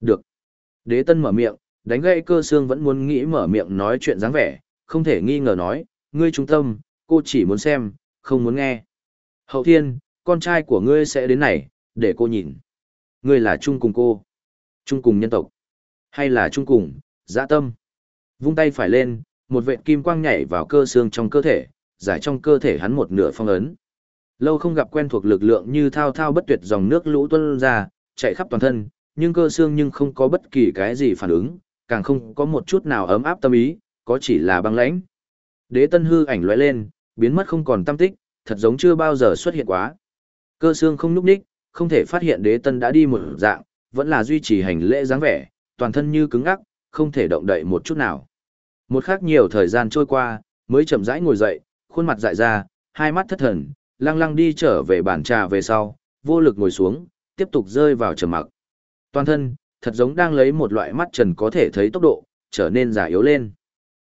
Được. Đế tân mở miệng, đánh gãy cơ xương vẫn muốn nghĩ mở miệng nói chuyện dáng vẻ, không thể nghi ngờ nói, ngươi trung tâm, cô chỉ muốn xem, không muốn nghe. Hậu thiên, con trai của ngươi sẽ đến này, để cô nhìn. Ngươi là chung cùng cô, chung cùng nhân tộc, hay là chung cùng, dã tâm. Vung tay phải lên, một vệt kim quang nhảy vào cơ xương trong cơ thể, giải trong cơ thể hắn một nửa phong ấn. Lâu không gặp quen thuộc lực lượng như thao thao bất tuyệt dòng nước lũ tuôn ra, chạy khắp toàn thân, nhưng cơ xương nhưng không có bất kỳ cái gì phản ứng, càng không có một chút nào ấm áp tâm ý, có chỉ là băng lãnh. Đế tân hư ảnh lóe lên, biến mất không còn tâm tích, thật giống chưa bao giờ xuất hiện quá. Cơ xương không núp đích, không thể phát hiện đế tân đã đi một dạng, vẫn là duy trì hành lễ dáng vẻ, toàn thân như cứng ngắc, không thể động đậy một chút nào. Một khắc nhiều thời gian trôi qua, mới chậm rãi ngồi dậy, khuôn mặt dại ra, hai mắt thất thần, lăng lăng đi trở về bàn trà về sau, vô lực ngồi xuống, tiếp tục rơi vào trầm mặc. Toàn thân, thật giống đang lấy một loại mắt trần có thể thấy tốc độ, trở nên giả yếu lên.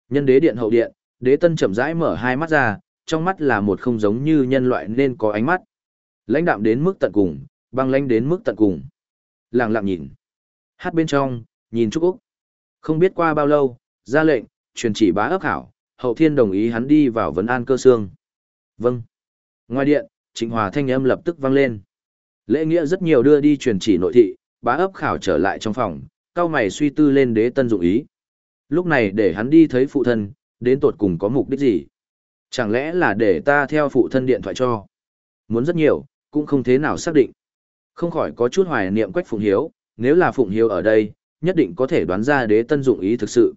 Nhân đế điện hậu điện, đế tân chậm rãi mở hai mắt ra, trong mắt là một không giống như nhân loại nên có ánh mắt. Lãnh đạm đến mức tận cùng, băng lãnh đến mức tận cùng. Lặng lặng nhìn. Hát bên trong, nhìn Trúc Úc. Không biết qua bao lâu, ra lệnh, truyền chỉ bá ấp hảo, hậu thiên đồng ý hắn đi vào vấn an cơ xương. Vâng. Ngoài điện, Trịnh Hòa thanh âm lập tức vang lên. Lễ nghĩa rất nhiều đưa đi truyền chỉ nội thị, bá ấp khảo trở lại trong phòng, cao mày suy tư lên đế tân dụng ý. Lúc này để hắn đi thấy phụ thân, đến tột cùng có mục đích gì? Chẳng lẽ là để ta theo phụ thân điện thoại cho? Muốn rất nhiều, cũng không thế nào xác định. Không khỏi có chút hoài niệm quách phụng hiếu, nếu là phụng hiếu ở đây, nhất định có thể đoán ra đế tân dụng ý thực sự.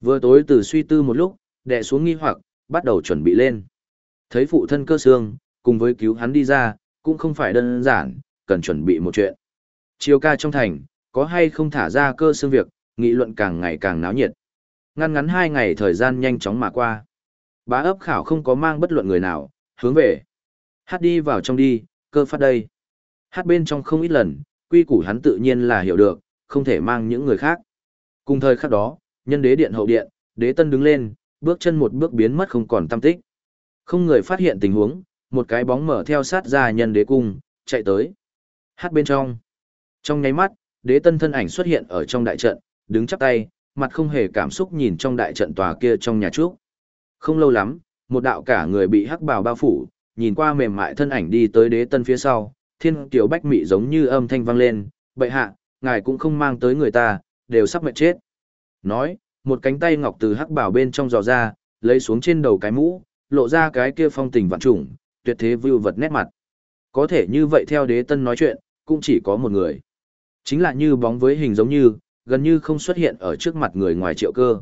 Vừa tối từ suy tư một lúc, đệ xuống nghi hoặc, bắt đầu chuẩn bị lên. Thấy phụ thân cơ xương, cùng với cứu hắn đi ra, cũng không phải đơn giản, cần chuẩn bị một chuyện. Chiều ca trong thành, có hay không thả ra cơ xương việc, nghị luận càng ngày càng náo nhiệt. Ngăn ngắn hai ngày thời gian nhanh chóng mà qua. Bá ấp khảo không có mang bất luận người nào, hướng về. Hát đi vào trong đi, cơ phát đây. Hát bên trong không ít lần, quy củ hắn tự nhiên là hiểu được, không thể mang những người khác. Cùng thời khắc đó, nhân đế điện hậu điện, đế tân đứng lên, bước chân một bước biến mất không còn tâm tích. Không người phát hiện tình huống, một cái bóng mở theo sát ra nhân đế cung, chạy tới. Hát bên trong. Trong nháy mắt, đế tân thân ảnh xuất hiện ở trong đại trận, đứng chắp tay, mặt không hề cảm xúc nhìn trong đại trận tòa kia trong nhà trúc. Không lâu lắm, một đạo cả người bị hắc bào bao phủ, nhìn qua mềm mại thân ảnh đi tới đế tân phía sau, thiên kiều bách mị giống như âm thanh vang lên, bậy hạ, ngài cũng không mang tới người ta, đều sắp mệt chết. Nói, một cánh tay ngọc từ hắc bảo bên trong giò ra, lấy xuống trên đầu cái mũ, lộ ra cái kia phong tình vạn trùng, tuyệt thế vưu vật nét mặt. Có thể như vậy theo đế tân nói chuyện, cũng chỉ có một người. Chính là như bóng với hình giống như, gần như không xuất hiện ở trước mặt người ngoài triệu cơ.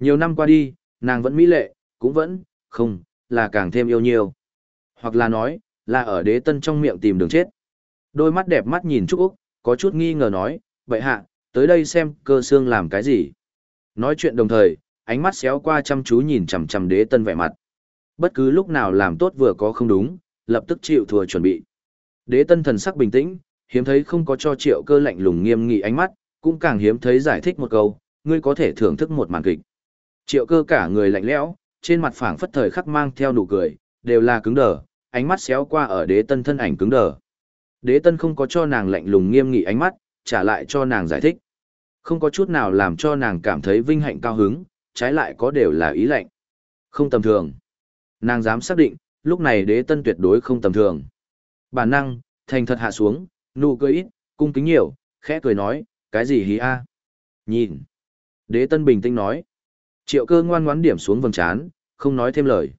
Nhiều năm qua đi, nàng vẫn mỹ lệ, cũng vẫn, không, là càng thêm yêu nhiều. Hoặc là nói, là ở đế tân trong miệng tìm đường chết. Đôi mắt đẹp mắt nhìn Trúc Úc, có chút nghi ngờ nói, vậy hạ, tới đây xem cơ xương làm cái gì. Nói chuyện đồng thời, ánh mắt xéo qua chăm chú nhìn chằm chằm đế tân vẻ mặt. Bất cứ lúc nào làm tốt vừa có không đúng, lập tức chịu thua chuẩn bị. Đế tân thần sắc bình tĩnh, hiếm thấy không có cho triệu cơ lạnh lùng nghiêm nghị ánh mắt, cũng càng hiếm thấy giải thích một câu, ngươi có thể thưởng thức một màn kịch. Triệu cơ cả người lạnh lẽo, trên mặt phảng phất thời khắc mang theo nụ cười, đều là cứng đờ, ánh mắt xéo qua ở đế tân thân ảnh cứng đờ. Đế tân không có cho nàng lạnh lùng nghiêm nghị ánh mắt, trả lại cho nàng giải thích. Không có chút nào làm cho nàng cảm thấy vinh hạnh cao hứng, trái lại có đều là ý lạnh. Không tầm thường. Nàng dám xác định, lúc này đế tân tuyệt đối không tầm thường. Bản năng, thành thật hạ xuống, nụ cười ít, cung kính nhiều, khẽ cười nói, cái gì hí a? Nhìn. Đế tân bình tĩnh nói. Triệu cơ ngoan ngoãn điểm xuống vầng trán, không nói thêm lời.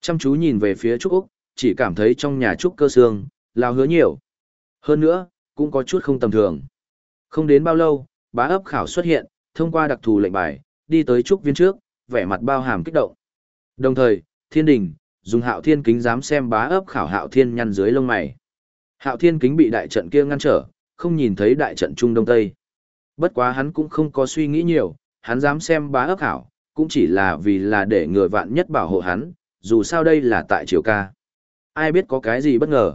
Chăm chú nhìn về phía Trúc Úc, chỉ cảm thấy trong nhà Trúc cơ xương, lao hứa nhiều. Hơn nữa, cũng có chút không tầm thường. Không đến bao lâu, bá ấp khảo xuất hiện, thông qua đặc thù lệnh bài, đi tới Trúc viên trước, vẻ mặt bao hàm kích động. Đồng thời, thiên đình, dùng hạo thiên kính dám xem bá ấp khảo hạo thiên nhăn dưới lông mày. Hạo thiên kính bị đại trận kia ngăn trở, không nhìn thấy đại trận Trung Đông Tây. Bất quá hắn cũng không có suy nghĩ nhiều, hắn dám xem bá ấp khảo, cũng chỉ là vì là để người vạn nhất bảo hộ hắn, dù sao đây là tại triều ca. Ai biết có cái gì bất ngờ.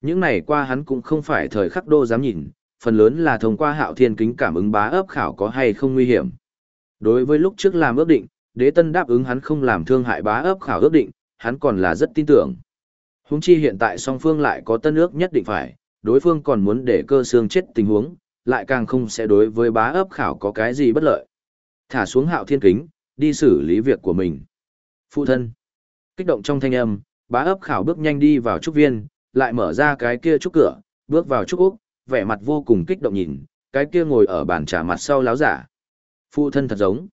Những này qua hắn cũng không phải thời khắc đô dám nhìn, phần lớn là thông qua hạo thiên kính cảm ứng bá ấp khảo có hay không nguy hiểm. Đối với lúc trước làm ước định, đế tân đáp ứng hắn không làm thương hại bá ấp khảo ước định, hắn còn là rất tin tưởng. Húng chi hiện tại song phương lại có tân ước nhất định phải, đối phương còn muốn để cơ xương chết tình huống, lại càng không sẽ đối với bá ấp khảo có cái gì bất lợi. Thả xuống hạo thiên kính, đi xử lý việc của mình. Phụ thân. Kích động trong thanh âm, bá ấp khảo bước nhanh đi vào trúc viên, lại mở ra cái kia trúc cửa, bước vào trúc úc, vẻ mặt vô cùng kích động nhìn, cái kia ngồi ở bàn trà mặt sau láo giả. Phụ thân thật giống.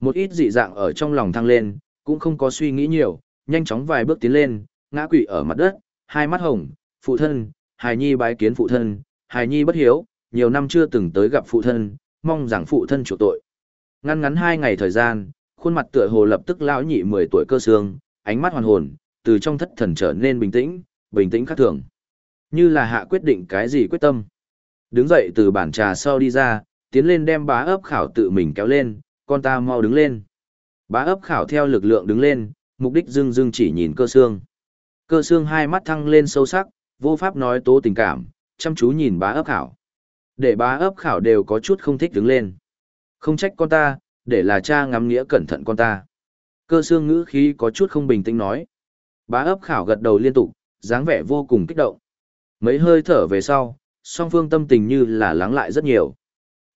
Một ít dị dạng ở trong lòng thăng lên, cũng không có suy nghĩ nhiều, nhanh chóng vài bước tiến lên, ngã quỵ ở mặt đất, hai mắt hồng, phụ thân, hài nhi bái kiến phụ thân, hài nhi bất hiếu, nhiều năm chưa từng tới gặp phụ thân, mong rằng phụ thân chủ tội. Ngăn ngắn hai ngày thời gian, khuôn mặt tựa hồ lập tức lão nhị 10 tuổi cơ xương, ánh mắt hoàn hồn, từ trong thất thần trở nên bình tĩnh, bình tĩnh khác thường. Như là hạ quyết định cái gì quyết tâm. Đứng dậy từ bàn trà sau đi ra, tiến lên đem bá ấp khảo tự mình kéo lên, con ta mau đứng lên. Bá ấp khảo theo lực lượng đứng lên, mục đích dưng dưng chỉ nhìn cơ xương. Cơ xương hai mắt thăng lên sâu sắc, vô pháp nói tố tình cảm, chăm chú nhìn bá ấp khảo. Để bá ấp khảo đều có chút không thích đứng lên. Không trách con ta, để là cha ngắm nghĩa cẩn thận con ta. Cơ xương ngữ khí có chút không bình tĩnh nói. Bá ấp khảo gật đầu liên tục, dáng vẻ vô cùng kích động. Mấy hơi thở về sau, song phương tâm tình như là lắng lại rất nhiều.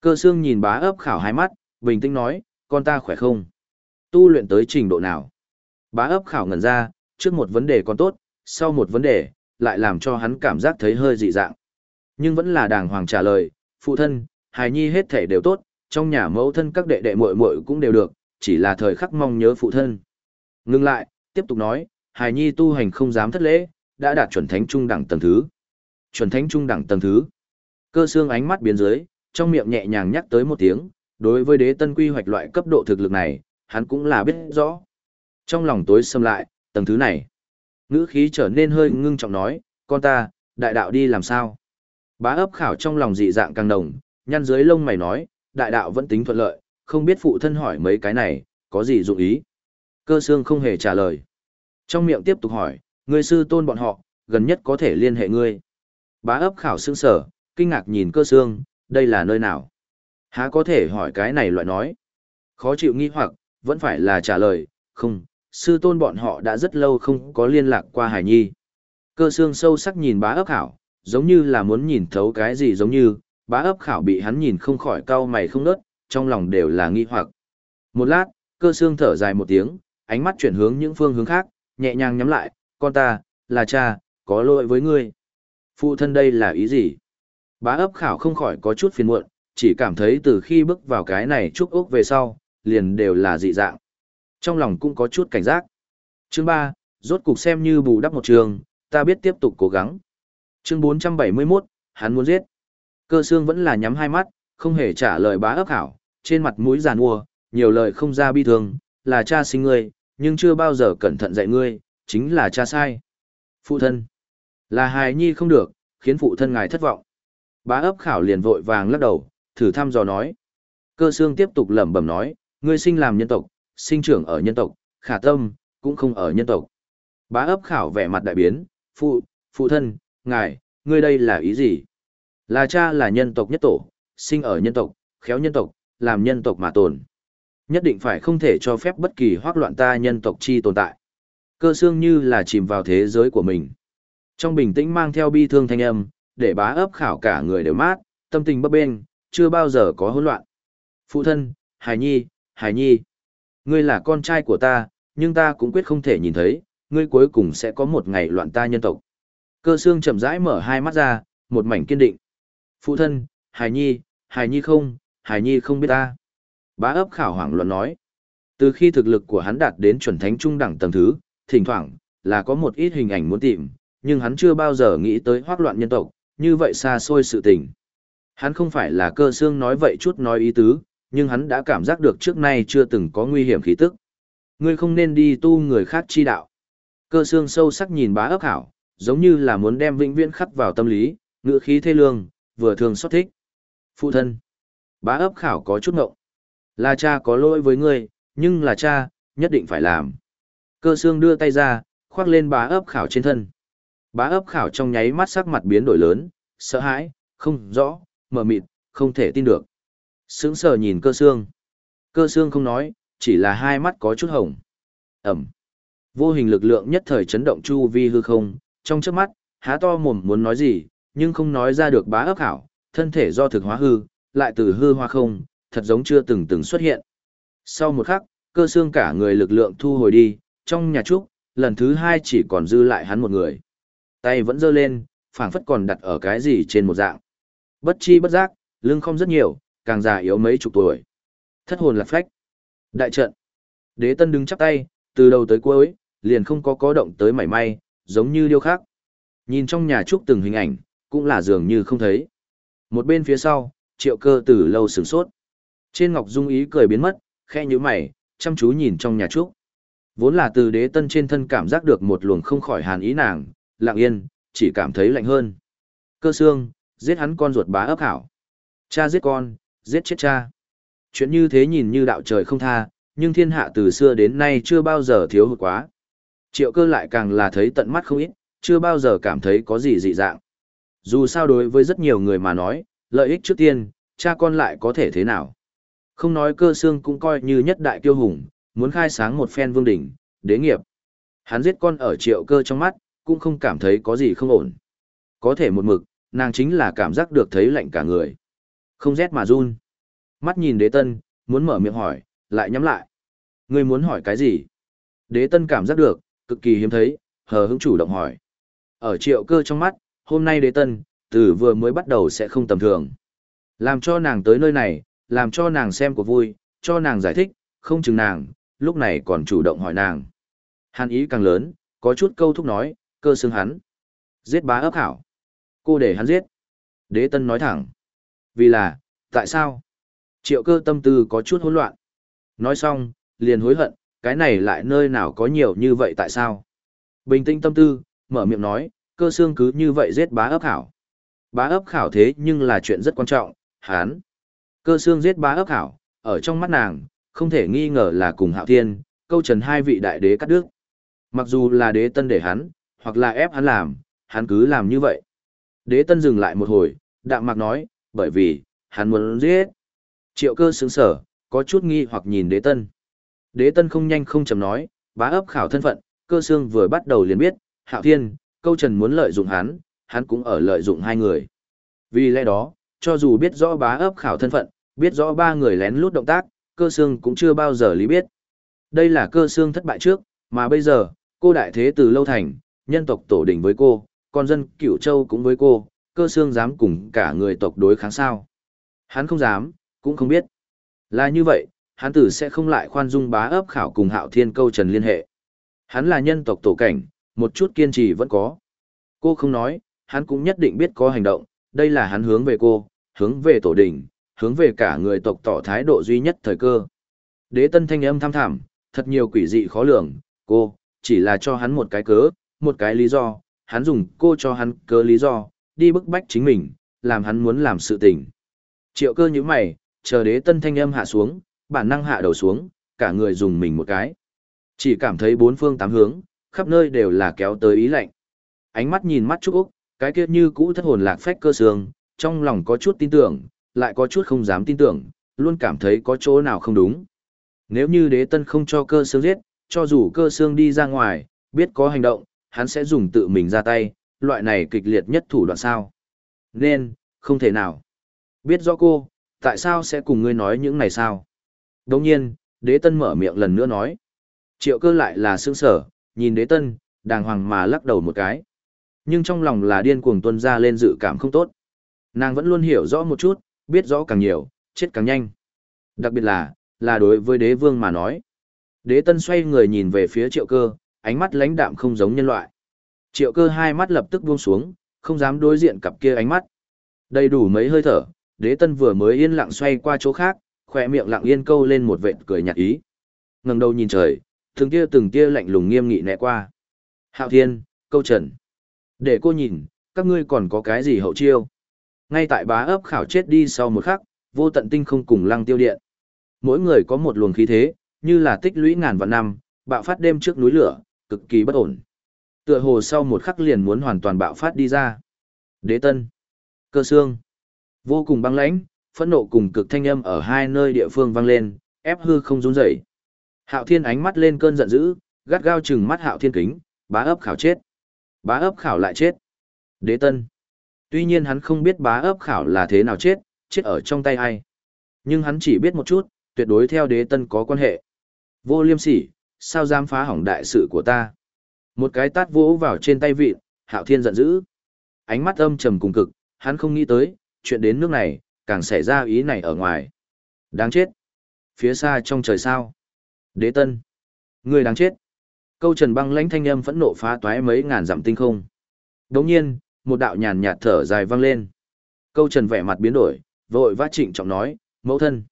Cơ xương nhìn bá ấp khảo hai mắt, bình tĩnh nói, con ta khỏe không? Tu luyện tới trình độ nào? Bá ấp khảo ngẩn ra, trước một vấn đề còn tốt, sau một vấn đề, lại làm cho hắn cảm giác thấy hơi dị dạng. Nhưng vẫn là đàng hoàng trả lời, phụ thân, hài nhi hết thể đều tốt, trong nhà mẫu thân các đệ đệ muội muội cũng đều được, chỉ là thời khắc mong nhớ phụ thân. Ngưng lại, tiếp tục nói, hài nhi tu hành không dám thất lễ, đã đạt chuẩn thánh trung đẳng tầng thứ. Chuẩn thánh trung đẳng tầng thứ. Cơ xương ánh mắt biến dưới, trong miệng nhẹ nhàng nhắc tới một tiếng, đối với đế tân quy hoạch loại cấp độ thực lực này, hắn cũng là biết rõ. Trong lòng tối xâm lại, tầng thứ này. Ngữ khí trở nên hơi ngưng trọng nói, con ta, đại đạo đi làm sao? Bá ấp khảo trong lòng dị dạng càng nồng, nhăn dưới lông mày nói, đại đạo vẫn tính thuận lợi, không biết phụ thân hỏi mấy cái này, có gì dụng ý? Cơ xương không hề trả lời. Trong miệng tiếp tục hỏi, người sư tôn bọn họ, gần nhất có thể liên hệ ngươi. Bá ấp khảo sững sở, kinh ngạc nhìn cơ xương, đây là nơi nào? Há có thể hỏi cái này loại nói. Khó chịu nghi hoặc, vẫn phải là trả lời, không, sư tôn bọn họ đã rất lâu không có liên lạc qua Hải Nhi. Cơ xương sâu sắc nhìn bá ấp khảo, giống như là muốn nhìn thấu cái gì giống như, bá ấp khảo bị hắn nhìn không khỏi cau mày không nớt, trong lòng đều là nghi hoặc. Một lát, cơ xương thở dài một tiếng, ánh mắt chuyển hướng những phương hướng khác, nhẹ nhàng nhắm lại, con ta, là cha, có lỗi với ngươi. Phụ thân đây là ý gì? Bá ấp khảo không khỏi có chút phiền muộn, chỉ cảm thấy từ khi bước vào cái này chúc ốc về sau, liền đều là dị dạng. Trong lòng cũng có chút cảnh giác. Chương 3, rốt cục xem như bù đắp một trường, ta biết tiếp tục cố gắng. Chương 471, hắn muốn giết. Cơ xương vẫn là nhắm hai mắt, không hề trả lời bá ấp khảo, trên mặt mũi giàn ua, nhiều lời không ra bi thường là cha sinh ngươi, nhưng chưa bao giờ cẩn thận dạy ngươi, chính là cha sai. Phụ thân, là hài nhi không được, khiến phụ thân ngài thất vọng. Bá ấp khảo liền vội vàng lắc đầu, thử thăm dò nói. Cơ xương tiếp tục lẩm bẩm nói, ngươi sinh làm nhân tộc, sinh trưởng ở nhân tộc, khả tâm, cũng không ở nhân tộc. Bá ấp khảo vẻ mặt đại biến, phụ, phụ thân, ngài, ngươi đây là ý gì? Là cha là nhân tộc nhất tổ, sinh ở nhân tộc, khéo nhân tộc, làm nhân tộc mà tồn. Nhất định phải không thể cho phép bất kỳ hoác loạn ta nhân tộc chi tồn tại. Cơ xương như là chìm vào thế giới của mình. Trong bình tĩnh mang theo bi thương thanh âm, để bá ấp khảo cả người đều mát, tâm tình bấp bênh, chưa bao giờ có hỗn loạn. Phụ thân, Hải Nhi, Hải Nhi, ngươi là con trai của ta, nhưng ta cũng quyết không thể nhìn thấy, ngươi cuối cùng sẽ có một ngày loạn ta nhân tộc. Cơ xương chậm rãi mở hai mắt ra, một mảnh kiên định. Phụ thân, Hải Nhi, Hải Nhi không, Hải Nhi không biết ta. Bá ấp khảo hoảng luận nói. Từ khi thực lực của hắn đạt đến chuẩn thánh trung đẳng tầng thứ, thỉnh thoảng, là có một ít hình ảnh muốn tìm, nhưng hắn chưa bao giờ nghĩ tới hoác loạn nhân tộc, như vậy xa xôi sự tình. Hắn không phải là cơ xương nói vậy chút nói ý tứ, nhưng hắn đã cảm giác được trước nay chưa từng có nguy hiểm khí tức. Ngươi không nên đi tu người khác chi đạo. Cơ xương sâu sắc nhìn bá ấp hảo, giống như là muốn đem vĩnh viễn khắc vào tâm lý, ngựa khí thê lương, vừa thường xót thích. Phụ thân. Bá ấp khảo có chút ngộng. Là cha có lỗi với ngươi, nhưng là cha, nhất định phải làm. Cơ xương đưa tay ra, khoác lên bá ấp khảo trên thân. Bá ấp khảo trong nháy mắt sắc mặt biến đổi lớn, sợ hãi, không rõ, mờ mịt, không thể tin được sững sờ nhìn cơ xương. Cơ xương không nói, chỉ là hai mắt có chút hồng. Ẩm. Vô hình lực lượng nhất thời chấn động chu vi hư không, trong trước mắt, há to mồm muốn nói gì, nhưng không nói ra được bá ấp hảo, thân thể do thực hóa hư, lại từ hư hoa không, thật giống chưa từng từng xuất hiện. Sau một khắc, cơ xương cả người lực lượng thu hồi đi, trong nhà trúc, lần thứ hai chỉ còn dư lại hắn một người. Tay vẫn giơ lên, phảng phất còn đặt ở cái gì trên một dạng. Bất chi bất giác, lưng không rất nhiều, càng già yếu mấy chục tuổi. Thất hồn lạc phách. Đại trận. Đế tân đứng chắp tay, từ đầu tới cuối, liền không có có động tới mảy may, giống như điêu khắc. Nhìn trong nhà trúc từng hình ảnh, cũng là dường như không thấy. Một bên phía sau, triệu cơ từ lâu sửng sốt. Trên ngọc dung ý cười biến mất, khe như mày, chăm chú nhìn trong nhà trúc. Vốn là từ đế tân trên thân cảm giác được một luồng không khỏi hàn ý nàng, lặng yên, chỉ cảm thấy lạnh hơn. Cơ xương, giết hắn con ruột bá ấp hảo. Cha giết con, giết chết cha. Chuyện như thế nhìn như đạo trời không tha, nhưng thiên hạ từ xưa đến nay chưa bao giờ thiếu hụt quá. Triệu cơ lại càng là thấy tận mắt không ít, chưa bao giờ cảm thấy có gì dị dạng. Dù sao đối với rất nhiều người mà nói, lợi ích trước tiên, cha con lại có thể thế nào. Không nói cơ xương cũng coi như nhất đại kiêu hùng, muốn khai sáng một phen vương đỉnh, đế nghiệp. Hắn giết con ở triệu cơ trong mắt, cũng không cảm thấy có gì không ổn. Có thể một mực, nàng chính là cảm giác được thấy lạnh cả người. Không rét mà run. Mắt nhìn đế tân, muốn mở miệng hỏi, lại nhắm lại. Ngươi muốn hỏi cái gì? Đế tân cảm giác được, cực kỳ hiếm thấy, hờ hững chủ động hỏi. Ở triệu cơ trong mắt, hôm nay đế tân, từ vừa mới bắt đầu sẽ không tầm thường. Làm cho nàng tới nơi này, làm cho nàng xem của vui, cho nàng giải thích, không chừng nàng, lúc này còn chủ động hỏi nàng. Hàn ý càng lớn, có chút câu thúc nói, cơ xương hắn. Giết bá ấp hảo. Cô để hắn giết. Đế tân nói thẳng. Vì là, tại sao? Triệu cơ tâm tư có chút hỗn loạn. Nói xong, liền hối hận, cái này lại nơi nào có nhiều như vậy tại sao? Bình tĩnh tâm tư, mở miệng nói, cơ xương cứ như vậy giết bá ấp khảo. Bá ấp khảo thế nhưng là chuyện rất quan trọng, hán. Cơ xương giết bá ấp khảo, ở trong mắt nàng, không thể nghi ngờ là cùng hạo thiên, câu trần hai vị đại đế cắt đứt. Mặc dù là đế tân để hắn, hoặc là ép hắn làm, hắn cứ làm như vậy. Đế tân dừng lại một hồi, đạm mạc nói, bởi vì, hắn muốn giết. Triệu cơ sướng sở, có chút nghi hoặc nhìn đế tân. Đế tân không nhanh không chậm nói, bá ấp khảo thân phận, cơ xương vừa bắt đầu liền biết, hạo thiên, câu trần muốn lợi dụng hắn, hắn cũng ở lợi dụng hai người. Vì lẽ đó, cho dù biết rõ bá ấp khảo thân phận, biết rõ ba người lén lút động tác, cơ xương cũng chưa bao giờ lý biết. Đây là cơ xương thất bại trước, mà bây giờ, cô đại thế từ lâu thành, nhân tộc tổ đỉnh với cô, con dân cửu châu cũng với cô, cơ xương dám cùng cả người tộc đối kháng sao. Hắn không dám, cũng không biết. Là như vậy, hắn tử sẽ không lại khoan dung bá ấp khảo cùng hạo thiên câu trần liên hệ. Hắn là nhân tộc tổ cảnh, một chút kiên trì vẫn có. Cô không nói, hắn cũng nhất định biết có hành động, đây là hắn hướng về cô, hướng về tổ đỉnh, hướng về cả người tộc tỏ thái độ duy nhất thời cơ. Đế tân thanh âm tham thảm, thật nhiều quỷ dị khó lường, cô, chỉ là cho hắn một cái cớ, một cái lý do, hắn dùng cô cho hắn cớ lý do, đi bức bách chính mình, làm hắn muốn làm sự tình. Triệu cơ như mày, chờ đế tân thanh âm hạ xuống, bản năng hạ đầu xuống, cả người dùng mình một cái. Chỉ cảm thấy bốn phương tám hướng, khắp nơi đều là kéo tới ý lạnh. Ánh mắt nhìn mắt Trúc Úc, cái kia như cũ thất hồn lạc phách cơ xương, trong lòng có chút tin tưởng, lại có chút không dám tin tưởng, luôn cảm thấy có chỗ nào không đúng. Nếu như đế tân không cho cơ sương giết, cho dù cơ xương đi ra ngoài, biết có hành động, hắn sẽ dùng tự mình ra tay, loại này kịch liệt nhất thủ đoạn sao. Nên, không thể nào. Biết rõ cô, tại sao sẽ cùng ngươi nói những này sao? Đồng nhiên, đế tân mở miệng lần nữa nói. Triệu cơ lại là sương sở, nhìn đế tân, đàng hoàng mà lắc đầu một cái. Nhưng trong lòng là điên cuồng tuân ra lên dự cảm không tốt. Nàng vẫn luôn hiểu rõ một chút, biết rõ càng nhiều, chết càng nhanh. Đặc biệt là, là đối với đế vương mà nói. Đế tân xoay người nhìn về phía triệu cơ, ánh mắt lãnh đạm không giống nhân loại. Triệu cơ hai mắt lập tức buông xuống, không dám đối diện cặp kia ánh mắt. Đầy đủ mấy hơi thở, đế tân vừa mới yên lặng xoay qua chỗ khác, khỏe miệng lặng yên câu lên một vệt cười nhạt ý. ngẩng đầu nhìn trời, từng tia từng tia lạnh lùng nghiêm nghị né qua. Hạo thiên, câu trần. Để cô nhìn, các ngươi còn có cái gì hậu chiêu. Ngay tại bá ấp khảo chết đi sau một khắc, vô tận tinh không cùng lăng tiêu điện. Mỗi người có một luồng khí thế, như là tích lũy ngàn vạn năm, bạo phát đêm trước núi lửa, cực kỳ bất ổn. Tựa hồ sau một khắc liền muốn hoàn toàn bạo phát đi ra. Đế tân, cơ xương, vô cùng băng lãnh, phẫn nộ cùng cực thanh âm ở hai nơi địa phương vang lên, ép hư không run rẩy. Hạo Thiên ánh mắt lên cơn giận dữ, gắt gao chừng mắt Hạo Thiên kính, bá ấp khảo chết. Bá ấp khảo lại chết. Đế tân. Tuy nhiên hắn không biết bá ấp khảo là thế nào chết, chết ở trong tay ai. Nhưng hắn chỉ biết một chút, tuyệt đối theo đế tân có quan hệ. Vô liêm sỉ, sao dám phá hỏng đại sự của ta? Một cái tát vỗ vào trên tay vịt, hạo thiên giận dữ. Ánh mắt âm trầm cùng cực, hắn không nghĩ tới, chuyện đến nước này, càng xảy ra ý này ở ngoài. Đáng chết. Phía xa trong trời sao. Đế tân. Người đáng chết. Câu trần băng lãnh thanh âm phẫn nộ phá toái mấy ngàn dặm tinh không. Đồng nhiên, một đạo nhàn nhạt thở dài vang lên. Câu trần vẻ mặt biến đổi, vội vã trịnh trọng nói, mẫu thân.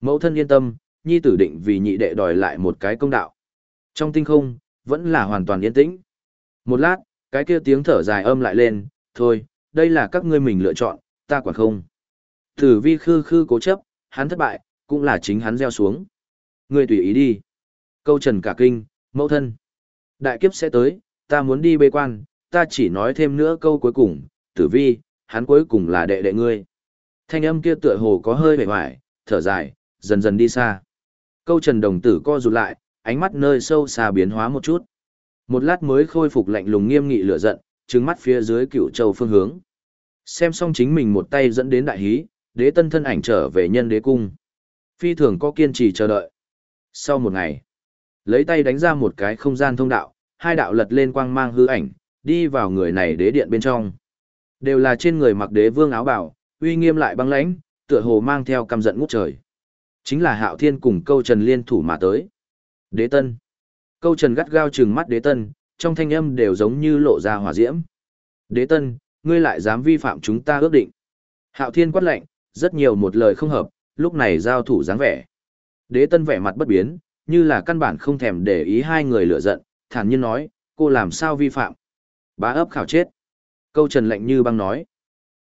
Mẫu thân yên tâm, nhi tử định vì nhị đệ đòi lại một cái công đạo. Trong tinh không, vẫn là hoàn toàn yên tĩnh. Một lát, cái kia tiếng thở dài âm lại lên, thôi, đây là các ngươi mình lựa chọn, ta quản không. Tử vi khư khư cố chấp, hắn thất bại, cũng là chính hắn gieo xuống. Ngươi tùy ý đi. Câu trần cả kinh, mẫu thân. Đại kiếp sẽ tới, ta muốn đi bê quan, ta chỉ nói thêm nữa câu cuối cùng, tử vi, hắn cuối cùng là đệ đệ ngươi. Thanh âm kia tựa hồ có hơi vẻ hoài, thở dài, dần dần đi xa. Câu trần đồng tử co rụt lại, ánh mắt nơi sâu xa biến hóa một chút. Một lát mới khôi phục lạnh lùng nghiêm nghị lửa giận, trừng mắt phía dưới cựu châu phương hướng. Xem xong chính mình một tay dẫn đến đại hí, đế tân thân ảnh trở về nhân đế cung. Phi thường có kiên trì chờ đợi. Sau một ngày, lấy tay đánh ra một cái không gian thông đạo, hai đạo lật lên quang mang hư ảnh, đi vào người này đế điện bên trong. Đều là trên người mặc đế vương áo bảo, uy nghiêm lại băng lãnh, tựa hồ mang theo căm giận ngút trời. Chính là Hạo Thiên cùng Câu Trần liên thủ mà tới. Đế Tân. Câu Trần gắt gao trừng mắt Đế Tân, trong thanh âm đều giống như lộ ra hỏa diễm. Đế Tân, ngươi lại dám vi phạm chúng ta ước định. Hạo Thiên quát lệnh, rất nhiều một lời không hợp, lúc này giao thủ dáng vẻ. Đế Tân vẻ mặt bất biến, như là căn bản không thèm để ý hai người lựa giận, thản nhiên nói, cô làm sao vi phạm. Bá ấp khảo chết. Câu Trần lạnh như băng nói.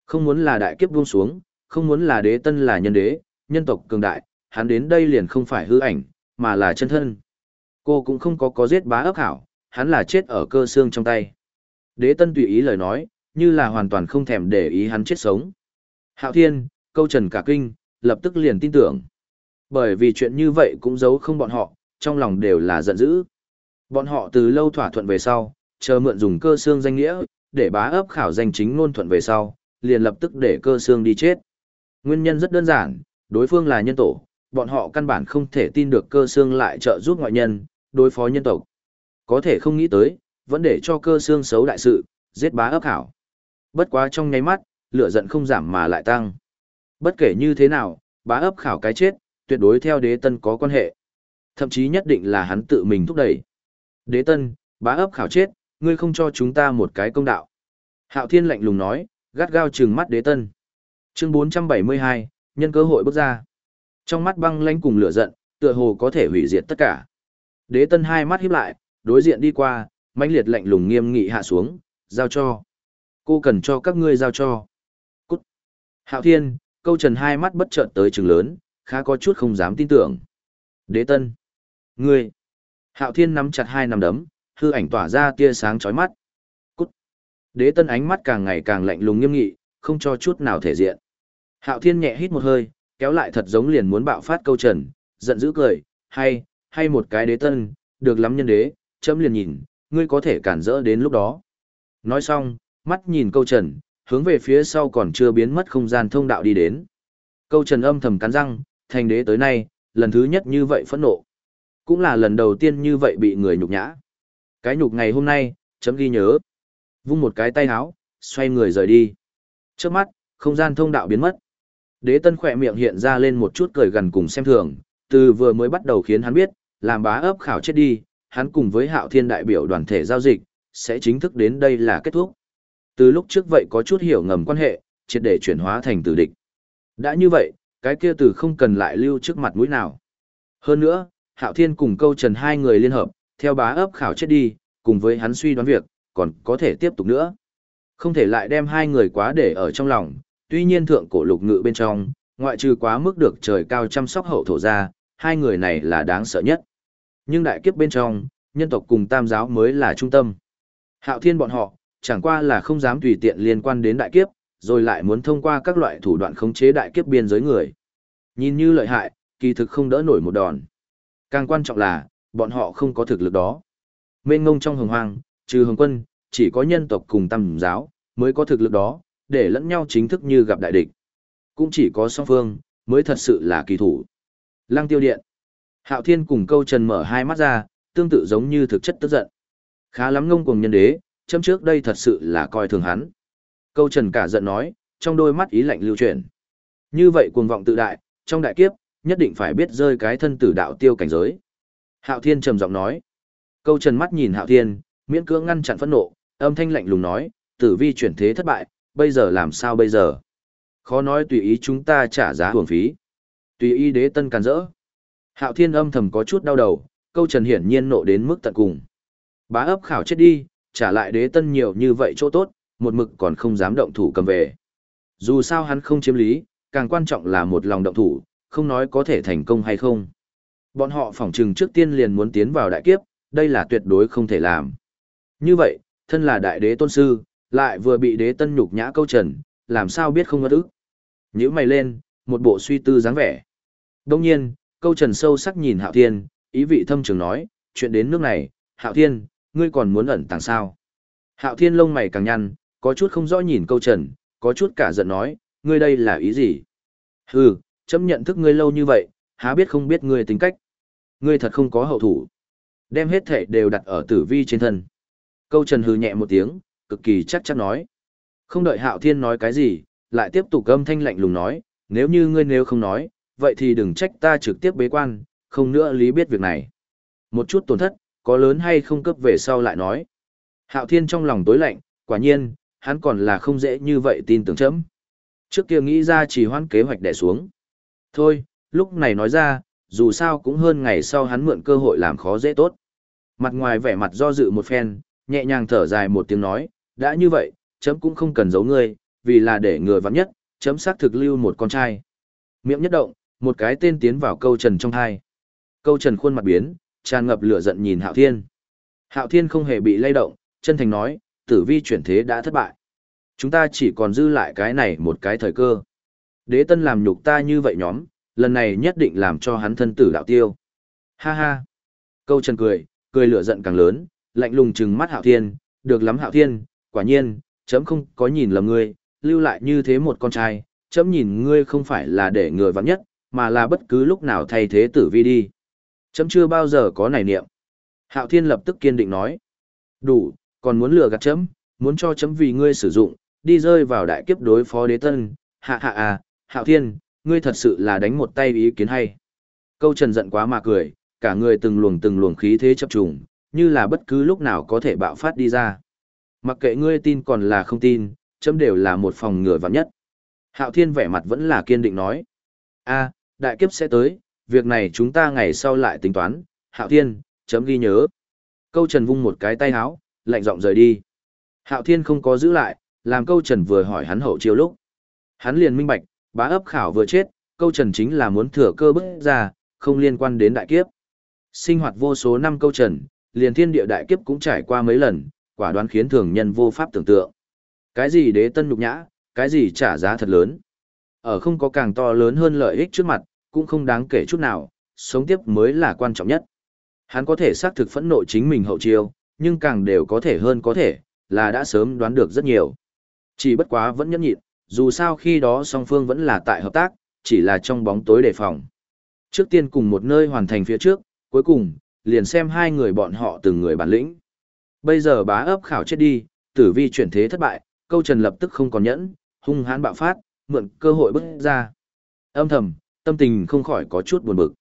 Không muốn là đại kiếp buông xuống, không muốn là đế tân là nhân đế, nhân tộc cường đại, hắn đến đây liền không phải hư ảnh, mà là chân thân. Cô cũng không có có giết bá ấp hảo, hắn là chết ở cơ xương trong tay. Đế tân tùy ý lời nói, như là hoàn toàn không thèm để ý hắn chết sống. Hạo thiên, câu trần cả kinh, lập tức liền tin tưởng. Bởi vì chuyện như vậy cũng giấu không bọn họ, trong lòng đều là giận dữ. Bọn họ từ lâu thỏa thuận về sau, chờ mượn dùng cơ xương danh nghĩa, để bá ấp khảo danh chính ngôn thuận về sau, liền lập tức để cơ xương đi chết. Nguyên nhân rất đơn giản, đối phương là nhân tổ, bọn họ căn bản không thể tin được cơ xương lại trợ giúp ngoại nhân, đối phó nhân tộc. Có thể không nghĩ tới, vẫn để cho cơ xương xấu đại sự, giết bá ấp hảo. Bất quá trong nháy mắt, lửa giận không giảm mà lại tăng. Bất kể như thế nào, bá ấp khảo cái chết, tuyệt đối theo đế tân có quan hệ. Thậm chí nhất định là hắn tự mình thúc đẩy. Đế tân, bá ấp khảo chết, ngươi không cho chúng ta một cái công đạo. Hạo thiên lạnh lùng nói, gắt gao trừng mắt đế tân. Chương 472, nhân cơ hội bước ra. Trong mắt băng lãnh cùng lửa giận, tựa hồ có thể hủy diệt tất cả. Đế Tân hai mắt híp lại, đối diện đi qua, mãnh liệt lạnh lùng nghiêm nghị hạ xuống, giao cho. Cô cần cho các ngươi giao cho. Cút. Hạo Thiên, câu trần hai mắt bất chợt tới trường lớn, khá có chút không dám tin tưởng. Đế Tân. Ngươi. Hạo Thiên nắm chặt hai nắm đấm, hư ảnh tỏa ra tia sáng chói mắt. Cút. Đế Tân ánh mắt càng ngày càng lạnh lùng nghiêm nghị, không cho chút nào thể diện. Hạo Thiên nhẹ hít một hơi, kéo lại thật giống liền muốn bạo phát câu trần, giận dữ cười, hay, hay một cái đế tân, được lắm nhân đế, chấm liền nhìn, ngươi có thể cản rỡ đến lúc đó. Nói xong, mắt nhìn câu trần, hướng về phía sau còn chưa biến mất không gian thông đạo đi đến. Câu trần âm thầm cắn răng, thành đế tới nay, lần thứ nhất như vậy phẫn nộ. Cũng là lần đầu tiên như vậy bị người nhục nhã. Cái nhục ngày hôm nay, chấm ghi nhớ. Vung một cái tay háo, xoay người rời đi. Trước mắt, không gian thông đạo biến mất. Đế tân khỏe miệng hiện ra lên một chút cười gần cùng xem thường, từ vừa mới bắt đầu khiến hắn biết, làm bá ấp khảo chết đi, hắn cùng với hạo thiên đại biểu đoàn thể giao dịch, sẽ chính thức đến đây là kết thúc. Từ lúc trước vậy có chút hiểu ngầm quan hệ, triệt để chuyển hóa thành tử địch. Đã như vậy, cái kia từ không cần lại lưu trước mặt mũi nào. Hơn nữa, hạo thiên cùng câu trần hai người liên hợp, theo bá ấp khảo chết đi, cùng với hắn suy đoán việc, còn có thể tiếp tục nữa. Không thể lại đem hai người quá để ở trong lòng, tuy nhiên thượng cổ lục ngự bên trong, ngoại trừ quá mức được trời cao chăm sóc hậu thổ ra, hai người này là đáng sợ nhất. Nhưng đại kiếp bên trong, nhân tộc cùng tam giáo mới là trung tâm. Hạo thiên bọn họ, chẳng qua là không dám tùy tiện liên quan đến đại kiếp, rồi lại muốn thông qua các loại thủ đoạn khống chế đại kiếp biên giới người. Nhìn như lợi hại, kỳ thực không đỡ nổi một đòn. Càng quan trọng là, bọn họ không có thực lực đó. Mênh ngông trong hồng hoang, trừ hồng quân, chỉ có nhân tộc cùng tam giáo, mới có thực lực đó, để lẫn nhau chính thức như gặp đại địch. Cũng chỉ có song phương, mới thật sự là kỳ thủ. Lăng tiêu điện. Hạo Thiên cùng câu trần mở hai mắt ra, tương tự giống như thực chất tức giận. Khá lắm ngông cuồng nhân đế, chấm trước đây thật sự là coi thường hắn. Câu trần cả giận nói, trong đôi mắt ý lạnh lưu chuyển. Như vậy cuồng vọng tự đại, trong đại kiếp, nhất định phải biết rơi cái thân tử đạo tiêu cảnh giới. Hạo Thiên trầm giọng nói. Câu trần mắt nhìn Hạo Thiên, miễn cưỡng ngăn chặn phẫn nộ, âm thanh lạnh lùng nói, tử vi chuyển thế thất bại, bây giờ làm sao bây giờ? Khó nói tùy ý chúng ta trả giá hưởng phí. Tùy ý đế tân càn rỡ. Hạo Thiên âm thầm có chút đau đầu, câu trần hiển nhiên nộ đến mức tận cùng. Bá ấp khảo chết đi, trả lại đế tân nhiều như vậy chỗ tốt, một mực còn không dám động thủ cầm về. Dù sao hắn không chiếm lý, càng quan trọng là một lòng động thủ, không nói có thể thành công hay không. Bọn họ phỏng chừng trước tiên liền muốn tiến vào đại kiếp, đây là tuyệt đối không thể làm. Như vậy, thân là đại đế tôn sư, lại vừa bị đế tân nhục nhã câu trần, làm sao biết không ngất ức. Nhữ mày lên, một bộ suy tư dáng vẻ. Đông nhiên, câu trần sâu sắc nhìn Hạo Thiên, ý vị thâm trường nói, chuyện đến nước này, Hạo Thiên, ngươi còn muốn ẩn tàng sao? Hạo Thiên lông mày càng nhăn, có chút không rõ nhìn câu trần, có chút cả giận nói, ngươi đây là ý gì? Hừ, chấm nhận thức ngươi lâu như vậy, há biết không biết ngươi tính cách. Ngươi thật không có hậu thủ. Đem hết thể đều đặt ở tử vi trên thân. Câu trần hừ nhẹ một tiếng, cực kỳ chắc chắn nói. Không đợi hạo thiên nói cái gì, lại tiếp tục âm thanh lạnh lùng nói, nếu như ngươi nếu không nói, vậy thì đừng trách ta trực tiếp bế quan, không nữa lý biết việc này. Một chút tổn thất, có lớn hay không cấp về sau lại nói. Hạo thiên trong lòng tối lạnh, quả nhiên, hắn còn là không dễ như vậy tin tưởng chấm. Trước kia nghĩ ra chỉ hoãn kế hoạch đè xuống. Thôi, lúc này nói ra, dù sao cũng hơn ngày sau hắn mượn cơ hội làm khó dễ tốt. Mặt ngoài vẻ mặt do dự một phen, nhẹ nhàng thở dài một tiếng nói, đã như vậy, chấm cũng không cần giấu ngươi, vì là để người vắng nhất, chấm xác thực lưu một con trai. Miệng nhất động, một cái tên tiến vào câu trần trong hai. Câu trần khuôn mặt biến, tràn ngập lửa giận nhìn Hạo Thiên. Hạo Thiên không hề bị lay động, chân thành nói, tử vi chuyển thế đã thất bại. Chúng ta chỉ còn dư lại cái này một cái thời cơ. Đế tân làm nhục ta như vậy nhóm, lần này nhất định làm cho hắn thân tử đạo tiêu. Ha ha. Câu trần cười, cười lửa giận càng lớn, lạnh lùng trừng mắt Hạo Thiên, được lắm Hạo Thiên, quả nhiên, chấm không có nhìn lầm ngươi, lưu lại như thế một con trai, chấm nhìn ngươi không phải là để người vắng nhất, mà là bất cứ lúc nào thay thế tử vi đi. Chấm chưa bao giờ có nảy niệm. Hạo Thiên lập tức kiên định nói. Đủ, còn muốn lừa gạt chấm, muốn cho chấm vì ngươi sử dụng, đi rơi vào đại kiếp đối phó đế tân. Hạ hạ à, Hạo Thiên, ngươi thật sự là đánh một tay ý kiến hay. Câu trần giận quá mà cười, cả người từng luồng từng luồng khí thế chập trùng, như là bất cứ lúc nào có thể bạo phát đi ra. Mặc kệ ngươi tin còn là không tin, chấm đều là một phòng ngừa vạn nhất. Hạo Thiên vẻ mặt vẫn là kiên định nói. a đại kiếp sẽ tới, việc này chúng ta ngày sau lại tính toán. Hạo Thiên, chấm ghi nhớ. Câu Trần vung một cái tay háo, lạnh giọng rời đi. Hạo Thiên không có giữ lại, làm câu Trần vừa hỏi hắn hậu chiêu lúc. Hắn liền minh bạch, bá ấp khảo vừa chết, câu Trần chính là muốn thừa cơ bức ra, không liên quan đến đại kiếp. Sinh hoạt vô số năm câu Trần, liền thiên địa đại kiếp cũng trải qua mấy lần, quả đoán khiến thường nhân vô pháp tưởng tượng. Cái gì đế tân nhục nhã, cái gì trả giá thật lớn. Ở không có càng to lớn hơn lợi ích trước mặt, cũng không đáng kể chút nào, sống tiếp mới là quan trọng nhất. Hắn có thể xác thực phẫn nộ chính mình hậu chiêu, nhưng càng đều có thể hơn có thể, là đã sớm đoán được rất nhiều. Chỉ bất quá vẫn nhẫn nhịn, dù sao khi đó song phương vẫn là tại hợp tác, chỉ là trong bóng tối đề phòng. Trước tiên cùng một nơi hoàn thành phía trước, cuối cùng, liền xem hai người bọn họ từng người bản lĩnh. Bây giờ bá ấp khảo chết đi, tử vi chuyển thế thất bại, câu trần lập tức không còn nhẫn, hung hãn bạo phát, mượn cơ hội bước ra. Âm thầm, tâm tình không khỏi có chút buồn bực.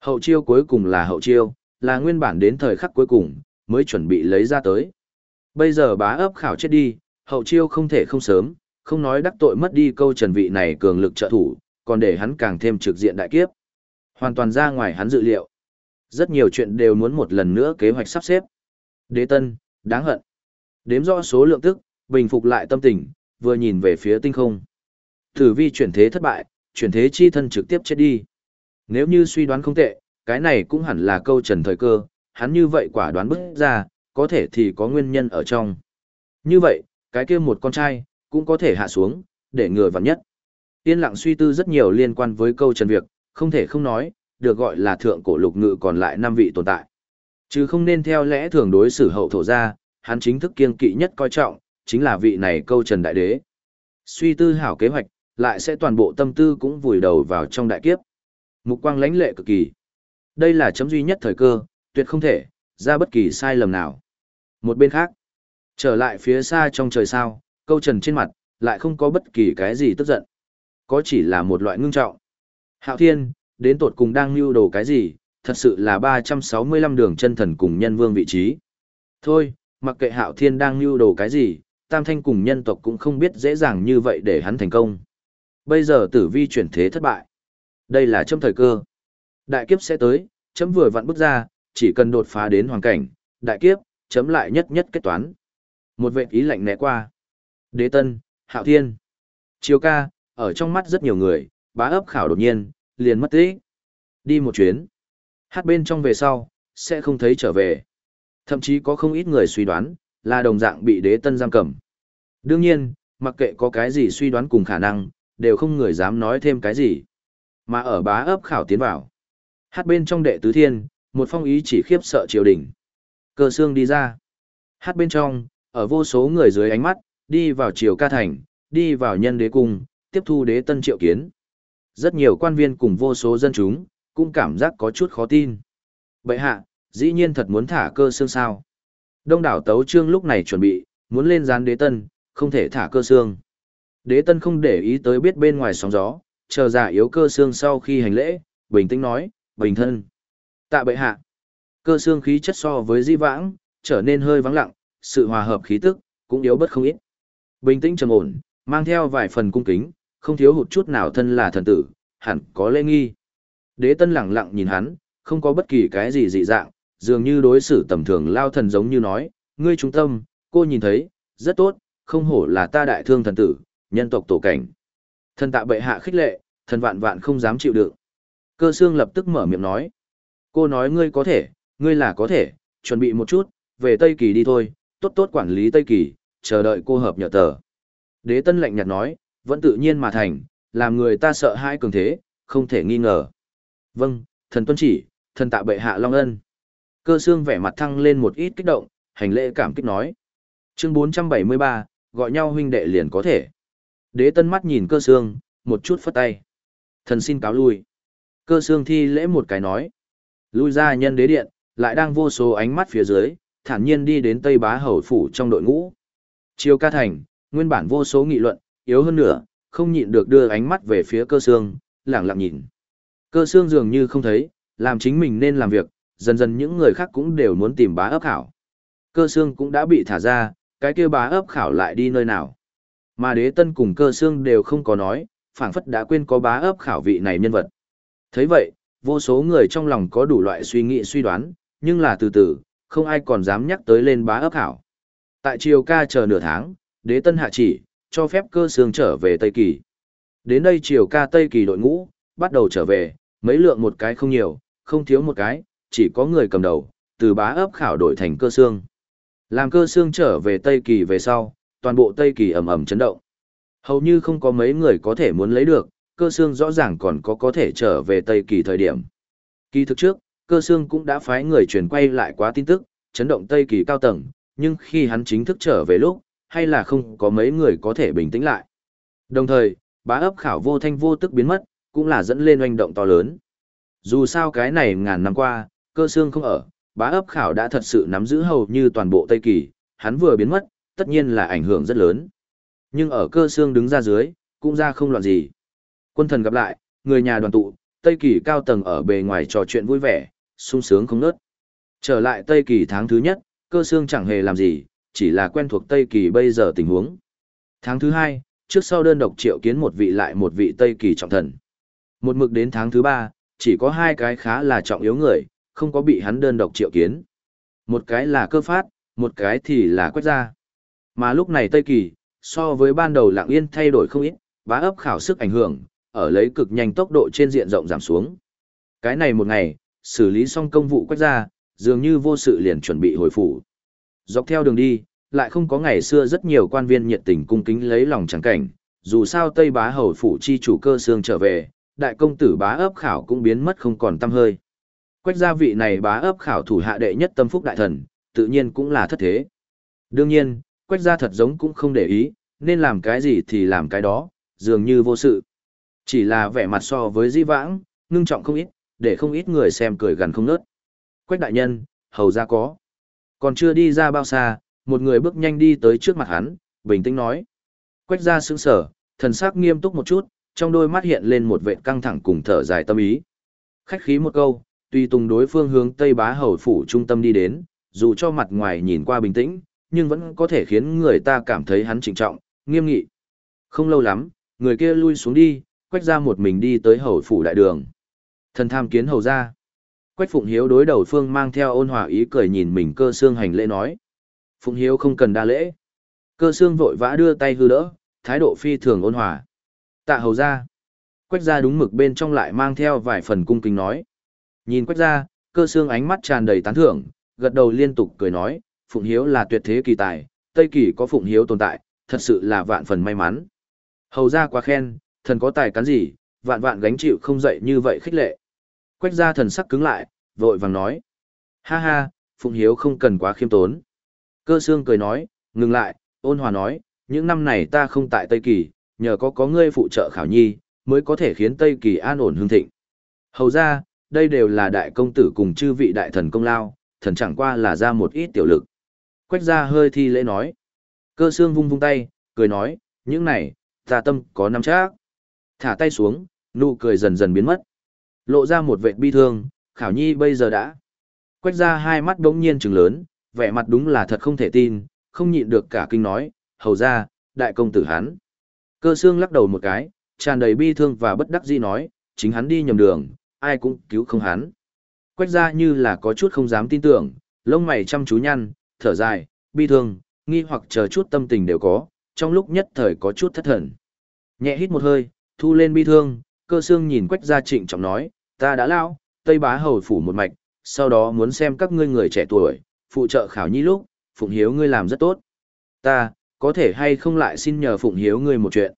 Hậu chiêu cuối cùng là hậu chiêu, là nguyên bản đến thời khắc cuối cùng, mới chuẩn bị lấy ra tới. Bây giờ bá ấp khảo chết đi, hậu chiêu không thể không sớm, không nói đắc tội mất đi câu trần vị này cường lực trợ thủ, còn để hắn càng thêm trực diện đại kiếp. Hoàn toàn ra ngoài hắn dự liệu. Rất nhiều chuyện đều muốn một lần nữa kế hoạch sắp xếp. Đế tân, đáng hận. Đếm rõ số lượng tức, bình phục lại tâm tình, vừa nhìn về phía tinh không. thử vi chuyển thế thất bại, chuyển thế chi thân trực tiếp chết đi. Nếu như suy đoán không tệ, cái này cũng hẳn là câu trần thời cơ, hắn như vậy quả đoán bức ra, có thể thì có nguyên nhân ở trong. Như vậy, cái kia một con trai, cũng có thể hạ xuống, để ngừa vặn nhất. Yên lặng suy tư rất nhiều liên quan với câu trần việc, không thể không nói, được gọi là thượng cổ lục ngự còn lại năm vị tồn tại. Chứ không nên theo lẽ thường đối xử hậu thổ ra, hắn chính thức kiên kỵ nhất coi trọng, chính là vị này câu trần đại đế. Suy tư hảo kế hoạch, lại sẽ toàn bộ tâm tư cũng vùi đầu vào trong đại kiếp. Mục quang lãnh lệ cực kỳ. Đây là chấm duy nhất thời cơ, tuyệt không thể, ra bất kỳ sai lầm nào. Một bên khác, trở lại phía xa trong trời sao, câu trần trên mặt, lại không có bất kỳ cái gì tức giận. Có chỉ là một loại ngưng trọng. Hạo thiên, đến tột cùng đang lưu đồ cái gì, thật sự là 365 đường chân thần cùng nhân vương vị trí. Thôi, mặc kệ hạo thiên đang lưu đồ cái gì, tam thanh cùng nhân tộc cũng không biết dễ dàng như vậy để hắn thành công. Bây giờ tử vi chuyển thế thất bại. Đây là châm thời cơ. Đại kiếp sẽ tới, chấm vừa vặn bước ra, chỉ cần đột phá đến hoàn cảnh, đại kiếp, chấm lại nhất nhất kết toán. Một vệ ý lạnh né qua. Đế tân, hạo thiên. Chiều ca, ở trong mắt rất nhiều người, bá ấp khảo đột nhiên, liền mất tích. Đi một chuyến. Hát bên trong về sau, sẽ không thấy trở về. Thậm chí có không ít người suy đoán, là đồng dạng bị đế tân giam cầm. Đương nhiên, mặc kệ có cái gì suy đoán cùng khả năng, đều không người dám nói thêm cái gì. Mà ở bá ấp khảo tiến vào. Hát bên trong đệ tứ thiên, một phong ý chỉ khiếp sợ triều đình. Cơ xương đi ra. Hát bên trong, ở vô số người dưới ánh mắt, đi vào triều ca thành, đi vào nhân đế cung, tiếp thu đế tân triệu kiến. Rất nhiều quan viên cùng vô số dân chúng, cũng cảm giác có chút khó tin. Bậy hạ, dĩ nhiên thật muốn thả cơ xương sao. Đông đảo tấu trương lúc này chuẩn bị, muốn lên gián đế tân, không thể thả cơ xương. Đế tân không để ý tới biết bên ngoài sóng gió, chờ giả yếu cơ xương sau khi hành lễ, bình tĩnh nói, bình thân. Tạ bệ hạ, cơ xương khí chất so với di vãng, trở nên hơi vắng lặng, sự hòa hợp khí tức, cũng yếu bất không ít. Bình tĩnh trầm ổn, mang theo vài phần cung kính, không thiếu hụt chút nào thân là thần tử, hẳn có lễ nghi. Đế tân lặng lặng nhìn hắn, không có bất kỳ cái gì dị dạng, dường như đối xử tầm thường lao thần giống như nói, ngươi trung tâm, cô nhìn thấy, rất tốt, không hổ là ta đại thương thần tử, nhân tộc tổ cảnh. Thần tạ bệ hạ khích lệ, thần vạn vạn không dám chịu đựng. Cơ xương lập tức mở miệng nói. Cô nói ngươi có thể, ngươi là có thể, chuẩn bị một chút, về Tây Kỳ đi thôi, tốt tốt quản lý Tây Kỳ, chờ đợi cô hợp nhờ tờ. Đế tân lạnh nhạt nói, vẫn tự nhiên mà thành, làm người ta sợ hãi cường thế, không thể nghi ngờ. Vâng, thần tuân chỉ, thần tạ bệ hạ long ân. Cơ xương vẻ mặt thăng lên một ít kích động, hành lễ cảm kích nói. Chương 473, gọi nhau huynh đệ liền có thể. Đế tân mắt nhìn cơ xương, một chút phất tay. Thần xin cáo lui. Cơ xương thi lễ một cái nói. Lui ra nhân đế điện, lại đang vô số ánh mắt phía dưới, thản nhiên đi đến Tây Bá Hầu Phủ trong đội ngũ. Chiêu ca thành, nguyên bản vô số nghị luận, yếu hơn nữa, không nhịn được đưa ánh mắt về phía cơ xương, lẳng lặng nhìn. Cơ xương dường như không thấy, làm chính mình nên làm việc, dần dần những người khác cũng đều muốn tìm bá ấp khảo. Cơ xương cũng đã bị thả ra, cái kia bá ấp khảo lại đi nơi nào. Mà đế tân cùng cơ xương đều không có nói, phảng phất đã quên có bá ấp khảo vị này nhân vật. thấy vậy, vô số người trong lòng có đủ loại suy nghĩ suy đoán, nhưng là từ từ, không ai còn dám nhắc tới lên bá ấp khảo. Tại triều ca chờ nửa tháng, đế tân hạ chỉ, cho phép cơ xương trở về Tây Kỳ. Đến đây triều ca Tây Kỳ đội ngũ, bắt đầu trở về, mấy lượng một cái không nhiều, không thiếu một cái, chỉ có người cầm đầu, từ bá ấp khảo đổi thành cơ xương. Làm cơ xương trở về Tây Kỳ về sau, toàn bộ Tây Kỳ ầm ầm chấn động. Hầu như không có mấy người có thể muốn lấy được, cơ xương rõ ràng còn có có thể trở về Tây Kỳ thời điểm. Kỳ thực trước, cơ xương cũng đã phái người truyền quay lại quá tin tức, chấn động Tây Kỳ cao tầng, nhưng khi hắn chính thức trở về lúc, hay là không có mấy người có thể bình tĩnh lại. Đồng thời, bá ấp khảo vô thanh vô tức biến mất, cũng là dẫn lên oanh động to lớn. Dù sao cái này ngàn năm qua, cơ xương không ở, bá ấp khảo đã thật sự nắm giữ hầu như toàn bộ Tây Kỳ, hắn vừa biến mất, tất nhiên là ảnh hưởng rất lớn. Nhưng ở cơ xương đứng ra dưới, cũng ra không loạn gì. Quân thần gặp lại, người nhà đoàn tụ, Tây Kỳ cao tầng ở bề ngoài trò chuyện vui vẻ, sung sướng không nớt. Trở lại Tây Kỳ tháng thứ nhất, cơ xương chẳng hề làm gì, chỉ là quen thuộc Tây Kỳ bây giờ tình huống. Tháng thứ hai, trước sau đơn độc triệu kiến một vị lại một vị Tây Kỳ trọng thần. Một mực đến tháng thứ ba, chỉ có hai cái khá là trọng yếu người, không có bị hắn đơn độc triệu kiến. Một cái là cơ phát, một cái thì là quét ra. Mà lúc này Tây Kỳ, so với ban đầu lạng yên thay đổi không ít, bá ấp khảo sức ảnh hưởng, ở lấy cực nhanh tốc độ trên diện rộng giảm xuống. Cái này một ngày, xử lý xong công vụ quách ra, dường như vô sự liền chuẩn bị hồi phủ. Dọc theo đường đi, lại không có ngày xưa rất nhiều quan viên nhiệt tình cung kính lấy lòng chẳng cảnh, dù sao Tây Bá Hầu phủ chi chủ cơ xương trở về, đại công tử bá ấp khảo cũng biến mất không còn tâm hơi. Quách gia vị này bá ấp khảo thủ hạ đệ nhất tâm phúc đại thần, tự nhiên cũng là thất thế. Đương nhiên, quách gia thật giống cũng không để ý, nên làm cái gì thì làm cái đó, dường như vô sự. Chỉ là vẻ mặt so với di vãng, ngưng trọng không ít, để không ít người xem cười gần không nớt. Quách đại nhân, hầu ra có. Còn chưa đi ra bao xa, một người bước nhanh đi tới trước mặt hắn, bình tĩnh nói. Quách ra sững sở, thần sắc nghiêm túc một chút, trong đôi mắt hiện lên một vệ căng thẳng cùng thở dài tâm ý. Khách khí một câu, tùy tùng đối phương hướng Tây Bá Hầu Phủ trung tâm đi đến, dù cho mặt ngoài nhìn qua bình tĩnh, nhưng vẫn có thể khiến người ta cảm thấy hắn trịnh trọng, nghiêm nghị. Không lâu lắm, người kia lui xuống đi, quách ra một mình đi tới Hầu Phủ đại đường. Thần tham kiến hầu ra. Quách Phụng Hiếu đối đầu phương mang theo ôn hòa ý cười nhìn mình cơ xương hành lễ nói. Phụng Hiếu không cần đa lễ. Cơ xương vội vã đưa tay hư đỡ, thái độ phi thường ôn hòa. Tạ hầu ra. Quách ra đúng mực bên trong lại mang theo vài phần cung kính nói. Nhìn quách ra, cơ xương ánh mắt tràn đầy tán thưởng, gật đầu liên tục cười nói, Phụng Hiếu là tuyệt thế kỳ tài, Tây Kỳ có Phụng Hiếu tồn tại, thật sự là vạn phần may mắn. Hầu ra quá khen, thần có tài cán gì, vạn vạn gánh chịu không dậy như vậy khích lệ. Quách ra thần sắc cứng lại, vội vàng nói. Ha ha, Phụng Hiếu không cần quá khiêm tốn. Cơ xương cười nói, ngừng lại, ôn hòa nói, những năm này ta không tại Tây Kỳ, nhờ có có ngươi phụ trợ khảo nhi, mới có thể khiến Tây Kỳ an ổn hương thịnh. Hầu ra, đây đều là đại công tử cùng chư vị đại thần công lao, thần chẳng qua là ra một ít tiểu lực. Quách ra hơi thi lễ nói. Cơ xương vung vung tay, cười nói, những này, ta tâm có nắm chắc. Thả tay xuống, nụ cười dần dần biến mất. Lộ ra một vệ bi thương, khảo nhi bây giờ đã. Quách ra hai mắt đống nhiên trừng lớn, vẻ mặt đúng là thật không thể tin, không nhịn được cả kinh nói, hầu ra, đại công tử hắn. Cơ xương lắc đầu một cái, tràn đầy bi thương và bất đắc dĩ nói, chính hắn đi nhầm đường, ai cũng cứu không hắn. Quách ra như là có chút không dám tin tưởng, lông mày chăm chú nhăn, thở dài, bi thương, nghi hoặc chờ chút tâm tình đều có, trong lúc nhất thời có chút thất thần. Nhẹ hít một hơi, thu lên bi thương, cơ xương nhìn quách Gia trịnh trọng nói, ta đã lao, Tây Bá Hầu phủ một mạch, sau đó muốn xem các ngươi người trẻ tuổi, phụ trợ khảo nhi lúc, Phụng Hiếu ngươi làm rất tốt. Ta, có thể hay không lại xin nhờ Phụng Hiếu ngươi một chuyện.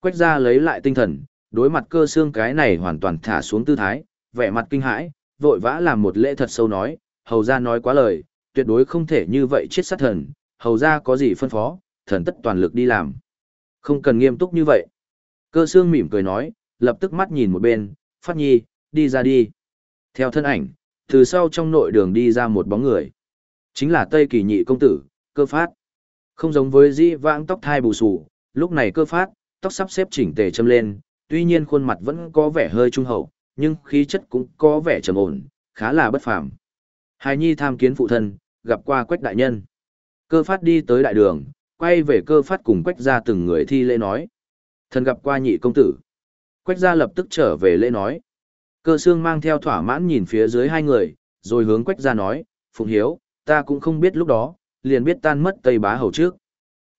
Quách Gia lấy lại tinh thần, đối mặt cơ xương cái này hoàn toàn thả xuống tư thái, vẻ mặt kinh hãi, vội vã làm một lễ thật sâu nói, hầu ra nói quá lời, tuyệt đối không thể như vậy chết sát thần, hầu ra có gì phân phó, thần tất toàn lực đi làm. Không cần nghiêm túc như vậy. Cơ xương mỉm cười nói, lập tức mắt nhìn một bên, phát nhi, đi ra đi. Theo thân ảnh, từ sau trong nội đường đi ra một bóng người. Chính là Tây Kỳ nhị công tử, cơ phát. Không giống với dĩ vãng tóc thai bù sù, lúc này cơ phát, tóc sắp xếp chỉnh tề châm lên, tuy nhiên khuôn mặt vẫn có vẻ hơi trung hậu, nhưng khí chất cũng có vẻ trầm ổn, khá là bất phàm. Hài Nhi tham kiến phụ thân, gặp qua Quách đại nhân. Cơ phát đi tới đại đường, quay về cơ phát cùng Quách gia từng người thi lễ nói. Thần gặp qua nhị công tử. Quách gia lập tức trở về lễ nói. Cơ xương mang theo thỏa mãn nhìn phía dưới hai người, rồi hướng Quách gia nói, Phụng Hiếu, ta cũng không biết lúc đó, liền biết tan mất Tây Bá Hầu trước.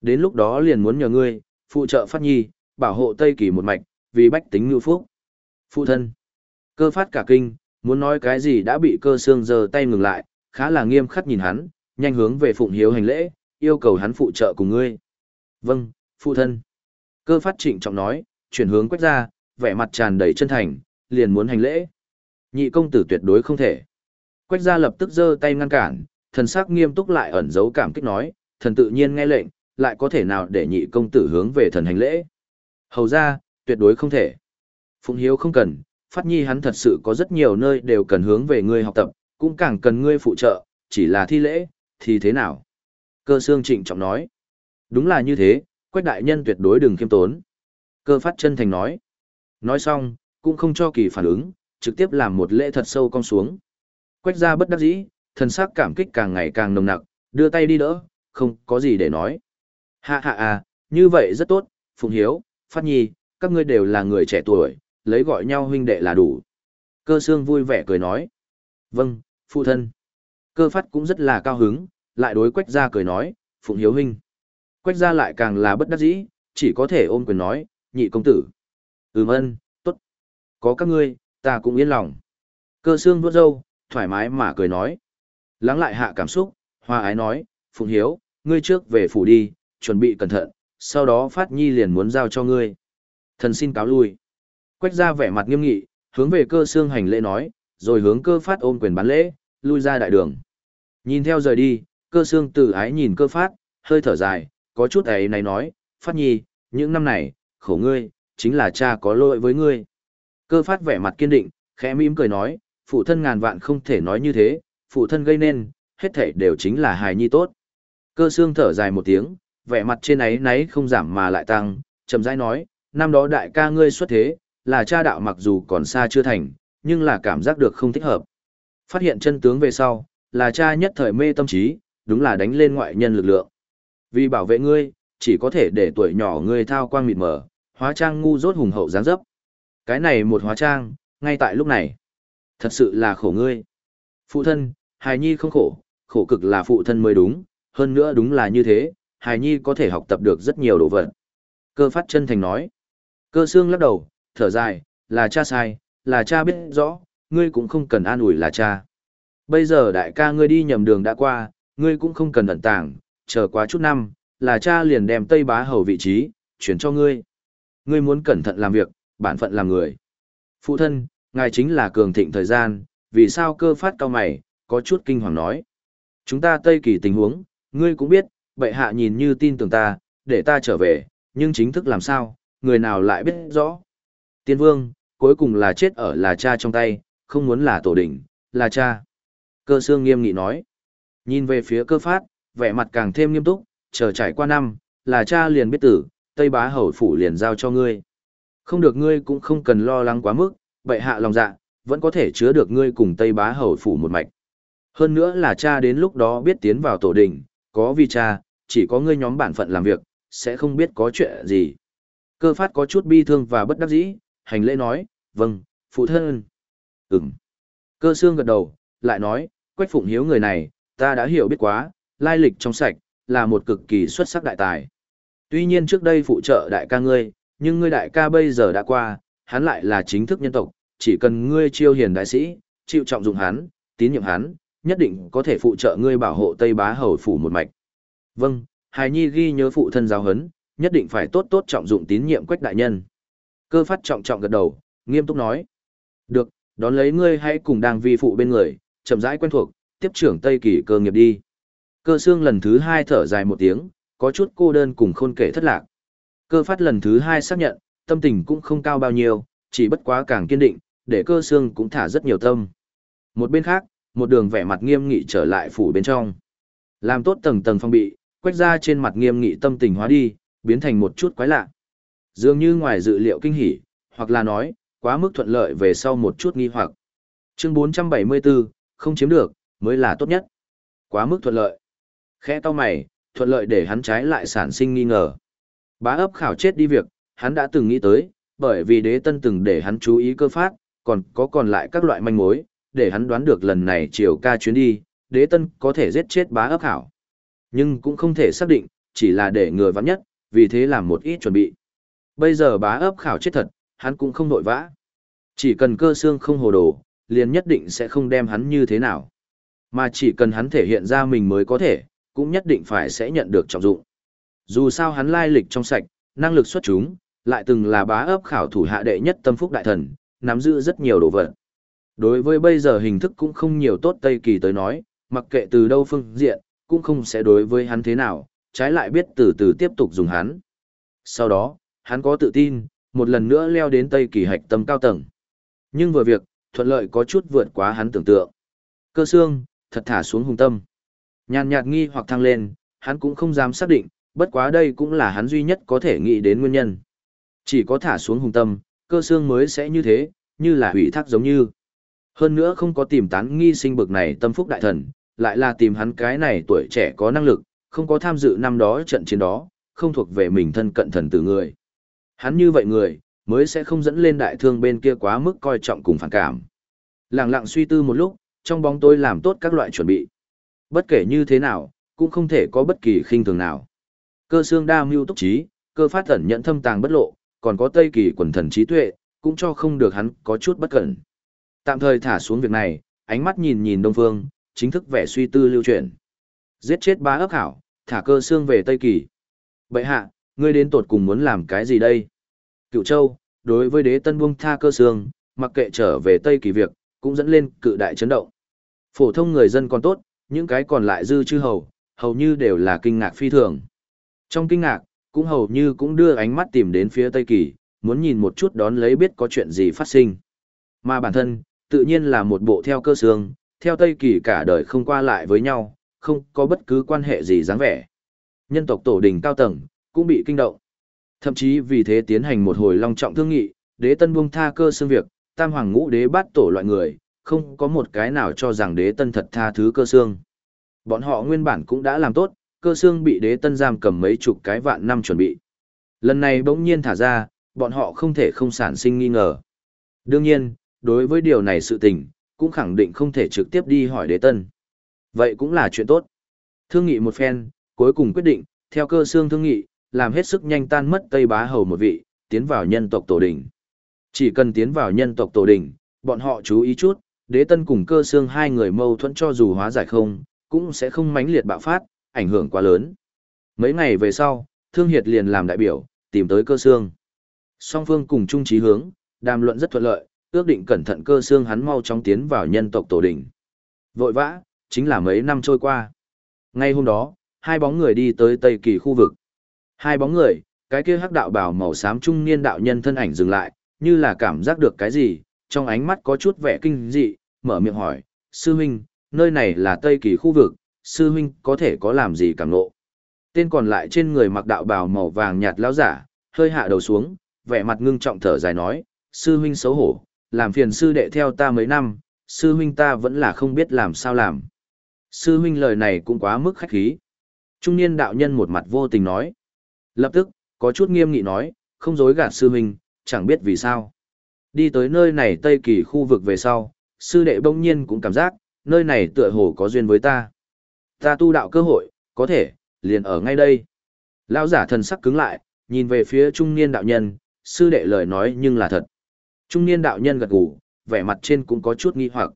Đến lúc đó liền muốn nhờ ngươi, phụ trợ phát nhi, bảo hộ Tây Kỳ một mạch, vì bách tính ngưu phúc. Phụ thân. Cơ phát cả kinh, muốn nói cái gì đã bị cơ xương giơ tay ngừng lại, khá là nghiêm khắc nhìn hắn, nhanh hướng về phụng hiếu hành lễ, yêu cầu hắn phụ trợ cùng ngươi. Vâng, phụ thân. Cơ phát trịnh trọng nói, chuyển hướng Quách ra, vẻ mặt tràn đầy chân thành, liền muốn hành lễ. Nhị công tử tuyệt đối không thể. Quách gia lập tức giơ tay ngăn cản, thần sắc nghiêm túc lại ẩn giấu cảm kích nói, thần tự nhiên nghe lệnh, lại có thể nào để nhị công tử hướng về thần hành lễ. Hầu ra, tuyệt đối không thể. Phụng hiếu không cần, phát nhi hắn thật sự có rất nhiều nơi đều cần hướng về ngươi học tập, cũng càng cần ngươi phụ trợ, chỉ là thi lễ, thì thế nào? Cơ xương trịnh trọng nói. Đúng là như thế, quách đại nhân tuyệt đối đừng khiêm tốn. Cơ phát chân thành nói. Nói xong, cũng không cho kỳ phản ứng, trực tiếp làm một lễ thật sâu cong xuống. Quách ra bất đắc dĩ, thần sắc cảm kích càng ngày càng nồng nặc, đưa tay đi đỡ, không có gì để nói. Hạ hạ à, như vậy rất tốt, Phùng Hiếu, Phát Nhi, các ngươi đều là người trẻ tuổi, lấy gọi nhau huynh đệ là đủ. Cơ xương vui vẻ cười nói. Vâng, phụ thân. Cơ phát cũng rất là cao hứng, lại đối quách gia cười nói, phụng hiếu huynh. Quách gia lại càng là bất đắc dĩ, chỉ có thể ôm quyền nói, nhị công tử. Ừm ân, tốt. Có các ngươi, ta cũng yên lòng. Cơ xương vuốt râu, thoải mái mà cười nói. Lắng lại hạ cảm xúc, hoa ái nói, phụng hiếu, ngươi trước về phủ đi, chuẩn bị cẩn thận, sau đó phát nhi liền muốn giao cho ngươi. Thần xin cáo lui. Quách ra vẻ mặt nghiêm nghị, hướng về cơ xương hành lễ nói, rồi hướng cơ phát ôm quyền bán lễ, lui ra đại đường. Nhìn theo rời đi, cơ xương tử ái nhìn cơ phát, hơi thở dài, có chút ấy này nói, phát nhi, những năm này, khổ ngươi, chính là cha có lỗi với ngươi. Cơ phát vẻ mặt kiên định, khẽ mỉm cười nói, phụ thân ngàn vạn không thể nói như thế, phụ thân gây nên, hết thảy đều chính là hài nhi tốt. Cơ xương thở dài một tiếng, vẻ mặt trên ấy náy không giảm mà lại tăng, chậm rãi nói, năm đó đại ca ngươi xuất thế, là cha đạo mặc dù còn xa chưa thành, nhưng là cảm giác được không thích hợp. Phát hiện chân tướng về sau, là cha nhất thời mê tâm trí, đúng là đánh lên ngoại nhân lực lượng. Vì bảo vệ ngươi, chỉ có thể để tuổi nhỏ ngươi thao quang mịt mờ, hóa trang ngu dốt hùng hậu dáng dấp. Cái này một hóa trang, ngay tại lúc này. Thật sự là khổ ngươi. Phụ thân, hài nhi không khổ, khổ cực là phụ thân mới đúng, hơn nữa đúng là như thế, hài nhi có thể học tập được rất nhiều đồ vật. Cơ phát chân thành nói. Cơ xương lắc đầu, thở dài, là cha sai, là cha biết rõ, ngươi cũng không cần an ủi là cha. Bây giờ đại ca ngươi đi nhầm đường đã qua, ngươi cũng không cần ẩn tàng, chờ quá chút năm, là cha liền đem Tây Bá Hầu vị trí, chuyển cho ngươi. Ngươi muốn cẩn thận làm việc, bản phận làm người. Phụ thân, ngài chính là cường thịnh thời gian, vì sao cơ phát cao mày, có chút kinh hoàng nói. Chúng ta Tây Kỳ tình huống, ngươi cũng biết, bệ hạ nhìn như tin tưởng ta, để ta trở về, nhưng chính thức làm sao, người nào lại biết rõ. Tiên vương, cuối cùng là chết ở là cha trong tay, không muốn là tổ đỉnh, là cha. Cơ xương nghiêm nghị nói. Nhìn về phía cơ phát, vẻ mặt càng thêm nghiêm túc, chờ trải qua năm, là cha liền biết tử, Tây Bá Hầu Phủ liền giao cho ngươi. Không được ngươi cũng không cần lo lắng quá mức, bệ hạ lòng dạ, vẫn có thể chứa được ngươi cùng Tây Bá Hầu Phủ một mạch. Hơn nữa là cha đến lúc đó biết tiến vào tổ đình, có vì cha, chỉ có ngươi nhóm bản phận làm việc, sẽ không biết có chuyện gì. Cơ phát có chút bi thương và bất đắc dĩ, hành lễ nói, vâng, phụ thân. Ừm. Cơ xương gật đầu, lại nói, Quách Phụng Hiếu người này, ta đã hiểu biết quá, lai lịch trong sạch, là một cực kỳ xuất sắc đại tài. Tuy nhiên trước đây phụ trợ đại ca ngươi, nhưng ngươi đại ca bây giờ đã qua, hắn lại là chính thức nhân tộc, chỉ cần ngươi chiêu hiền đại sĩ, chịu trọng dụng hắn, tín nhiệm hắn, nhất định có thể phụ trợ ngươi bảo hộ Tây Bá Hầu phủ một mạch. Vâng, Hài Nhi ghi nhớ phụ thân giáo huấn, nhất định phải tốt tốt trọng dụng tín nhiệm Quách đại nhân. Cơ phát trọng trọng gật đầu, nghiêm túc nói. Được, đón lấy ngươi hãy cùng đang vi phụ bên người, chậm rãi quen thuộc, tiếp trưởng Tây Kỳ cơ nghiệp đi. Cơ xương lần thứ hai thở dài một tiếng, có chút cô đơn cùng khôn kể thất lạc. Cơ phát lần thứ hai xác nhận, tâm tình cũng không cao bao nhiêu, chỉ bất quá càng kiên định, để cơ xương cũng thả rất nhiều tâm. Một bên khác, một đường vẻ mặt nghiêm nghị trở lại phủ bên trong. Làm tốt tầng tầng phong bị, quét ra trên mặt nghiêm nghị tâm tình hóa đi, biến thành một chút quái lạ. Dường như ngoài dự liệu kinh hỉ, hoặc là nói, quá mức thuận lợi về sau một chút nghi hoặc. Chương 474, không chiếm được, mới là tốt nhất. Quá mức thuận lợi. Khẽ to mày, thuận lợi để hắn trái lại sản sinh nghi ngờ. Bá ấp khảo chết đi việc, hắn đã từng nghĩ tới, bởi vì đế tân từng để hắn chú ý cơ phát, còn có còn lại các loại manh mối, để hắn đoán được lần này chiều ca chuyến đi, đế tân có thể giết chết bá ấp khảo. Nhưng cũng không thể xác định, chỉ là để người vắng nhất, vì thế làm một ít chuẩn bị. Bây giờ bá ấp khảo chết thật, hắn cũng không nội vã. Chỉ cần cơ xương không hồ đồ, liền nhất định sẽ không đem hắn như thế nào. Mà chỉ cần hắn thể hiện ra mình mới có thể, cũng nhất định phải sẽ nhận được trọng dụng. Dù sao hắn lai lịch trong sạch, năng lực xuất chúng, lại từng là bá ấp khảo thủ hạ đệ nhất tâm phúc đại thần, nắm giữ rất nhiều đồ vật. Đối với bây giờ hình thức cũng không nhiều tốt Tây Kỳ tới nói, mặc kệ từ đâu phương diện, cũng không sẽ đối với hắn thế nào, trái lại biết từ từ tiếp tục dùng hắn. Sau đó, hắn có tự tin, một lần nữa leo đến Tây Kỳ hạch tâm cao tầng. Nhưng vừa việc, thuận lợi có chút vượt quá hắn tưởng tượng. Cơ xương, thật thả xuống hùng tâm. Nhàn nhạt nghi hoặc thăng lên, hắn cũng không dám xác định, bất quá đây cũng là hắn duy nhất có thể nghĩ đến nguyên nhân. Chỉ có thả xuống hùng tâm, cơ xương mới sẽ như thế, như là hủy thác giống như. Hơn nữa không có tìm tán nghi sinh bực này tâm phúc đại thần, lại là tìm hắn cái này tuổi trẻ có năng lực, không có tham dự năm đó trận chiến đó, không thuộc về mình thân cận thần tử người. Hắn như vậy người, mới sẽ không dẫn lên đại thương bên kia quá mức coi trọng cùng phản cảm. Lặng lặng suy tư một lúc, trong bóng tối làm tốt các loại chuẩn bị. Bất kể như thế nào, cũng không thể có bất kỳ khinh thường nào. Cơ xương đa mưu túc trí, cơ phát ẩn nhận thâm tàng bất lộ, còn có tây kỳ quần thần trí tuệ, cũng cho không được hắn có chút bất cẩn. Tạm thời thả xuống việc này, ánh mắt nhìn nhìn đông phương, chính thức vẻ suy tư lưu truyền. Giết chết ba ấp hảo, thả cơ xương về Tây Kỳ. Bậy hạ, ngươi đến tột cùng muốn làm cái gì đây? Cựu châu, đối với đế tân buông tha cơ xương, mặc kệ trở về Tây Kỳ việc, cũng dẫn lên cự đại chấn động. Phổ thông người dân còn tốt, những cái còn lại dư chư hầu, hầu như đều là kinh ngạc phi thường. Trong kinh ngạc, cũng hầu như cũng đưa ánh mắt tìm đến phía Tây Kỳ, muốn nhìn một chút đón lấy biết có chuyện gì phát sinh. Mà bản thân, tự nhiên là một bộ theo cơ xương, theo Tây Kỳ cả đời không qua lại với nhau, không có bất cứ quan hệ gì dáng vẻ. Nhân tộc tổ đình cao tầng, cũng bị kinh động. Thậm chí vì thế tiến hành một hồi long trọng thương nghị, đế tân buông tha cơ xương việc, tam hoàng ngũ đế bắt tổ loại người, không có một cái nào cho rằng đế tân thật tha thứ cơ xương. Bọn họ nguyên bản cũng đã làm tốt, cơ xương bị đế tân giam cầm mấy chục cái vạn năm chuẩn bị. Lần này bỗng nhiên thả ra, bọn họ không thể không sản sinh nghi ngờ. Đương nhiên, đối với điều này sự tình, cũng khẳng định không thể trực tiếp đi hỏi đế tân. Vậy cũng là chuyện tốt. Thương nghị một phen, cuối cùng quyết định, theo cơ xương thương nghị, làm hết sức nhanh tan mất Tây Bá Hầu một vị, tiến vào nhân tộc tổ đình. Chỉ cần tiến vào nhân tộc tổ đình, bọn họ chú ý chút, đế tân cùng cơ xương hai người mâu thuẫn cho dù hóa giải không, cũng sẽ không mãnh liệt bạo phát, ảnh hưởng quá lớn. Mấy ngày về sau, Thương Hiệt liền làm đại biểu, tìm tới cơ xương. Song phương cùng chung chí hướng, đàm luận rất thuận lợi, ước định cẩn thận cơ xương hắn mau chóng tiến vào nhân tộc tổ đình. Vội vã, chính là mấy năm trôi qua. Ngay hôm đó, hai bóng người đi tới Tây Kỳ khu vực. Hai bóng người, cái kia hắc đạo bảo màu xám trung niên đạo nhân thân ảnh dừng lại, như là cảm giác được cái gì, trong ánh mắt có chút vẻ kinh dị, mở miệng hỏi, sư huynh, nơi này là Tây Kỳ khu vực, sư huynh có thể có làm gì cảm lộ? Tên còn lại trên người mặc đạo bào màu vàng nhạt lão giả, hơi hạ đầu xuống, vẻ mặt ngưng trọng thở dài nói, sư huynh xấu hổ, làm phiền sư đệ theo ta mấy năm, sư huynh ta vẫn là không biết làm sao làm. Sư huynh lời này cũng quá mức khách khí. Trung niên đạo nhân một mặt vô tình nói. Lập tức, có chút nghiêm nghị nói, không dối gạt sư huynh, chẳng biết vì sao. Đi tới nơi này Tây Kỳ khu vực về sau, sư đệ bỗng nhiên cũng cảm giác, nơi này tựa hồ có duyên với ta. Ta tu đạo cơ hội, có thể, liền ở ngay đây. Lão giả thần sắc cứng lại, nhìn về phía trung niên đạo nhân, sư đệ lời nói nhưng là thật. Trung niên đạo nhân gật gù, vẻ mặt trên cũng có chút nghi hoặc.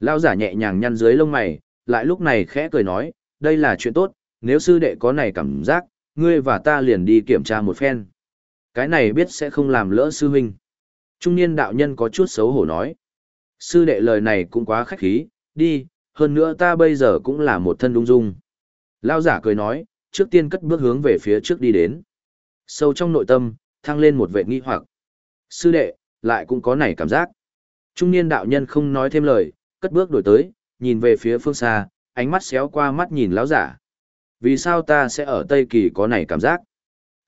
Lão giả nhẹ nhàng nhăn dưới lông mày, lại lúc này khẽ cười nói, đây là chuyện tốt, nếu sư đệ có này cảm giác, ngươi và ta liền đi kiểm tra một phen. Cái này biết sẽ không làm lỡ sư huynh. Trung niên đạo nhân có chút xấu hổ nói. Sư đệ lời này cũng quá khách khí, đi, hơn nữa ta bây giờ cũng là một thân đung dung. Lao giả cười nói, trước tiên cất bước hướng về phía trước đi đến. Sâu trong nội tâm, thăng lên một vệ nghi hoặc. Sư đệ, lại cũng có nảy cảm giác. Trung niên đạo nhân không nói thêm lời, cất bước đổi tới, nhìn về phía phương xa, ánh mắt xéo qua mắt nhìn lão giả. Vì sao ta sẽ ở Tây Kỳ có nảy cảm giác?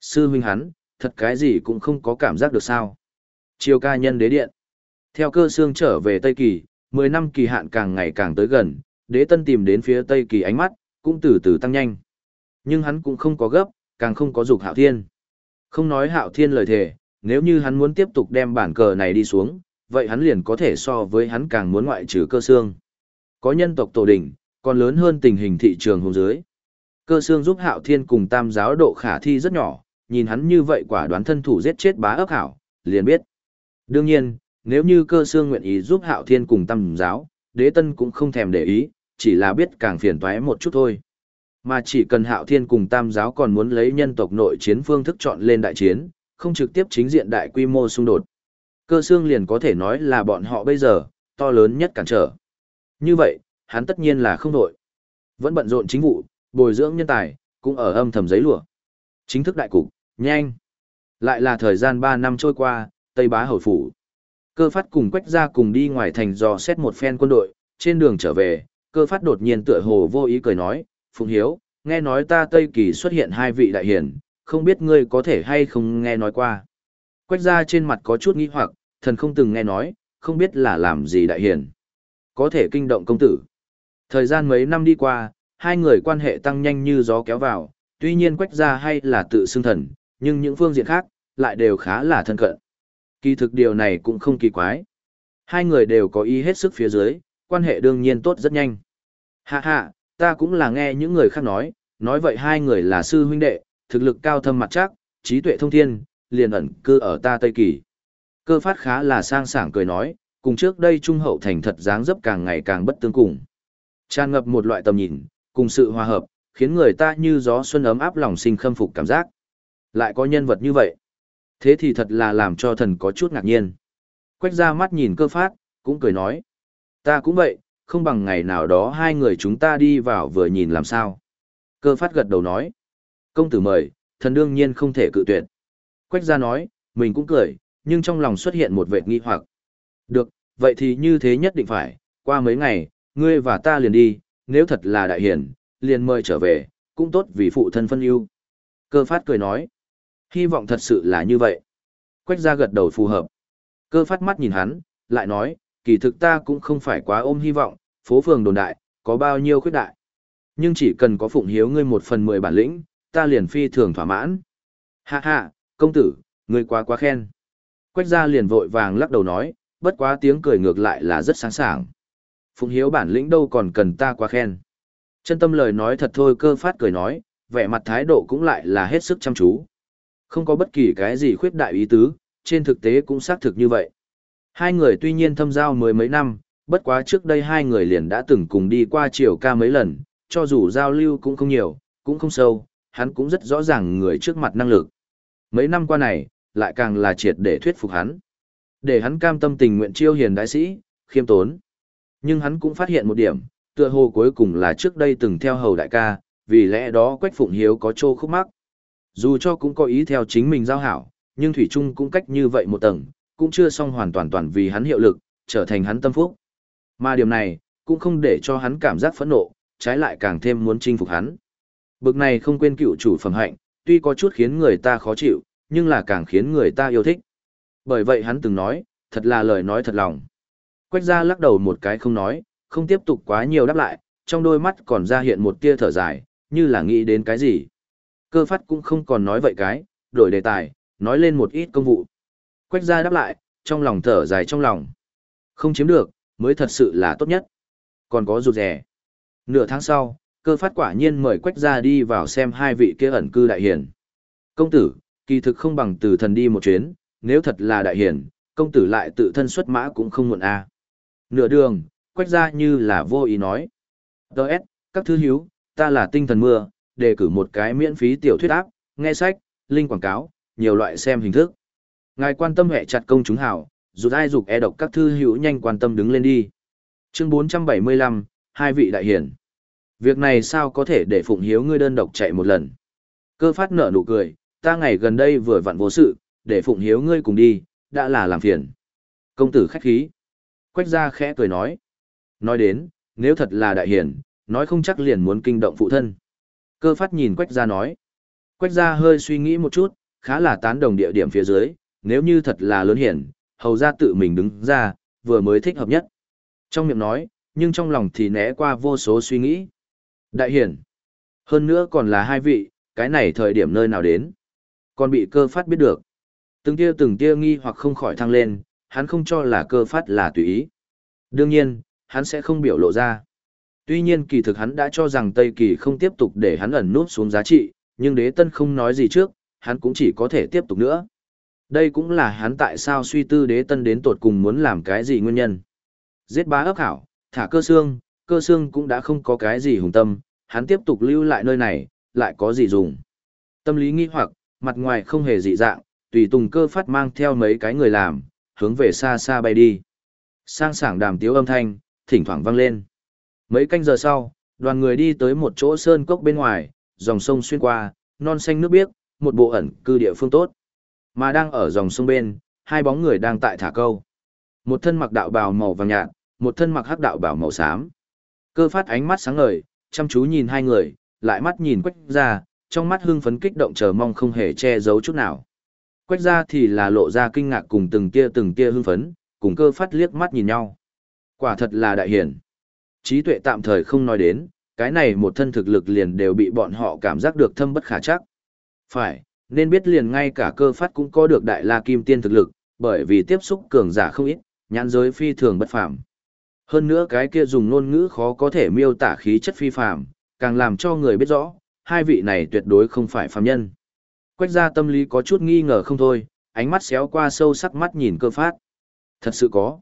Sư huynh hắn, thật cái gì cũng không có cảm giác được sao? Chiều ca nhân đế điện. Theo cơ xương trở về Tây Kỳ, 10 năm kỳ hạn càng ngày càng tới gần, đế tân tìm đến phía Tây Kỳ ánh mắt, cũng từ từ tăng nhanh. Nhưng hắn cũng không có gấp, càng không có dục hạo thiên. Không nói hạo thiên lời thề, nếu như hắn muốn tiếp tục đem bản cờ này đi xuống, vậy hắn liền có thể so với hắn càng muốn ngoại trừ cơ xương. Có nhân tộc tổ đỉnh, còn lớn hơn tình hình thị trường hôm dưới. Cơ xương giúp hạo thiên cùng tam giáo độ khả thi rất nhỏ, nhìn hắn như vậy quả đoán thân thủ giết chết bá ấp hảo, liền biết. Đương nhiên, nếu như cơ xương nguyện ý giúp hạo thiên cùng tam giáo, đế tân cũng không thèm để ý, chỉ là biết càng phiền toái một chút thôi. Mà chỉ cần hạo thiên cùng tam giáo còn muốn lấy nhân tộc nội chiến phương thức chọn lên đại chiến, không trực tiếp chính diện đại quy mô xung đột. Cơ xương liền có thể nói là bọn họ bây giờ, to lớn nhất cản trở. Như vậy, hắn tất nhiên là không đổi, Vẫn bận rộn chính vụ, bồi dưỡng nhân tài, cũng ở âm thầm giấy lụa. Chính thức đại cục, nhanh. Lại là thời gian 3 năm trôi qua, Tây Bá Hầu Phủ. Cơ phát cùng quách ra cùng đi ngoài thành dò xét một phen quân đội, trên đường trở về, cơ phát đột nhiên tựa hồ vô ý cười nói, Phùng Hiếu, nghe nói ta Tây Kỳ xuất hiện hai vị đại hiển, không biết ngươi có thể hay không nghe nói qua. Quách ra trên mặt có chút nghi hoặc, thần không từng nghe nói, không biết là làm gì đại hiển. Có thể kinh động công tử. Thời gian mấy năm đi qua, hai người quan hệ tăng nhanh như gió kéo vào, tuy nhiên quách ra hay là tự xưng thần, nhưng những phương diện khác, lại đều khá là thân cận. Kỳ thực điều này cũng không kỳ quái. Hai người đều có ý hết sức phía dưới, quan hệ đương nhiên tốt rất nhanh. Hạ hạ, ta cũng là nghe những người khác nói, nói vậy hai người là sư huynh đệ, thực lực cao thâm mặt chắc, trí tuệ thông thiên, liền ẩn cư ở ta Tây Kỳ. Cơ phát khá là sang sảng cười nói, cùng trước đây trung hậu thành thật dáng dấp càng ngày càng bất tương cùng. Tràn ngập một loại tầm nhìn, cùng sự hòa hợp, khiến người ta như gió xuân ấm áp lòng sinh khâm phục cảm giác. Lại có nhân vật như vậy. Thế thì thật là làm cho thần có chút ngạc nhiên. Quách ra mắt nhìn cơ phát, cũng cười nói. Ta cũng vậy, không bằng ngày nào đó hai người chúng ta đi vào vừa nhìn làm sao. Cơ phát gật đầu nói. Công tử mời, thần đương nhiên không thể cự tuyệt. Quách gia nói, mình cũng cười, nhưng trong lòng xuất hiện một vệt nghi hoặc. Được, vậy thì như thế nhất định phải, qua mấy ngày, ngươi và ta liền đi, nếu thật là đại hiền, liền mời trở về, cũng tốt vì phụ thân phân ưu. Cơ phát cười nói, hy vọng thật sự là như vậy. Quách gia gật đầu phù hợp. Cơ phát mắt nhìn hắn, lại nói, kỳ thực ta cũng không phải quá ôm hy vọng, phố phường đồn đại, có bao nhiêu khuyết đại. Nhưng chỉ cần có phụng hiếu ngươi một phần mười bản lĩnh, ta liền phi thường thỏa mãn. Hạ hạ, công tử, ngươi quá quá khen. Quách gia liền vội vàng lắc đầu nói, bất quá tiếng cười ngược lại là rất sáng sảng. Phụng hiếu bản lĩnh đâu còn cần ta quá khen. Chân tâm lời nói thật thôi cơ phát cười nói, vẻ mặt thái độ cũng lại là hết sức chăm chú. Không có bất kỳ cái gì khuyết đại ý tứ, trên thực tế cũng xác thực như vậy. Hai người tuy nhiên thâm giao mười mấy năm, bất quá trước đây hai người liền đã từng cùng đi qua triều ca mấy lần, cho dù giao lưu cũng không nhiều, cũng không sâu, hắn cũng rất rõ ràng người trước mặt năng lực. Mấy năm qua này, lại càng là triệt để thuyết phục hắn. Để hắn cam tâm tình nguyện chiêu hiền đại sĩ, khiêm tốn. Nhưng hắn cũng phát hiện một điểm, tựa hồ cuối cùng là trước đây từng theo hầu đại ca, vì lẽ đó Quách Phụng Hiếu có trô khúc mắc. Dù cho cũng có ý theo chính mình giao hảo, nhưng Thủy Trung cũng cách như vậy một tầng, cũng chưa xong hoàn toàn toàn vì hắn hiệu lực, trở thành hắn tâm phúc. Mà điểm này, cũng không để cho hắn cảm giác phẫn nộ, trái lại càng thêm muốn chinh phục hắn. Bực này không quên cựu chủ phẩm hạnh, tuy có chút khiến người ta khó chịu, nhưng là càng khiến người ta yêu thích. Bởi vậy hắn từng nói, thật là lời nói thật lòng. Quách Gia lắc đầu một cái không nói, không tiếp tục quá nhiều đáp lại, trong đôi mắt còn ra hiện một tia thở dài, như là nghĩ đến cái gì. Cơ phát cũng không còn nói vậy cái, đổi đề tài, nói lên một ít công vụ. Quách Gia đáp lại, trong lòng thở dài trong lòng. Không chiếm được, mới thật sự là tốt nhất. Còn có rụt rẻ. Nửa tháng sau, cơ phát quả nhiên mời Quách Gia đi vào xem hai vị kia ẩn cư đại hiền. Công tử, kỳ thực không bằng từ thần đi một chuyến, nếu thật là đại hiền, công tử lại tự thân xuất mã cũng không muộn a. À. Nửa đường, Quách ra như là vô ý nói. Đợt, các thư hiếu, ta là tinh thần mưa, đề cử một cái miễn phí tiểu thuyết áp, nghe sách, link quảng cáo, nhiều loại xem hình thức. Ngài quan tâm hệ chặt công chúng hảo, dù ai dục e độc các thư hữu nhanh quan tâm đứng lên đi. Chương 475, hai vị đại hiển. Việc này sao có thể để Phụng Hiếu ngươi đơn độc chạy một lần? Cơ phát nở nụ cười, ta ngày gần đây vừa vặn vô sự, để Phụng Hiếu ngươi cùng đi, đã là làm phiền. Công tử khách khí. Quách gia khẽ cười nói. Nói đến, nếu thật là đại hiển, nói không chắc liền muốn kinh động phụ thân. Cơ phát nhìn Quách gia nói. Quách gia hơi suy nghĩ một chút, khá là tán đồng địa điểm phía dưới, nếu như thật là lớn hiển, hầu ra tự mình đứng ra, vừa mới thích hợp nhất. Trong miệng nói, nhưng trong lòng thì né qua vô số suy nghĩ. Đại hiển, hơn nữa còn là hai vị, cái này thời điểm nơi nào đến. Còn bị cơ phát biết được. Từng tia từng tia nghi hoặc không khỏi thăng lên, hắn không cho là cơ phát là tùy ý. Đương nhiên, hắn sẽ không biểu lộ ra. Tuy nhiên kỳ thực hắn đã cho rằng Tây Kỳ không tiếp tục để hắn ẩn nút xuống giá trị, nhưng đế tân không nói gì trước, hắn cũng chỉ có thể tiếp tục nữa. Đây cũng là hắn tại sao suy tư đế tân đến tột cùng muốn làm cái gì nguyên nhân. Giết bá ấp hảo, thả cơ xương, cơ xương cũng đã không có cái gì hùng tâm, hắn tiếp tục lưu lại nơi này, lại có gì dùng. Tâm lý nghi hoặc, mặt ngoài không hề dị dạng, tùy tùng cơ phát mang theo mấy cái người làm, hướng về xa xa bay đi. Sang sảng đàm tiếu âm thanh, thỉnh thoảng vang lên. Mấy canh giờ sau, đoàn người đi tới một chỗ sơn cốc bên ngoài, dòng sông xuyên qua, non xanh nước biếc, một bộ ẩn cư địa phương tốt. Mà đang ở dòng sông bên, hai bóng người đang tại thả câu. Một thân mặc đạo bào màu vàng nhạt, một thân mặc hắc đạo bào màu xám. Cơ phát ánh mắt sáng ngời, chăm chú nhìn hai người, lại mắt nhìn quách ra, trong mắt hưng phấn kích động chờ mong không hề che giấu chút nào. Quách ra thì là lộ ra kinh ngạc cùng từng tia từng tia hưng phấn, cùng cơ phát liếc mắt nhìn nhau. Quả thật là đại hiển. Trí tuệ tạm thời không nói đến, cái này một thân thực lực liền đều bị bọn họ cảm giác được thâm bất khả chắc. Phải, nên biết liền ngay cả cơ phát cũng có được đại la kim tiên thực lực, bởi vì tiếp xúc cường giả không ít, nhãn giới phi thường bất phàm. Hơn nữa cái kia dùng ngôn ngữ khó có thể miêu tả khí chất phi phàm, càng làm cho người biết rõ, hai vị này tuyệt đối không phải phàm nhân. Quách gia tâm lý có chút nghi ngờ không thôi, ánh mắt xéo qua sâu sắc mắt nhìn cơ phát. Thật sự có.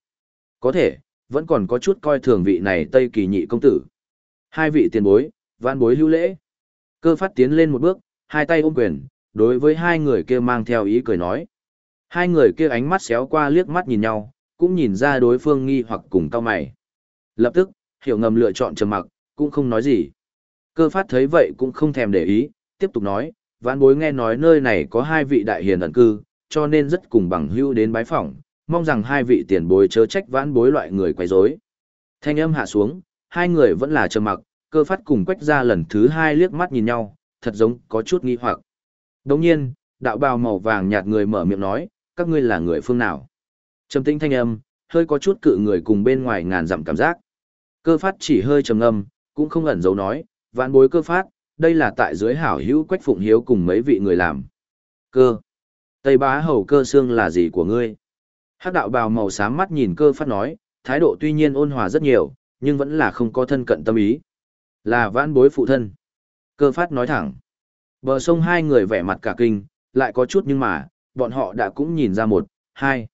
Có thể, vẫn còn có chút coi thường vị này Tây Kỳ nhị công tử. Hai vị tiền bối, vạn bối lưu lễ. Cơ phát tiến lên một bước, hai tay ôm quyền, đối với hai người kia mang theo ý cười nói. Hai người kia ánh mắt xéo qua liếc mắt nhìn nhau, cũng nhìn ra đối phương nghi hoặc cùng cao mày. Lập tức, hiểu ngầm lựa chọn trầm mặc, cũng không nói gì. Cơ phát thấy vậy cũng không thèm để ý, tiếp tục nói, Vãn bối nghe nói nơi này có hai vị đại hiền ẩn cư, cho nên rất cùng bằng hữu đến bái phỏng, mong rằng hai vị tiền bối chớ trách vãn bối loại người quấy rối. Thanh âm hạ xuống, hai người vẫn là trầm mặc, cơ phát cùng quách ra lần thứ hai liếc mắt nhìn nhau, thật giống có chút nghi hoặc. Đồng nhiên, đạo bào màu vàng nhạt người mở miệng nói, các ngươi là người phương nào? Trầm tĩnh thanh âm, hơi có chút cự người cùng bên ngoài ngàn dặm cảm giác. Cơ phát chỉ hơi trầm ngâm, cũng không ẩn giấu nói, vạn bối cơ phát, đây là tại dưới hảo hữu quách phụng hiếu cùng mấy vị người làm. Cơ. Tây bá hầu cơ xương là gì của ngươi? Hắc đạo bào màu xám mắt nhìn cơ phát nói, thái độ tuy nhiên ôn hòa rất nhiều, nhưng vẫn là không có thân cận tâm ý. Là vãn bối phụ thân. Cơ phát nói thẳng. Bờ sông hai người vẻ mặt cả kinh, lại có chút nhưng mà, bọn họ đã cũng nhìn ra một, hai.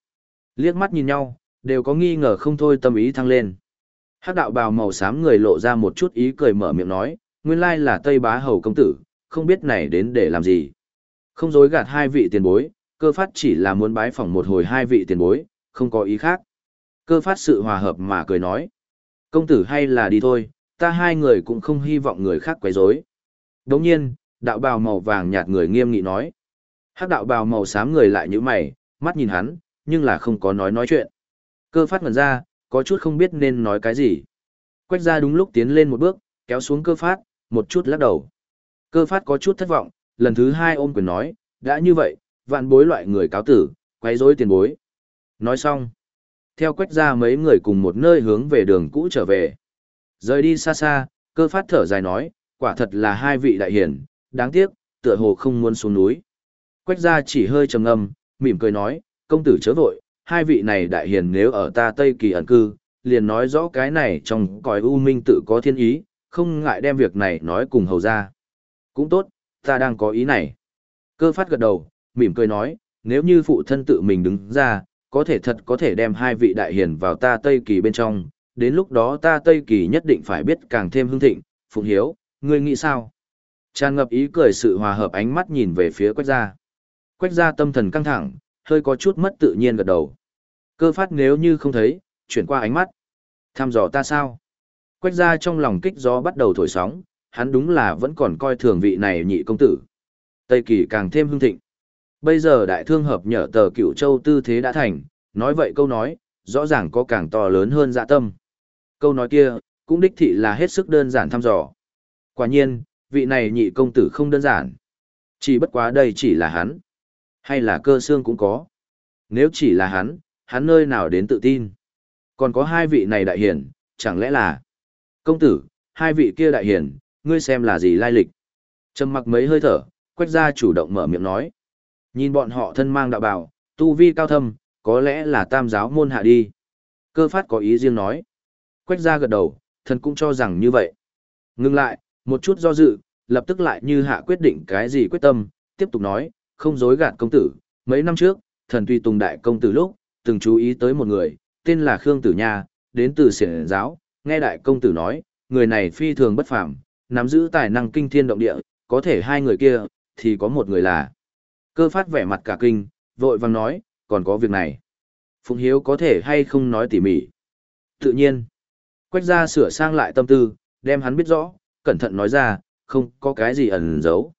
Liếc mắt nhìn nhau, đều có nghi ngờ không thôi tâm ý thăng lên. Hắc đạo bào màu xám người lộ ra một chút ý cười mở miệng nói, nguyên lai là Tây Bá Hầu công tử, không biết này đến để làm gì. Không dối gạt hai vị tiền bối, cơ phát chỉ là muốn bái phỏng một hồi hai vị tiền bối, không có ý khác. Cơ phát sự hòa hợp mà cười nói, công tử hay là đi thôi, ta hai người cũng không hy vọng người khác quấy rối. Đồng nhiên, đạo bào màu vàng nhạt người nghiêm nghị nói. Hắc đạo bào màu xám người lại như mày, mắt nhìn hắn, nhưng là không có nói nói chuyện. Cơ phát ngần ra, có chút không biết nên nói cái gì. Quách ra đúng lúc tiến lên một bước, kéo xuống cơ phát, một chút lắc đầu. Cơ phát có chút thất vọng, lần thứ hai ôm quyền nói, đã như vậy, vạn bối loại người cáo tử, quấy rối tiền bối. Nói xong, theo quách ra mấy người cùng một nơi hướng về đường cũ trở về. Rời đi xa xa, cơ phát thở dài nói, quả thật là hai vị đại hiển, đáng tiếc, tựa hồ không muốn xuống núi. Quách ra chỉ hơi trầm ngâm, mỉm cười nói, công tử chớ vội, hai vị này đại hiền nếu ở ta Tây Kỳ ẩn cư, liền nói rõ cái này trong cõi u minh tự có thiên ý, không ngại đem việc này nói cùng hầu ra. Cũng tốt, ta đang có ý này. Cơ phát gật đầu, mỉm cười nói, nếu như phụ thân tự mình đứng ra, có thể thật có thể đem hai vị đại hiền vào ta Tây Kỳ bên trong, đến lúc đó ta Tây Kỳ nhất định phải biết càng thêm hưng thịnh, phụng hiếu, ngươi nghĩ sao? Tràn ngập ý cười sự hòa hợp ánh mắt nhìn về phía quách gia. Quách gia tâm thần căng thẳng, hơi có chút mất tự nhiên gật đầu. Cơ phát nếu như không thấy, chuyển qua ánh mắt. Thăm dò ta sao? Quách gia trong lòng kích gió bắt đầu thổi sóng, hắn đúng là vẫn còn coi thường vị này nhị công tử. Tây kỳ càng thêm hưng thịnh. Bây giờ đại thương hợp nhở tờ cựu châu tư thế đã thành, nói vậy câu nói, rõ ràng có càng to lớn hơn dạ tâm. Câu nói kia, cũng đích thị là hết sức đơn giản thăm dò. Quả nhiên, vị này nhị công tử không đơn giản. Chỉ bất quá đây chỉ là hắn. Hay là cơ xương cũng có. Nếu chỉ là hắn, hắn nơi nào đến tự tin. Còn có hai vị này đại hiển, chẳng lẽ là... Công tử, hai vị kia đại hiển, ngươi xem là gì lai lịch. Trầm mặc mấy hơi thở, quách gia chủ động mở miệng nói. Nhìn bọn họ thân mang đạo bào, tu vi cao thâm, có lẽ là tam giáo môn hạ đi. Cơ phát có ý riêng nói. Quách gia gật đầu, thần cũng cho rằng như vậy. Ngưng lại, một chút do dự, lập tức lại như hạ quyết định cái gì quyết tâm, tiếp tục nói, không dối gạt công tử. Mấy năm trước, thần tuy tùng đại công tử lúc, từng chú ý tới một người, tên là Khương Tử Nha, đến từ xiển giáo, nghe đại công tử nói, người này phi thường bất phàm, nắm giữ tài năng kinh thiên động địa, có thể hai người kia, thì có một người là. Cơ phát vẻ mặt cả kinh, vội vàng nói, còn có việc này. Phụng Hiếu có thể hay không nói tỉ mỉ. Tự nhiên, quách ra sửa sang lại tâm tư, đem hắn biết rõ, cẩn thận nói ra, không có cái gì ẩn giấu.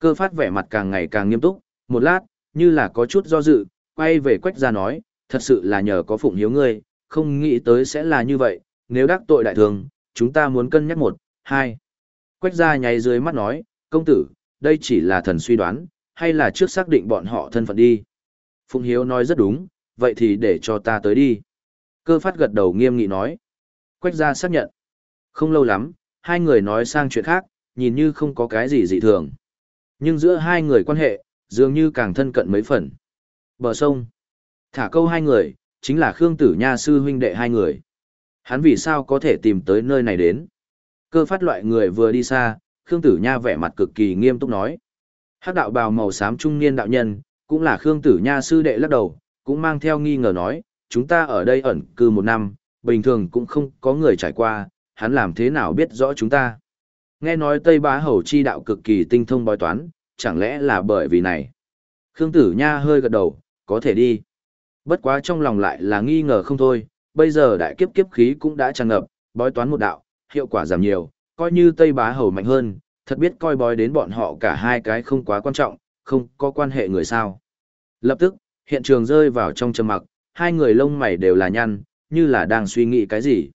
Cơ phát vẻ mặt càng ngày càng nghiêm túc, một lát, như là có chút do dự, quay về quách ra nói, thật sự là nhờ có phụng hiếu ngươi, không nghĩ tới sẽ là như vậy, nếu đắc tội đại thường, chúng ta muốn cân nhắc một, hai. Quách gia nháy dưới mắt nói, công tử, đây chỉ là thần suy đoán, hay là trước xác định bọn họ thân phận đi. Phùng hiếu nói rất đúng, vậy thì để cho ta tới đi. Cơ phát gật đầu nghiêm nghị nói. Quách gia xác nhận. Không lâu lắm, hai người nói sang chuyện khác, nhìn như không có cái gì dị thường. Nhưng giữa hai người quan hệ, dường như càng thân cận mấy phần. Bờ sông. Thả câu hai người, chính là Khương Tử Nha sư huynh đệ hai người. Hắn vì sao có thể tìm tới nơi này đến? Cơ phát loại người vừa đi xa, Khương Tử Nha vẻ mặt cực kỳ nghiêm túc nói. Hắc đạo bào màu xám trung niên đạo nhân, cũng là Khương Tử Nha sư đệ lắc đầu, cũng mang theo nghi ngờ nói, chúng ta ở đây ẩn cư một năm, bình thường cũng không có người trải qua, hắn làm thế nào biết rõ chúng ta. Nghe nói Tây Bá Hầu chi đạo cực kỳ tinh thông bói toán, chẳng lẽ là bởi vì này. Khương Tử Nha hơi gật đầu, có thể đi. Bất quá trong lòng lại là nghi ngờ không thôi, bây giờ đại kiếp kiếp khí cũng đã tràn ngập, bói toán một đạo, hiệu quả giảm nhiều, coi như Tây Bá Hầu mạnh hơn, thật biết coi bói đến bọn họ cả hai cái không quá quan trọng, không có quan hệ người sao. Lập tức, hiện trường rơi vào trong trầm mặc, hai người lông mày đều là nhăn, như là đang suy nghĩ cái gì.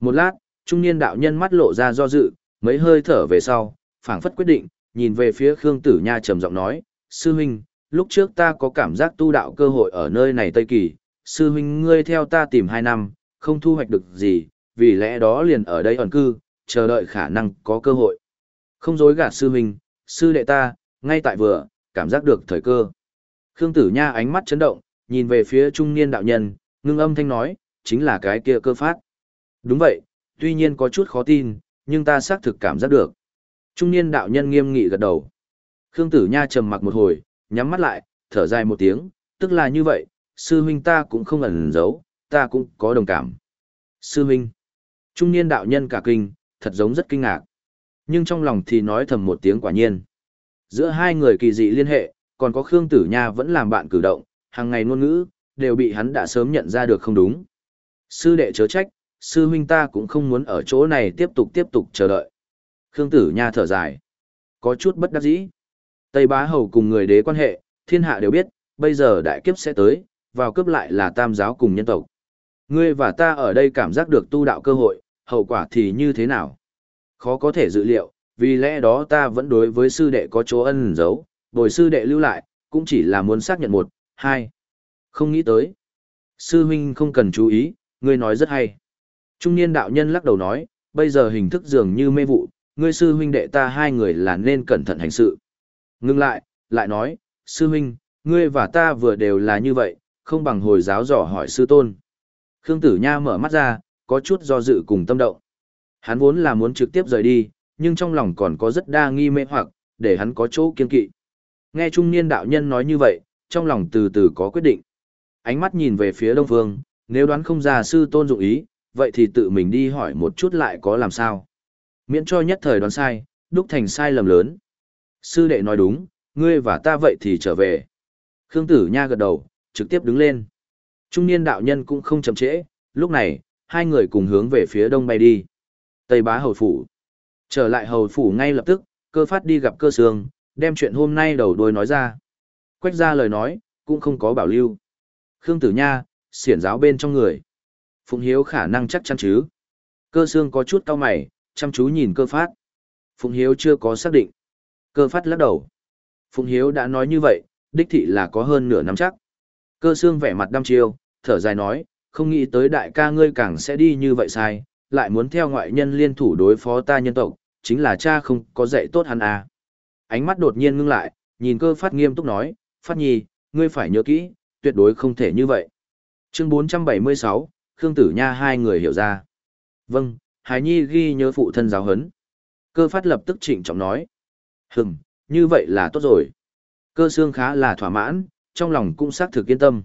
Một lát, trung niên đạo nhân mắt lộ ra do dự, mấy hơi thở về sau, phảng phất quyết định, nhìn về phía Khương Tử Nha trầm giọng nói, Sư huynh, lúc trước ta có cảm giác tu đạo cơ hội ở nơi này Tây Kỳ, Sư huynh ngươi theo ta tìm hai năm, không thu hoạch được gì, vì lẽ đó liền ở đây ẩn cư, chờ đợi khả năng có cơ hội. Không dối gạt Sư huynh, Sư đệ ta, ngay tại vừa, cảm giác được thời cơ. Khương Tử Nha ánh mắt chấn động, nhìn về phía trung niên đạo nhân, ngưng âm thanh nói, chính là cái kia cơ phát. Đúng vậy, tuy nhiên có chút khó tin, nhưng ta xác thực cảm giác được. Trung niên đạo nhân nghiêm nghị gật đầu. Khương Tử Nha trầm mặc một hồi, nhắm mắt lại, thở dài một tiếng, tức là như vậy, sư huynh ta cũng không ẩn giấu, ta cũng có đồng cảm. Sư huynh. Trung niên đạo nhân cả kinh, thật giống rất kinh ngạc. Nhưng trong lòng thì nói thầm một tiếng quả nhiên. Giữa hai người kỳ dị liên hệ, còn có Khương Tử Nha vẫn làm bạn cử động, hàng ngày ngôn ngữ, đều bị hắn đã sớm nhận ra được không đúng. Sư đệ chớ trách, sư huynh ta cũng không muốn ở chỗ này tiếp tục tiếp tục chờ đợi. Khương Tử Nha thở dài. Có chút bất đắc dĩ. Tây Bá Hầu cùng người đế quan hệ, thiên hạ đều biết, bây giờ đại kiếp sẽ tới, vào cướp lại là tam giáo cùng nhân tộc. Ngươi và ta ở đây cảm giác được tu đạo cơ hội, hậu quả thì như thế nào? Khó có thể dự liệu, vì lẽ đó ta vẫn đối với sư đệ có chỗ ân giấu, bồi sư đệ lưu lại, cũng chỉ là muốn xác nhận một, hai. Không nghĩ tới. Sư huynh không cần chú ý, ngươi nói rất hay. Trung niên đạo nhân lắc đầu nói, bây giờ hình thức dường như mê vụ, ngươi sư huynh đệ ta hai người là nên cẩn thận hành sự. Ngưng lại, lại nói, sư huynh, ngươi và ta vừa đều là như vậy, không bằng hồi giáo dò hỏi sư tôn. Khương Tử Nha mở mắt ra, có chút do dự cùng tâm động. Hắn vốn là muốn trực tiếp rời đi, nhưng trong lòng còn có rất đa nghi mê hoặc, để hắn có chỗ kiên kỵ. Nghe trung niên đạo nhân nói như vậy, trong lòng từ từ có quyết định. Ánh mắt nhìn về phía đông phương, nếu đoán không ra sư tôn dụng ý, vậy thì tự mình đi hỏi một chút lại có làm sao. Miễn cho nhất thời đoán sai, đúc thành sai lầm lớn. Sư đệ nói đúng, ngươi và ta vậy thì trở về. Khương Tử Nha gật đầu, trực tiếp đứng lên. Trung niên đạo nhân cũng không chậm trễ, lúc này, hai người cùng hướng về phía đông bay đi. Tây bá hầu phủ. Trở lại hầu phủ ngay lập tức, cơ phát đi gặp cơ sương, đem chuyện hôm nay đầu đuôi nói ra. Quách ra lời nói, cũng không có bảo lưu. Khương Tử Nha, xiển giáo bên trong người. Phụng Hiếu khả năng chắc chắn chứ. Cơ xương có chút cao mày, chăm chú nhìn cơ phát. Phụng Hiếu chưa có xác định. Cơ phát lắc đầu. Phụng Hiếu đã nói như vậy, đích thị là có hơn nửa năm chắc. Cơ xương vẻ mặt đăm chiêu, thở dài nói, không nghĩ tới đại ca ngươi càng sẽ đi như vậy sai, lại muốn theo ngoại nhân liên thủ đối phó ta nhân tộc, chính là cha không có dạy tốt hắn à. Ánh mắt đột nhiên ngưng lại, nhìn cơ phát nghiêm túc nói, phát nhi, ngươi phải nhớ kỹ, tuyệt đối không thể như vậy. Chương 476, Khương Tử Nha hai người hiểu ra. Vâng, Hải Nhi ghi nhớ phụ thân giáo hấn. Cơ phát lập tức trịnh trọng nói. Hừm, như vậy là tốt rồi. Cơ xương khá là thỏa mãn, trong lòng cũng xác thực yên tâm.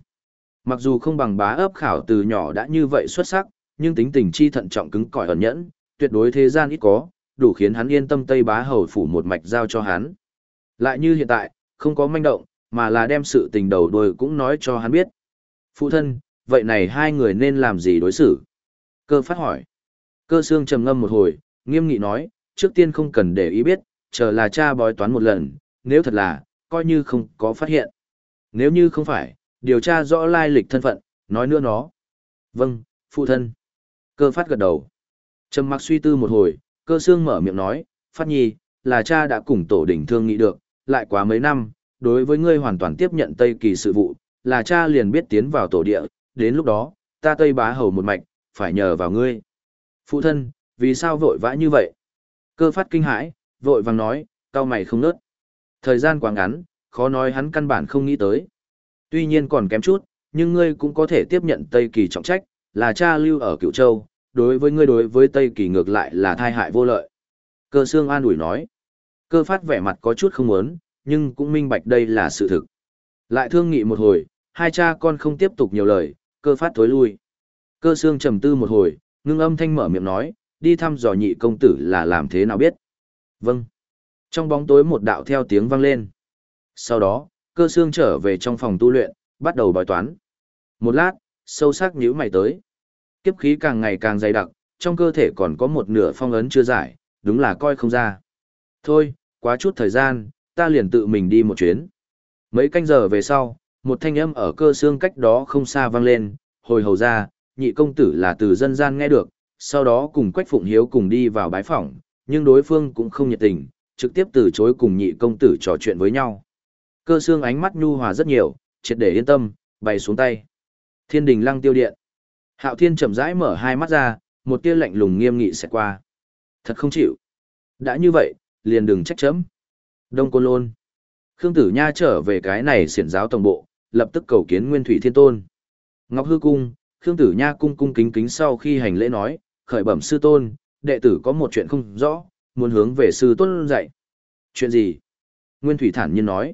Mặc dù không bằng bá ấp khảo từ nhỏ đã như vậy xuất sắc, nhưng tính tình chi thận trọng cứng cỏi ẩn nhẫn, tuyệt đối thế gian ít có, đủ khiến hắn yên tâm Tây Bá Hầu phủ một mạch giao cho hắn. Lại như hiện tại, không có manh động, mà là đem sự tình đầu đuôi cũng nói cho hắn biết. Phụ thân, vậy này hai người nên làm gì đối xử? Cơ phát hỏi. Cơ xương trầm ngâm một hồi, nghiêm nghị nói, trước tiên không cần để ý biết, chờ là cha bói toán một lần, nếu thật là, coi như không có phát hiện. Nếu như không phải, điều tra rõ lai lịch thân phận, nói nữa nó. Vâng, phụ thân. Cơ phát gật đầu. Trầm mặc suy tư một hồi, cơ xương mở miệng nói, phát nhi, là cha đã cùng tổ đỉnh thương nghị được, lại quá mấy năm, đối với ngươi hoàn toàn tiếp nhận Tây Kỳ sự vụ, là cha liền biết tiến vào tổ địa, đến lúc đó, ta Tây Bá Hầu một mạch, phải nhờ vào ngươi. Phụ thân, vì sao vội vã như vậy? Cơ phát kinh hãi, vội vàng nói, cao mày không nớt. Thời gian quá ngắn, khó nói hắn căn bản không nghĩ tới. Tuy nhiên còn kém chút, nhưng ngươi cũng có thể tiếp nhận Tây Kỳ trọng trách, là cha lưu ở Cựu Châu, đối với ngươi đối với Tây Kỳ ngược lại là thai hại vô lợi. Cơ xương an ủi nói. Cơ phát vẻ mặt có chút không muốn, nhưng cũng minh bạch đây là sự thực. Lại thương nghị một hồi, hai cha con không tiếp tục nhiều lời, cơ phát thối lui. Cơ xương trầm tư một hồi, ngưng âm thanh mở miệng nói, đi thăm dò nhị công tử là làm thế nào biết. Vâng. Trong bóng tối một đạo theo tiếng vang lên. Sau đó, cơ xương trở về trong phòng tu luyện, bắt đầu bói toán. Một lát, sâu sắc nhíu mày tới. Kiếp khí càng ngày càng dày đặc, trong cơ thể còn có một nửa phong ấn chưa giải, đúng là coi không ra. Thôi, quá chút thời gian, ta liền tự mình đi một chuyến. Mấy canh giờ về sau, một thanh âm ở cơ xương cách đó không xa vang lên, hồi hầu ra, nhị công tử là từ dân gian nghe được, sau đó cùng Quách Phụng Hiếu cùng đi vào bái phỏng, nhưng đối phương cũng không nhiệt tình, trực tiếp từ chối cùng nhị công tử trò chuyện với nhau. Cơ xương ánh mắt nhu hòa rất nhiều, triệt để yên tâm, bày xuống tay. Thiên đình lăng tiêu điện. Hạo Thiên chậm rãi mở hai mắt ra, một tia lạnh lùng nghiêm nghị sẽ qua. Thật không chịu. Đã như vậy, liền đừng trách chấm. Đông Côn Lôn. Khương Tử Nha trở về cái này xiển giáo tổng bộ, lập tức cầu kiến Nguyên Thủy Thiên Tôn. Ngọc Hư Cung, Khương Tử Nha cung cung kính kính sau khi hành lễ nói, khởi bẩm sư tôn, đệ tử có một chuyện không rõ, muốn hướng về sư tôn dạy. Chuyện gì? Nguyên Thủy thản nhiên nói.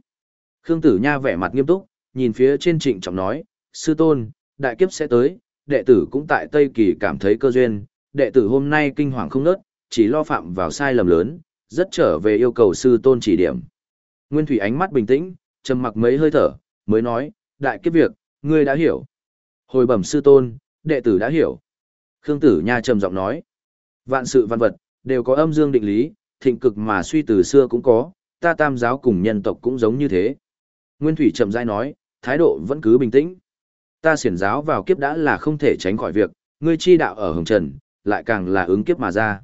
Khương Tử Nha vẻ mặt nghiêm túc, nhìn phía trên trịnh trọng nói, sư tôn, đại kiếp sẽ tới, đệ tử cũng tại Tây Kỳ cảm thấy cơ duyên, đệ tử hôm nay kinh hoàng không nớt, chỉ lo phạm vào sai lầm lớn, rất trở về yêu cầu sư tôn chỉ điểm. Nguyên Thủy ánh mắt bình tĩnh, trầm mặc mấy hơi thở, mới nói, đại kiếp việc, ngươi đã hiểu. Hồi bẩm sư tôn, đệ tử đã hiểu. Khương Tử Nha trầm giọng nói, vạn sự văn vật, đều có âm dương định lý, thịnh cực mà suy từ xưa cũng có, ta tam giáo cùng nhân tộc cũng giống như thế. Nguyên Thủy chậm rãi nói, thái độ vẫn cứ bình tĩnh. Ta xiển giáo vào kiếp đã là không thể tránh khỏi việc, ngươi chi đạo ở hồng trần, lại càng là ứng kiếp mà ra.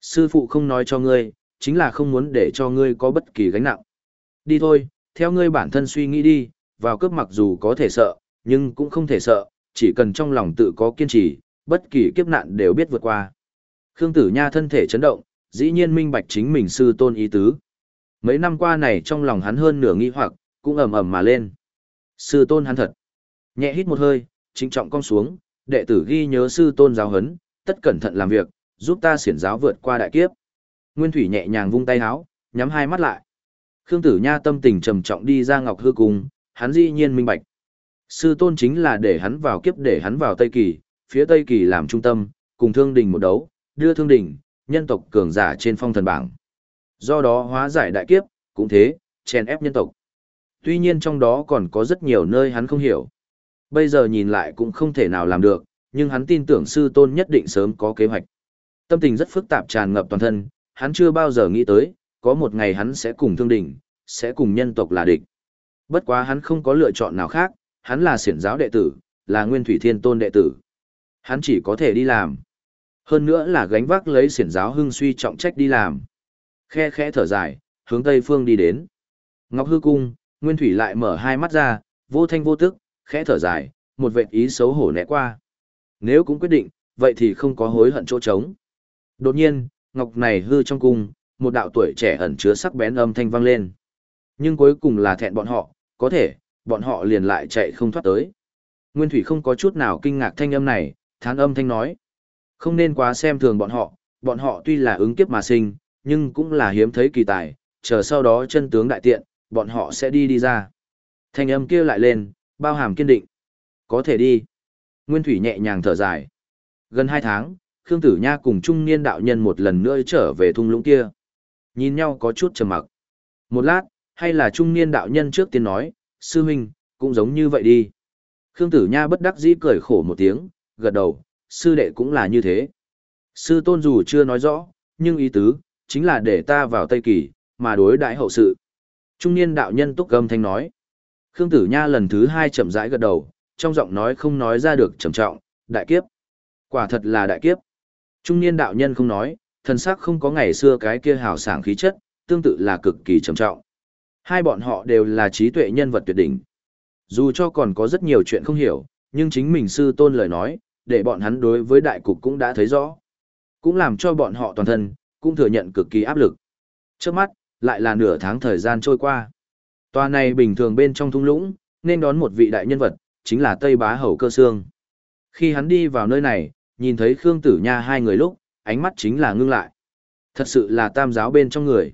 Sư phụ không nói cho ngươi, chính là không muốn để cho ngươi có bất kỳ gánh nặng. Đi thôi, theo ngươi bản thân suy nghĩ đi, vào cướp mặc dù có thể sợ, nhưng cũng không thể sợ, chỉ cần trong lòng tự có kiên trì, bất kỳ kiếp nạn đều biết vượt qua. Khương Tử Nha thân thể chấn động, dĩ nhiên minh bạch chính mình sư tôn ý tứ. Mấy năm qua này trong lòng hắn hơn nửa nghi hoặc, cũng ầm ầm mà lên. Sư tôn hắn thật. Nhẹ hít một hơi, trịnh trọng cong xuống, đệ tử ghi nhớ sư tôn giáo hấn, tất cẩn thận làm việc, giúp ta xiển giáo vượt qua đại kiếp. Nguyên Thủy nhẹ nhàng vung tay háo, nhắm hai mắt lại. Khương Tử Nha tâm tình trầm trọng đi ra Ngọc Hư Cung, hắn dĩ nhiên minh bạch. Sư tôn chính là để hắn vào kiếp để hắn vào Tây Kỳ, phía Tây Kỳ làm trung tâm, cùng thương đình một đấu, đưa thương đình, nhân tộc cường giả trên phong thần bảng. Do đó hóa giải đại kiếp, cũng thế, chèn ép nhân tộc. Tuy nhiên trong đó còn có rất nhiều nơi hắn không hiểu. Bây giờ nhìn lại cũng không thể nào làm được, nhưng hắn tin tưởng sư tôn nhất định sớm có kế hoạch. Tâm tình rất phức tạp tràn ngập toàn thân, hắn chưa bao giờ nghĩ tới, có một ngày hắn sẽ cùng thương đỉnh, sẽ cùng nhân tộc là địch. Bất quá hắn không có lựa chọn nào khác, hắn là siển giáo đệ tử, là nguyên thủy thiên tôn đệ tử. Hắn chỉ có thể đi làm. Hơn nữa là gánh vác lấy siển giáo hưng suy trọng trách đi làm. Khe khẽ thở dài, hướng tây phương đi đến. Ngọc hư cung, nguyên thủy lại mở hai mắt ra, vô thanh vô tức, khẽ thở dài, một vệ ý xấu hổ né qua. Nếu cũng quyết định, vậy thì không có hối hận chỗ trống. Đột nhiên, ngọc này hư trong cung, một đạo tuổi trẻ ẩn chứa sắc bén âm thanh vang lên. Nhưng cuối cùng là thẹn bọn họ, có thể, bọn họ liền lại chạy không thoát tới. Nguyên Thủy không có chút nào kinh ngạc thanh âm này, thán âm thanh nói. Không nên quá xem thường bọn họ, bọn họ tuy là ứng kiếp mà sinh, nhưng cũng là hiếm thấy kỳ tài, chờ sau đó chân tướng đại tiện, bọn họ sẽ đi đi ra. Thanh âm kia lại lên, bao hàm kiên định. Có thể đi. Nguyên Thủy nhẹ nhàng thở dài. Gần hai tháng, Khương Tử Nha cùng trung niên đạo nhân một lần nữa trở về thung lũng kia. Nhìn nhau có chút trầm mặc. Một lát, hay là trung niên đạo nhân trước tiên nói, sư huynh, cũng giống như vậy đi. Khương Tử Nha bất đắc dĩ cười khổ một tiếng, gật đầu, sư đệ cũng là như thế. Sư tôn dù chưa nói rõ, nhưng ý tứ, chính là để ta vào Tây Kỳ, mà đối đại hậu sự. Trung niên đạo nhân túc gầm thanh nói. Khương Tử Nha lần thứ hai chậm rãi gật đầu, trong giọng nói không nói ra được trầm trọng, đại kiếp. Quả thật là đại kiếp. Trung niên đạo nhân không nói, thần sắc không có ngày xưa cái kia hào sảng khí chất, tương tự là cực kỳ trầm trọng. Hai bọn họ đều là trí tuệ nhân vật tuyệt đỉnh. Dù cho còn có rất nhiều chuyện không hiểu, nhưng chính mình sư tôn lời nói, để bọn hắn đối với đại cục cũng đã thấy rõ. Cũng làm cho bọn họ toàn thân, cũng thừa nhận cực kỳ áp lực. Trước mắt, lại là nửa tháng thời gian trôi qua. Tòa này bình thường bên trong thung lũng, nên đón một vị đại nhân vật, chính là Tây Bá Hầu Cơ Sương. Khi hắn đi vào nơi này, nhìn thấy Khương Tử Nha hai người lúc, ánh mắt chính là ngưng lại. Thật sự là tam giáo bên trong người.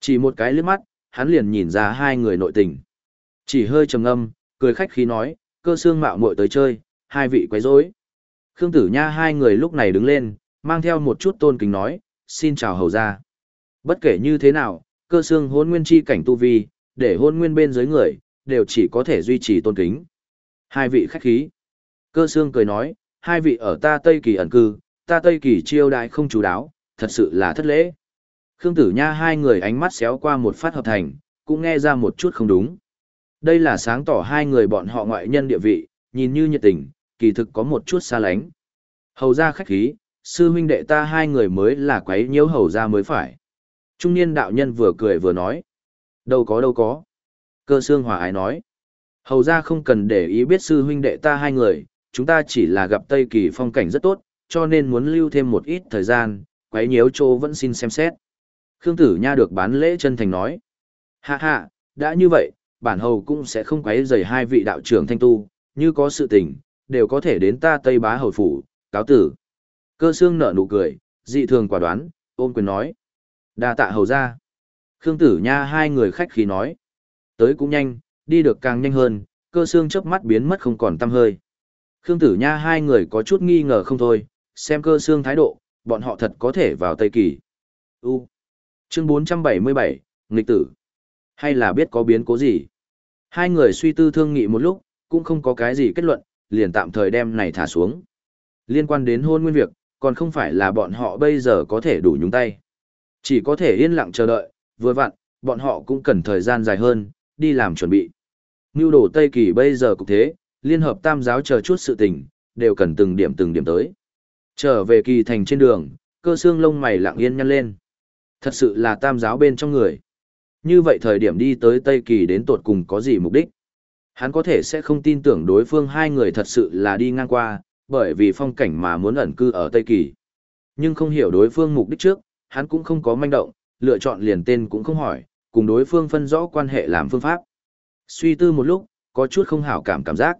Chỉ một cái liếc mắt, hắn liền nhìn ra hai người nội tình. Chỉ hơi trầm ngâm, cười khách khí nói, cơ xương mạo muội tới chơi, hai vị quấy rối. Khương Tử Nha hai người lúc này đứng lên, mang theo một chút tôn kính nói, xin chào hầu ra. Bất kể như thế nào, cơ xương hôn nguyên chi cảnh tu vi, để hôn nguyên bên dưới người, đều chỉ có thể duy trì tôn kính. Hai vị khách khí. Cơ xương cười nói, hai vị ở ta Tây Kỳ ẩn cư, ta Tây Kỳ chiêu đại không chú đáo, thật sự là thất lễ. Khương Tử Nha hai người ánh mắt xéo qua một phát hợp thành, cũng nghe ra một chút không đúng. Đây là sáng tỏ hai người bọn họ ngoại nhân địa vị, nhìn như nhiệt tình, kỳ thực có một chút xa lánh. Hầu ra khách khí, sư huynh đệ ta hai người mới là quấy nhiễu hầu ra mới phải. Trung niên đạo nhân vừa cười vừa nói. Đâu có đâu có. Cơ xương hòa ái nói. Hầu ra không cần để ý biết sư huynh đệ ta hai người, chúng ta chỉ là gặp Tây Kỳ phong cảnh rất tốt, cho nên muốn lưu thêm một ít thời gian, quấy nhiễu chỗ vẫn xin xem xét. Khương Tử Nha được bán lễ chân thành nói. Hạ hạ, đã như vậy, bản hầu cũng sẽ không quấy rầy hai vị đạo trưởng thanh tu, như có sự tình, đều có thể đến ta Tây Bá Hầu Phủ, cáo tử. Cơ xương nở nụ cười, dị thường quả đoán, ôm quyền nói đa tạ hầu ra. Khương Tử Nha hai người khách khí nói. Tới cũng nhanh, đi được càng nhanh hơn, cơ xương chớp mắt biến mất không còn tăm hơi. Khương Tử Nha hai người có chút nghi ngờ không thôi, xem cơ xương thái độ, bọn họ thật có thể vào Tây Kỳ. U. Chương 477, nghịch tử. Hay là biết có biến cố gì? Hai người suy tư thương nghị một lúc, cũng không có cái gì kết luận, liền tạm thời đem này thả xuống. Liên quan đến hôn nguyên việc, còn không phải là bọn họ bây giờ có thể đủ nhúng tay. Chỉ có thể yên lặng chờ đợi, vừa vặn, bọn họ cũng cần thời gian dài hơn, đi làm chuẩn bị. Ngưu đồ Tây Kỳ bây giờ cũng thế, liên hợp tam giáo chờ chút sự tình, đều cần từng điểm từng điểm tới. Trở về kỳ thành trên đường, cơ xương lông mày lặng yên nhăn lên. Thật sự là tam giáo bên trong người. Như vậy thời điểm đi tới Tây Kỳ đến tột cùng có gì mục đích? Hắn có thể sẽ không tin tưởng đối phương hai người thật sự là đi ngang qua, bởi vì phong cảnh mà muốn ẩn cư ở Tây Kỳ. Nhưng không hiểu đối phương mục đích trước, hắn cũng không có manh động, lựa chọn liền tên cũng không hỏi, cùng đối phương phân rõ quan hệ làm phương pháp. Suy tư một lúc, có chút không hảo cảm cảm giác.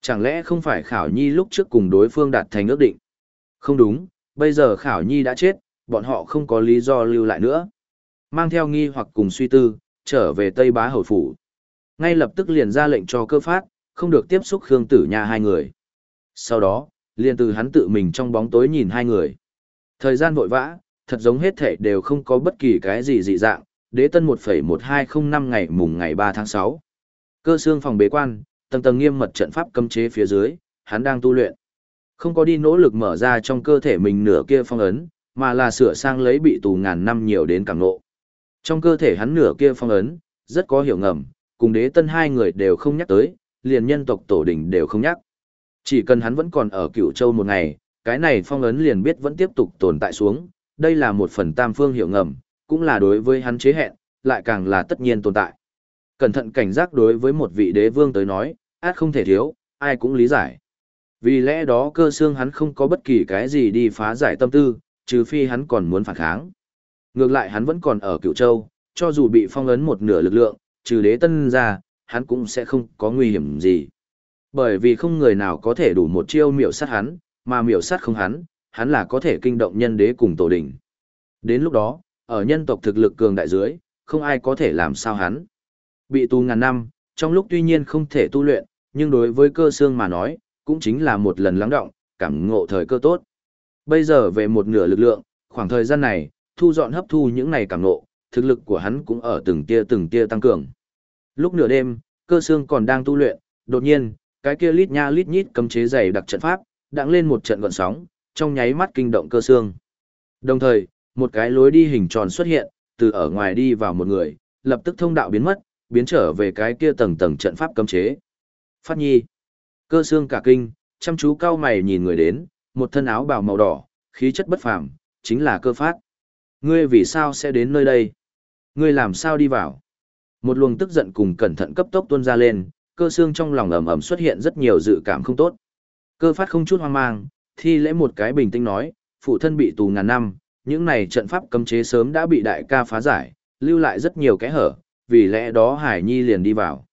Chẳng lẽ không phải Khảo Nhi lúc trước cùng đối phương đạt thành ước định? Không đúng, bây giờ Khảo Nhi đã chết, bọn họ không có lý do lưu lại nữa. Mang theo nghi hoặc cùng suy tư, trở về Tây Bá Hầu Phủ. Ngay lập tức liền ra lệnh cho cơ phát, không được tiếp xúc Khương Tử Nha hai người. Sau đó, liền từ hắn tự mình trong bóng tối nhìn hai người. Thời gian vội vã, thật giống hết thể đều không có bất kỳ cái gì dị dạng, đế tân 1,1205 ngày mùng ngày 3 tháng 6. Cơ xương phòng bế quan, tầng tầng nghiêm mật trận pháp cấm chế phía dưới, hắn đang tu luyện. Không có đi nỗ lực mở ra trong cơ thể mình nửa kia phong ấn, mà là sửa sang lấy bị tù ngàn năm nhiều đến càng nộ. Trong cơ thể hắn nửa kia phong ấn, rất có hiểu ngầm, cùng đế tân hai người đều không nhắc tới, liền nhân tộc tổ đình đều không nhắc. Chỉ cần hắn vẫn còn ở cửu châu một ngày, cái này phong ấn liền biết vẫn tiếp tục tồn tại xuống, đây là một phần tam phương hiểu ngầm, cũng là đối với hắn chế hẹn, lại càng là tất nhiên tồn tại. Cẩn thận cảnh giác đối với một vị đế vương tới nói, át không thể thiếu, ai cũng lý giải. Vì lẽ đó cơ xương hắn không có bất kỳ cái gì đi phá giải tâm tư, trừ phi hắn còn muốn phản kháng. Ngược lại hắn vẫn còn ở cựu châu, cho dù bị phong ấn một nửa lực lượng, trừ đế tân ra, hắn cũng sẽ không có nguy hiểm gì. Bởi vì không người nào có thể đủ một chiêu miểu sát hắn, mà miểu sát không hắn, hắn là có thể kinh động nhân đế cùng tổ đình. Đến lúc đó, ở nhân tộc thực lực cường đại dưới, không ai có thể làm sao hắn. Bị tù ngàn năm, trong lúc tuy nhiên không thể tu luyện, nhưng đối với cơ xương mà nói, cũng chính là một lần lắng động, cảm ngộ thời cơ tốt. Bây giờ về một nửa lực lượng, khoảng thời gian này, thu dọn hấp thu những này cảm ngộ, thực lực của hắn cũng ở từng tia từng tia tăng cường. Lúc nửa đêm, cơ xương còn đang tu luyện, đột nhiên, cái kia lít nha lít nhít cấm chế dày đặc trận pháp, đặng lên một trận gọn sóng, trong nháy mắt kinh động cơ xương. Đồng thời, một cái lối đi hình tròn xuất hiện, từ ở ngoài đi vào một người, lập tức thông đạo biến mất, biến trở về cái kia tầng tầng trận pháp cấm chế. Phát nhi. Cơ xương cả kinh, chăm chú cao mày nhìn người đến, một thân áo bào màu đỏ, khí chất bất phàm, chính là cơ phát. Ngươi vì sao sẽ đến nơi đây? Ngươi làm sao đi vào? Một luồng tức giận cùng cẩn thận cấp tốc tuôn ra lên, cơ xương trong lòng ầm ầm xuất hiện rất nhiều dự cảm không tốt. Cơ phát không chút hoang mang, thi lễ một cái bình tĩnh nói, phụ thân bị tù ngàn năm, những này trận pháp cấm chế sớm đã bị đại ca phá giải, lưu lại rất nhiều kẽ hở, vì lẽ đó Hải Nhi liền đi vào.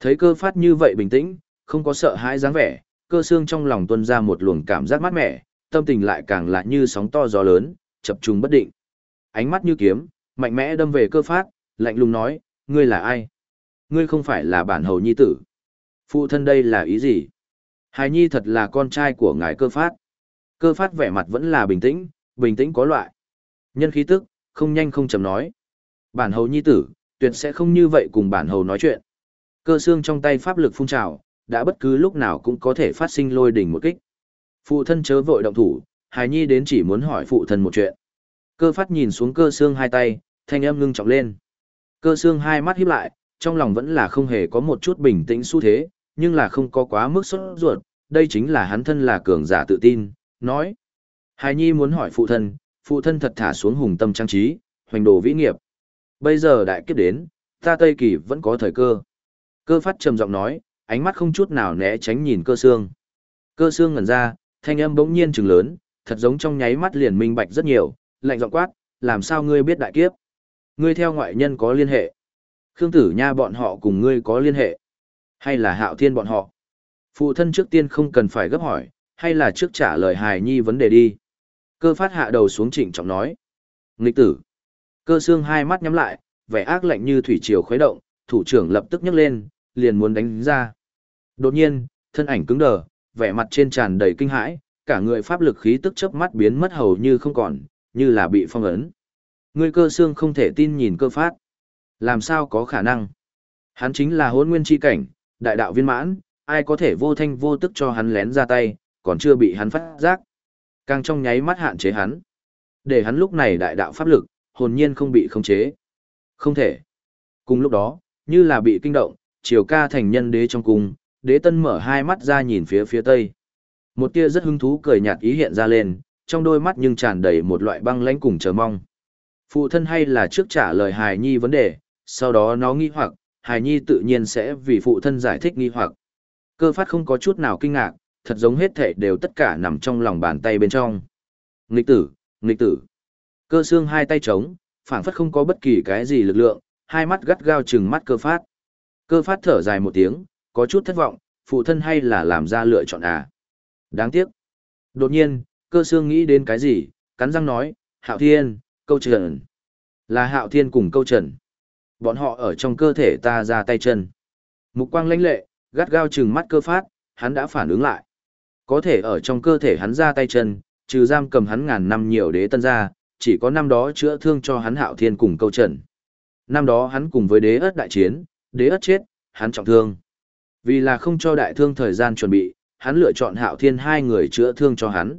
Thấy cơ phát như vậy bình tĩnh, không có sợ hãi dáng vẻ, cơ xương trong lòng tuôn ra một luồng cảm giác mát mẻ, tâm tình lại càng lạ như sóng to gió lớn, chập trùng bất định. Ánh mắt như kiếm, mạnh mẽ đâm về cơ phát, lạnh lùng nói, ngươi là ai? Ngươi không phải là bản hầu nhi tử. Phụ thân đây là ý gì? Hài nhi thật là con trai của ngài cơ phát. Cơ phát vẻ mặt vẫn là bình tĩnh, bình tĩnh có loại. Nhân khí tức, không nhanh không chậm nói. Bản hầu nhi tử, tuyệt sẽ không như vậy cùng bản hầu nói chuyện. Cơ xương trong tay pháp lực phun trào, đã bất cứ lúc nào cũng có thể phát sinh lôi đỉnh một kích. Phụ thân chớ vội động thủ, hài nhi đến chỉ muốn hỏi phụ thân một chuyện. Cơ phát nhìn xuống cơ xương hai tay, thanh âm ngưng trọng lên. Cơ xương hai mắt híp lại, trong lòng vẫn là không hề có một chút bình tĩnh xu thế, nhưng là không có quá mức sốt ruột, đây chính là hắn thân là cường giả tự tin, nói. Hài Nhi muốn hỏi phụ thân, phụ thân thật thả xuống hùng tâm trang trí, hoành đồ vĩ nghiệp. Bây giờ đại kiếp đến, ta Tây Kỳ vẫn có thời cơ. Cơ phát trầm giọng nói, ánh mắt không chút nào né tránh nhìn cơ xương. Cơ xương ngẩn ra, thanh âm bỗng nhiên trừng lớn, thật giống trong nháy mắt liền minh bạch rất nhiều, lạnh giọng quát, làm sao ngươi biết đại kiếp? Ngươi theo ngoại nhân có liên hệ. Khương Tử Nha bọn họ cùng ngươi có liên hệ. Hay là Hạo Thiên bọn họ? Phụ thân trước tiên không cần phải gấp hỏi, hay là trước trả lời hài nhi vấn đề đi. Cơ phát hạ đầu xuống trịnh trọng nói. Nghịch tử. Cơ xương hai mắt nhắm lại, vẻ ác lạnh như thủy triều khuấy động, thủ trưởng lập tức nhấc lên, liền muốn đánh ra. Đột nhiên, thân ảnh cứng đờ, vẻ mặt trên tràn đầy kinh hãi, cả người pháp lực khí tức chớp mắt biến mất hầu như không còn, như là bị phong ấn. Người cơ xương không thể tin nhìn cơ phát. Làm sao có khả năng? Hắn chính là hôn nguyên chi cảnh, đại đạo viên mãn, ai có thể vô thanh vô tức cho hắn lén ra tay, còn chưa bị hắn phát giác. Càng trong nháy mắt hạn chế hắn. Để hắn lúc này đại đạo pháp lực, hồn nhiên không bị khống chế. Không thể. Cùng lúc đó, như là bị kinh động, triều ca thành nhân đế trong cung, đế tân mở hai mắt ra nhìn phía phía tây. Một tia rất hứng thú cười nhạt ý hiện ra lên, trong đôi mắt nhưng tràn đầy một loại băng lãnh cùng chờ mong. Phụ thân hay là trước trả lời hài nhi vấn đề, sau đó nó nghi hoặc, hài nhi tự nhiên sẽ vì phụ thân giải thích nghi hoặc. Cơ phát không có chút nào kinh ngạc, thật giống hết thể đều tất cả nằm trong lòng bàn tay bên trong. Nghịch tử, nghịch tử. Cơ xương hai tay trống, phảng phất không có bất kỳ cái gì lực lượng, hai mắt gắt gao chừng mắt cơ phát. Cơ phát thở dài một tiếng, có chút thất vọng, phụ thân hay là làm ra lựa chọn à. Đáng tiếc. Đột nhiên, cơ xương nghĩ đến cái gì, cắn răng nói, hạo thiên, câu trần. Là hạo thiên cùng câu trần. Bọn họ ở trong cơ thể ta ra tay chân. Mục quang lãnh lệ, gắt gao chừng mắt cơ phát, hắn đã phản ứng lại. Có thể ở trong cơ thể hắn ra tay chân, trừ giam cầm hắn ngàn năm nhiều đế tân ra, chỉ có năm đó chữa thương cho hắn hạo thiên cùng câu trần. Năm đó hắn cùng với đế ất đại chiến, đế ất chết, hắn trọng thương. Vì là không cho đại thương thời gian chuẩn bị, hắn lựa chọn hạo thiên hai người chữa thương cho hắn.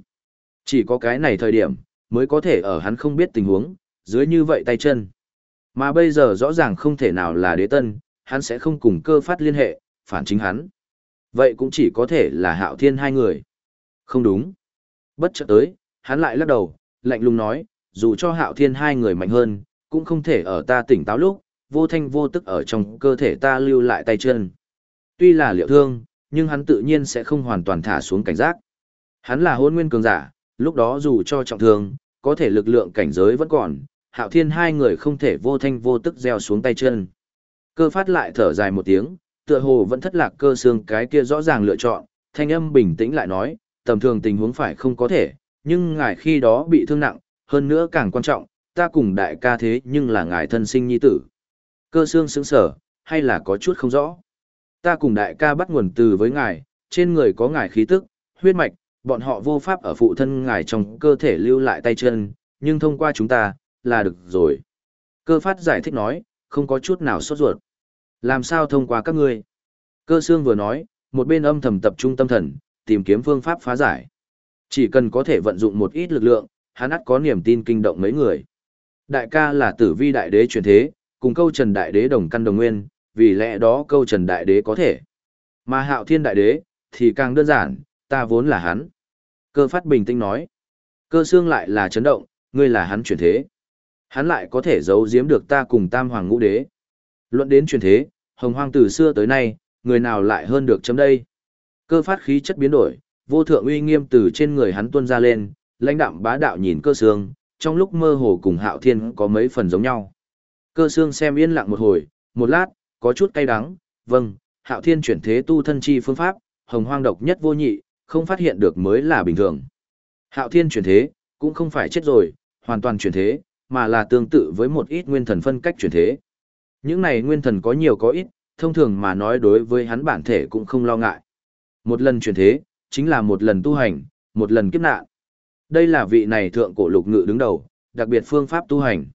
Chỉ có cái này thời điểm, mới có thể ở hắn không biết tình huống, dưới như vậy tay chân. Mà bây giờ rõ ràng không thể nào là đế tân, hắn sẽ không cùng cơ phát liên hệ, phản chính hắn. Vậy cũng chỉ có thể là hạo thiên hai người. Không đúng. Bất chợt tới, hắn lại lắc đầu, lạnh lùng nói, dù cho hạo thiên hai người mạnh hơn, cũng không thể ở ta tỉnh táo lúc, vô thanh vô tức ở trong cơ thể ta lưu lại tay chân. Tuy là liệu thương, nhưng hắn tự nhiên sẽ không hoàn toàn thả xuống cảnh giác. Hắn là hôn nguyên cường giả, lúc đó dù cho trọng thương, có thể lực lượng cảnh giới vẫn còn, hạo thiên hai người không thể vô thanh vô tức gieo xuống tay chân. Cơ phát lại thở dài một tiếng, tựa hồ vẫn thất lạc cơ xương cái kia rõ ràng lựa chọn, thanh âm bình tĩnh lại nói, tầm thường tình huống phải không có thể, nhưng ngài khi đó bị thương nặng, hơn nữa càng quan trọng, ta cùng đại ca thế nhưng là ngài thân sinh nhi tử. Cơ xương sững sở, hay là có chút không rõ. Ta cùng đại ca bắt nguồn từ với ngài, trên người có ngài khí tức, huyết mạch, bọn họ vô pháp ở phụ thân ngài trong cơ thể lưu lại tay chân, nhưng thông qua chúng ta, là được rồi. Cơ phát giải thích nói, không có chút nào sốt ruột. Làm sao thông qua các ngươi? Cơ xương vừa nói, một bên âm thầm tập trung tâm thần, tìm kiếm phương pháp phá giải. Chỉ cần có thể vận dụng một ít lực lượng, hắn ắt có niềm tin kinh động mấy người. Đại ca là tử vi đại đế truyền thế, cùng câu trần đại đế đồng căn đồng nguyên, vì lẽ đó câu trần đại đế có thể. Mà hạo thiên đại đế, thì càng đơn giản, ta vốn là hắn. Cơ phát bình tĩnh nói. Cơ xương lại là chấn động, ngươi là hắn truyền thế. Hắn lại có thể giấu giếm được ta cùng tam hoàng ngũ đế. Luận đến truyền thế, hồng hoang từ xưa tới nay, người nào lại hơn được chấm đây. Cơ phát khí chất biến đổi, vô thượng uy nghiêm từ trên người hắn tuôn ra lên, lãnh đạm bá đạo nhìn cơ xương, trong lúc mơ hồ cùng hạo thiên có mấy phần giống nhau. Cơ xương xem yên lặng một hồi, một lát, có chút cay đắng, vâng, hạo thiên chuyển thế tu thân chi phương pháp, hồng hoang độc nhất vô nhị, không phát hiện được mới là bình thường. Hạo thiên chuyển thế, cũng không phải chết rồi, hoàn toàn chuyển thế, mà là tương tự với một ít nguyên thần phân cách chuyển thế. Những này nguyên thần có nhiều có ít, thông thường mà nói đối với hắn bản thể cũng không lo ngại. Một lần chuyển thế, chính là một lần tu hành, một lần kiếp nạn. Đây là vị này thượng cổ lục ngự đứng đầu, đặc biệt phương pháp tu hành.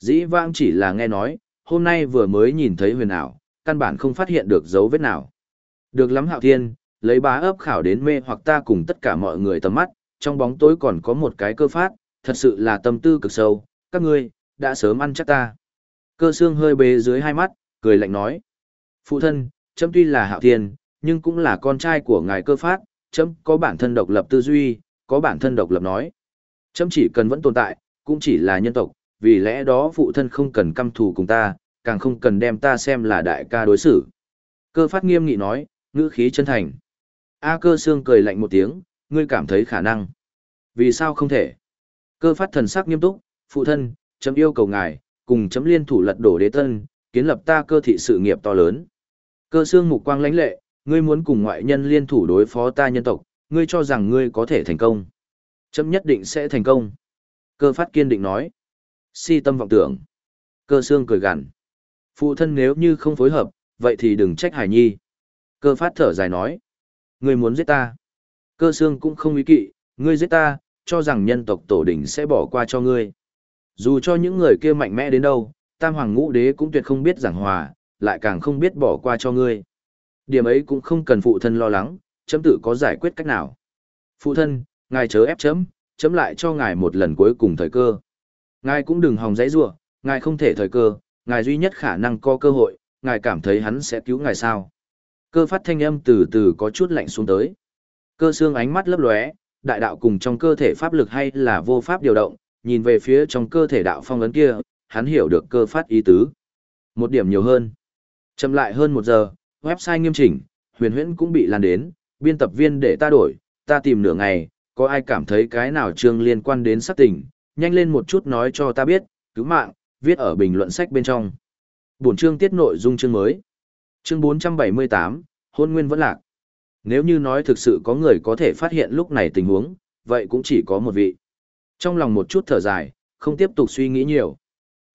Dĩ vãng chỉ là nghe nói, hôm nay vừa mới nhìn thấy huyền ảo, căn bản không phát hiện được dấu vết nào. Được lắm hạo thiên, lấy bá ấp khảo đến mê hoặc ta cùng tất cả mọi người tầm mắt, trong bóng tối còn có một cái cơ phát, thật sự là tâm tư cực sâu, các ngươi, đã sớm ăn chắc ta. Cơ xương hơi bế dưới hai mắt, cười lạnh nói. Phụ thân, chấm tuy là hạo thiên, nhưng cũng là con trai của ngài cơ phát, chấm có bản thân độc lập tư duy, có bản thân độc lập nói. Chấm chỉ cần vẫn tồn tại, cũng chỉ là nhân tộc, vì lẽ đó phụ thân không cần căm thù cùng ta, càng không cần đem ta xem là đại ca đối xử. Cơ phát nghiêm nghị nói, ngữ khí chân thành. A cơ xương cười lạnh một tiếng, ngươi cảm thấy khả năng. Vì sao không thể? Cơ phát thần sắc nghiêm túc, phụ thân, chấm yêu cầu ngài, cùng chấm liên thủ lật đổ đế tân, kiến lập ta cơ thị sự nghiệp to lớn. Cơ xương mục quang lãnh lệ, ngươi muốn cùng ngoại nhân liên thủ đối phó ta nhân tộc, ngươi cho rằng ngươi có thể thành công. Chấm nhất định sẽ thành công. Cơ phát kiên định nói. Si tâm vọng tưởng. Cơ xương cười gằn. Phụ thân nếu như không phối hợp, vậy thì đừng trách hải nhi. Cơ phát thở dài nói. Ngươi muốn giết ta. Cơ xương cũng không ý kỵ, ngươi giết ta, cho rằng nhân tộc tổ đỉnh sẽ bỏ qua cho ngươi. Dù cho những người kia mạnh mẽ đến đâu, tam hoàng ngũ đế cũng tuyệt không biết giảng hòa, lại càng không biết bỏ qua cho ngươi. Điểm ấy cũng không cần phụ thân lo lắng, chấm tự có giải quyết cách nào. Phụ thân, ngài chớ ép chấm, chấm lại cho ngài một lần cuối cùng thời cơ. Ngài cũng đừng hòng dãy rủa, ngài không thể thời cơ, ngài duy nhất khả năng có cơ hội, ngài cảm thấy hắn sẽ cứu ngài sao. Cơ phát thanh âm từ từ có chút lạnh xuống tới. Cơ xương ánh mắt lấp lóe, đại đạo cùng trong cơ thể pháp lực hay là vô pháp điều động, nhìn về phía trong cơ thể đạo phong ấn kia, hắn hiểu được cơ phát ý tứ. Một điểm nhiều hơn. Chậm lại hơn một giờ, website nghiêm chỉnh, huyền huyễn cũng bị lan đến, biên tập viên để ta đổi, ta tìm nửa ngày, có ai cảm thấy cái nào chương liên quan đến sắc tình, nhanh lên một chút nói cho ta biết, cứu mạng, viết ở bình luận sách bên trong. Buổi chương tiết nội dung chương mới. Chương 478, hôn nguyên vẫn lạc. Nếu như nói thực sự có người có thể phát hiện lúc này tình huống, vậy cũng chỉ có một vị. Trong lòng một chút thở dài, không tiếp tục suy nghĩ nhiều.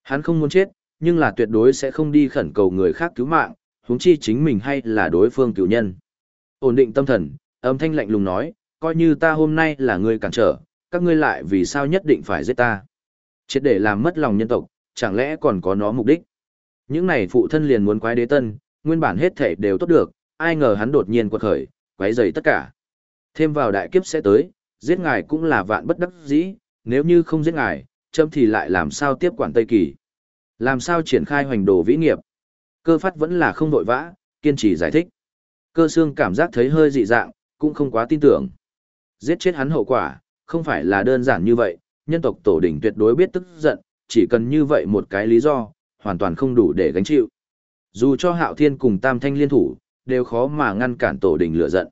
Hắn không muốn chết, nhưng là tuyệt đối sẽ không đi khẩn cầu người khác cứu mạng, huống chi chính mình hay là đối phương cựu nhân. Ổn định tâm thần, âm thanh lạnh lùng nói, coi như ta hôm nay là người cản trở, các ngươi lại vì sao nhất định phải giết ta. Chết để làm mất lòng nhân tộc, chẳng lẽ còn có nó mục đích. Những này phụ thân liền muốn quái đế tân, nguyên bản hết thể đều tốt được, ai ngờ hắn đột nhiên quật khởi, quái dày tất cả. Thêm vào đại kiếp sẽ tới, giết ngài cũng là vạn bất đắc dĩ, nếu như không giết ngài, châm thì lại làm sao tiếp quản Tây Kỳ. Làm sao triển khai hoành đồ vĩ nghiệp. Cơ phát vẫn là không vội vã, kiên trì giải thích. Cơ xương cảm giác thấy hơi dị dạng, cũng không quá tin tưởng. Giết chết hắn hậu quả, không phải là đơn giản như vậy, nhân tộc tổ đỉnh tuyệt đối biết tức giận, chỉ cần như vậy một cái lý do, hoàn toàn không đủ để gánh chịu. Dù cho hạo thiên cùng tam thanh liên thủ, đều khó mà ngăn cản tổ đỉnh lửa giận.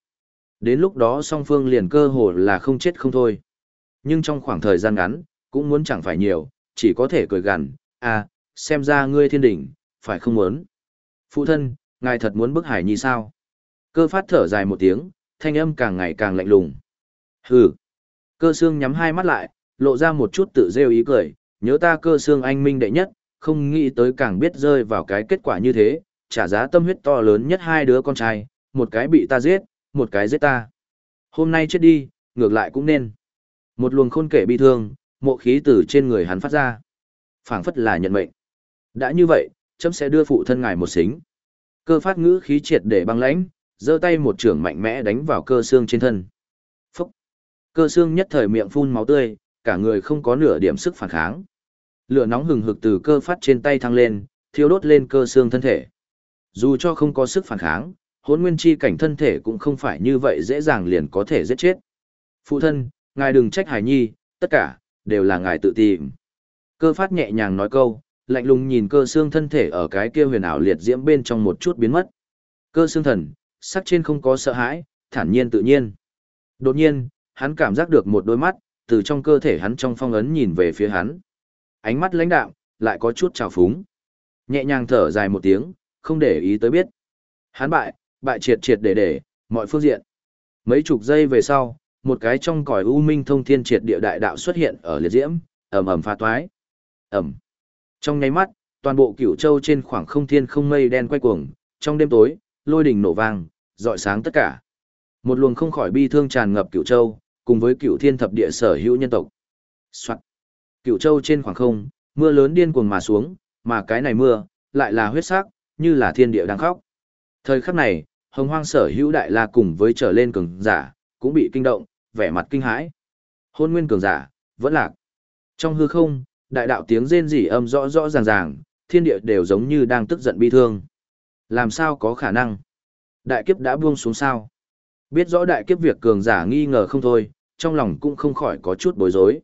Đến lúc đó song phương liền cơ hồ là không chết không thôi. Nhưng trong khoảng thời gian ngắn, cũng muốn chẳng phải nhiều, chỉ có thể cười gằn, à, xem ra ngươi thiên đỉnh, phải không muốn. Phụ thân, ngài thật muốn bức hải nhi sao? Cơ phát thở dài một tiếng, thanh âm càng ngày càng lạnh lùng. Hừ. Cơ xương nhắm hai mắt lại, lộ ra một chút tự rêu ý cười, nhớ ta cơ xương anh minh đệ nhất, không nghĩ tới càng biết rơi vào cái kết quả như thế, trả giá tâm huyết to lớn nhất hai đứa con trai, một cái bị ta giết, một cái giết ta. Hôm nay chết đi, ngược lại cũng nên. Một luồng khôn kể bi thương, mộ khí từ trên người hắn phát ra. phảng phất là nhận mệnh. Đã như vậy, chấm sẽ đưa phụ thân ngài một xính. Cơ phát ngữ khí triệt để băng lãnh, giơ tay một trưởng mạnh mẽ đánh vào cơ xương trên thân. Phúc! Cơ xương nhất thời miệng phun máu tươi, cả người không có nửa điểm sức phản kháng. Lửa nóng hừng hực từ cơ phát trên tay thăng lên, thiêu đốt lên cơ xương thân thể. Dù cho không có sức phản kháng, hôn nguyên chi cảnh thân thể cũng không phải như vậy dễ dàng liền có thể giết chết. Phụ thân, ngài đừng trách hải nhi, tất cả, đều là ngài tự tìm. Cơ phát nhẹ nhàng nói câu, lạnh lùng nhìn cơ xương thân thể ở cái kia huyền ảo liệt diễm bên trong một chút biến mất. Cơ xương thần, sắc trên không có sợ hãi, thản nhiên tự nhiên. Đột nhiên, hắn cảm giác được một đôi mắt, từ trong cơ thể hắn trong phong ấn nhìn về phía hắn. Ánh mắt lãnh đạm, lại có chút trào phúng. Nhẹ nhàng thở dài một tiếng, không để ý tới biết. Hắn bại, bại triệt triệt để để, mọi phương diện. Mấy chục giây về sau, một cái trong còi u minh thông thiên triệt địa đại đạo xuất hiện ở liệt diễm, ầm ầm pha toái. Ầm. Trong nháy mắt, toàn bộ cửu châu trên khoảng không thiên không mây đen quay cuồng, trong đêm tối, lôi đỉnh nổ vang, rọi sáng tất cả. Một luồng không khỏi bi thương tràn ngập cửu châu, cùng với cửu thiên thập địa sở hữu nhân tộc. Soạt. Cửu châu trên khoảng không, mưa lớn điên cuồng mà xuống, mà cái này mưa, lại là huyết sắc, như là thiên địa đang khóc. Thời khắc này, hồng hoang sở hữu đại la cùng với trở lên cường giả, cũng bị kinh động, vẻ mặt kinh hãi. Hôn nguyên cường giả, vẫn lạc. Trong hư không, đại đạo tiếng rên rỉ âm rõ rõ ràng ràng, thiên địa đều giống như đang tức giận bi thương. Làm sao có khả năng? Đại kiếp đã buông xuống sao? Biết rõ đại kiếp việc cường giả nghi ngờ không thôi, trong lòng cũng không khỏi có chút bối rối.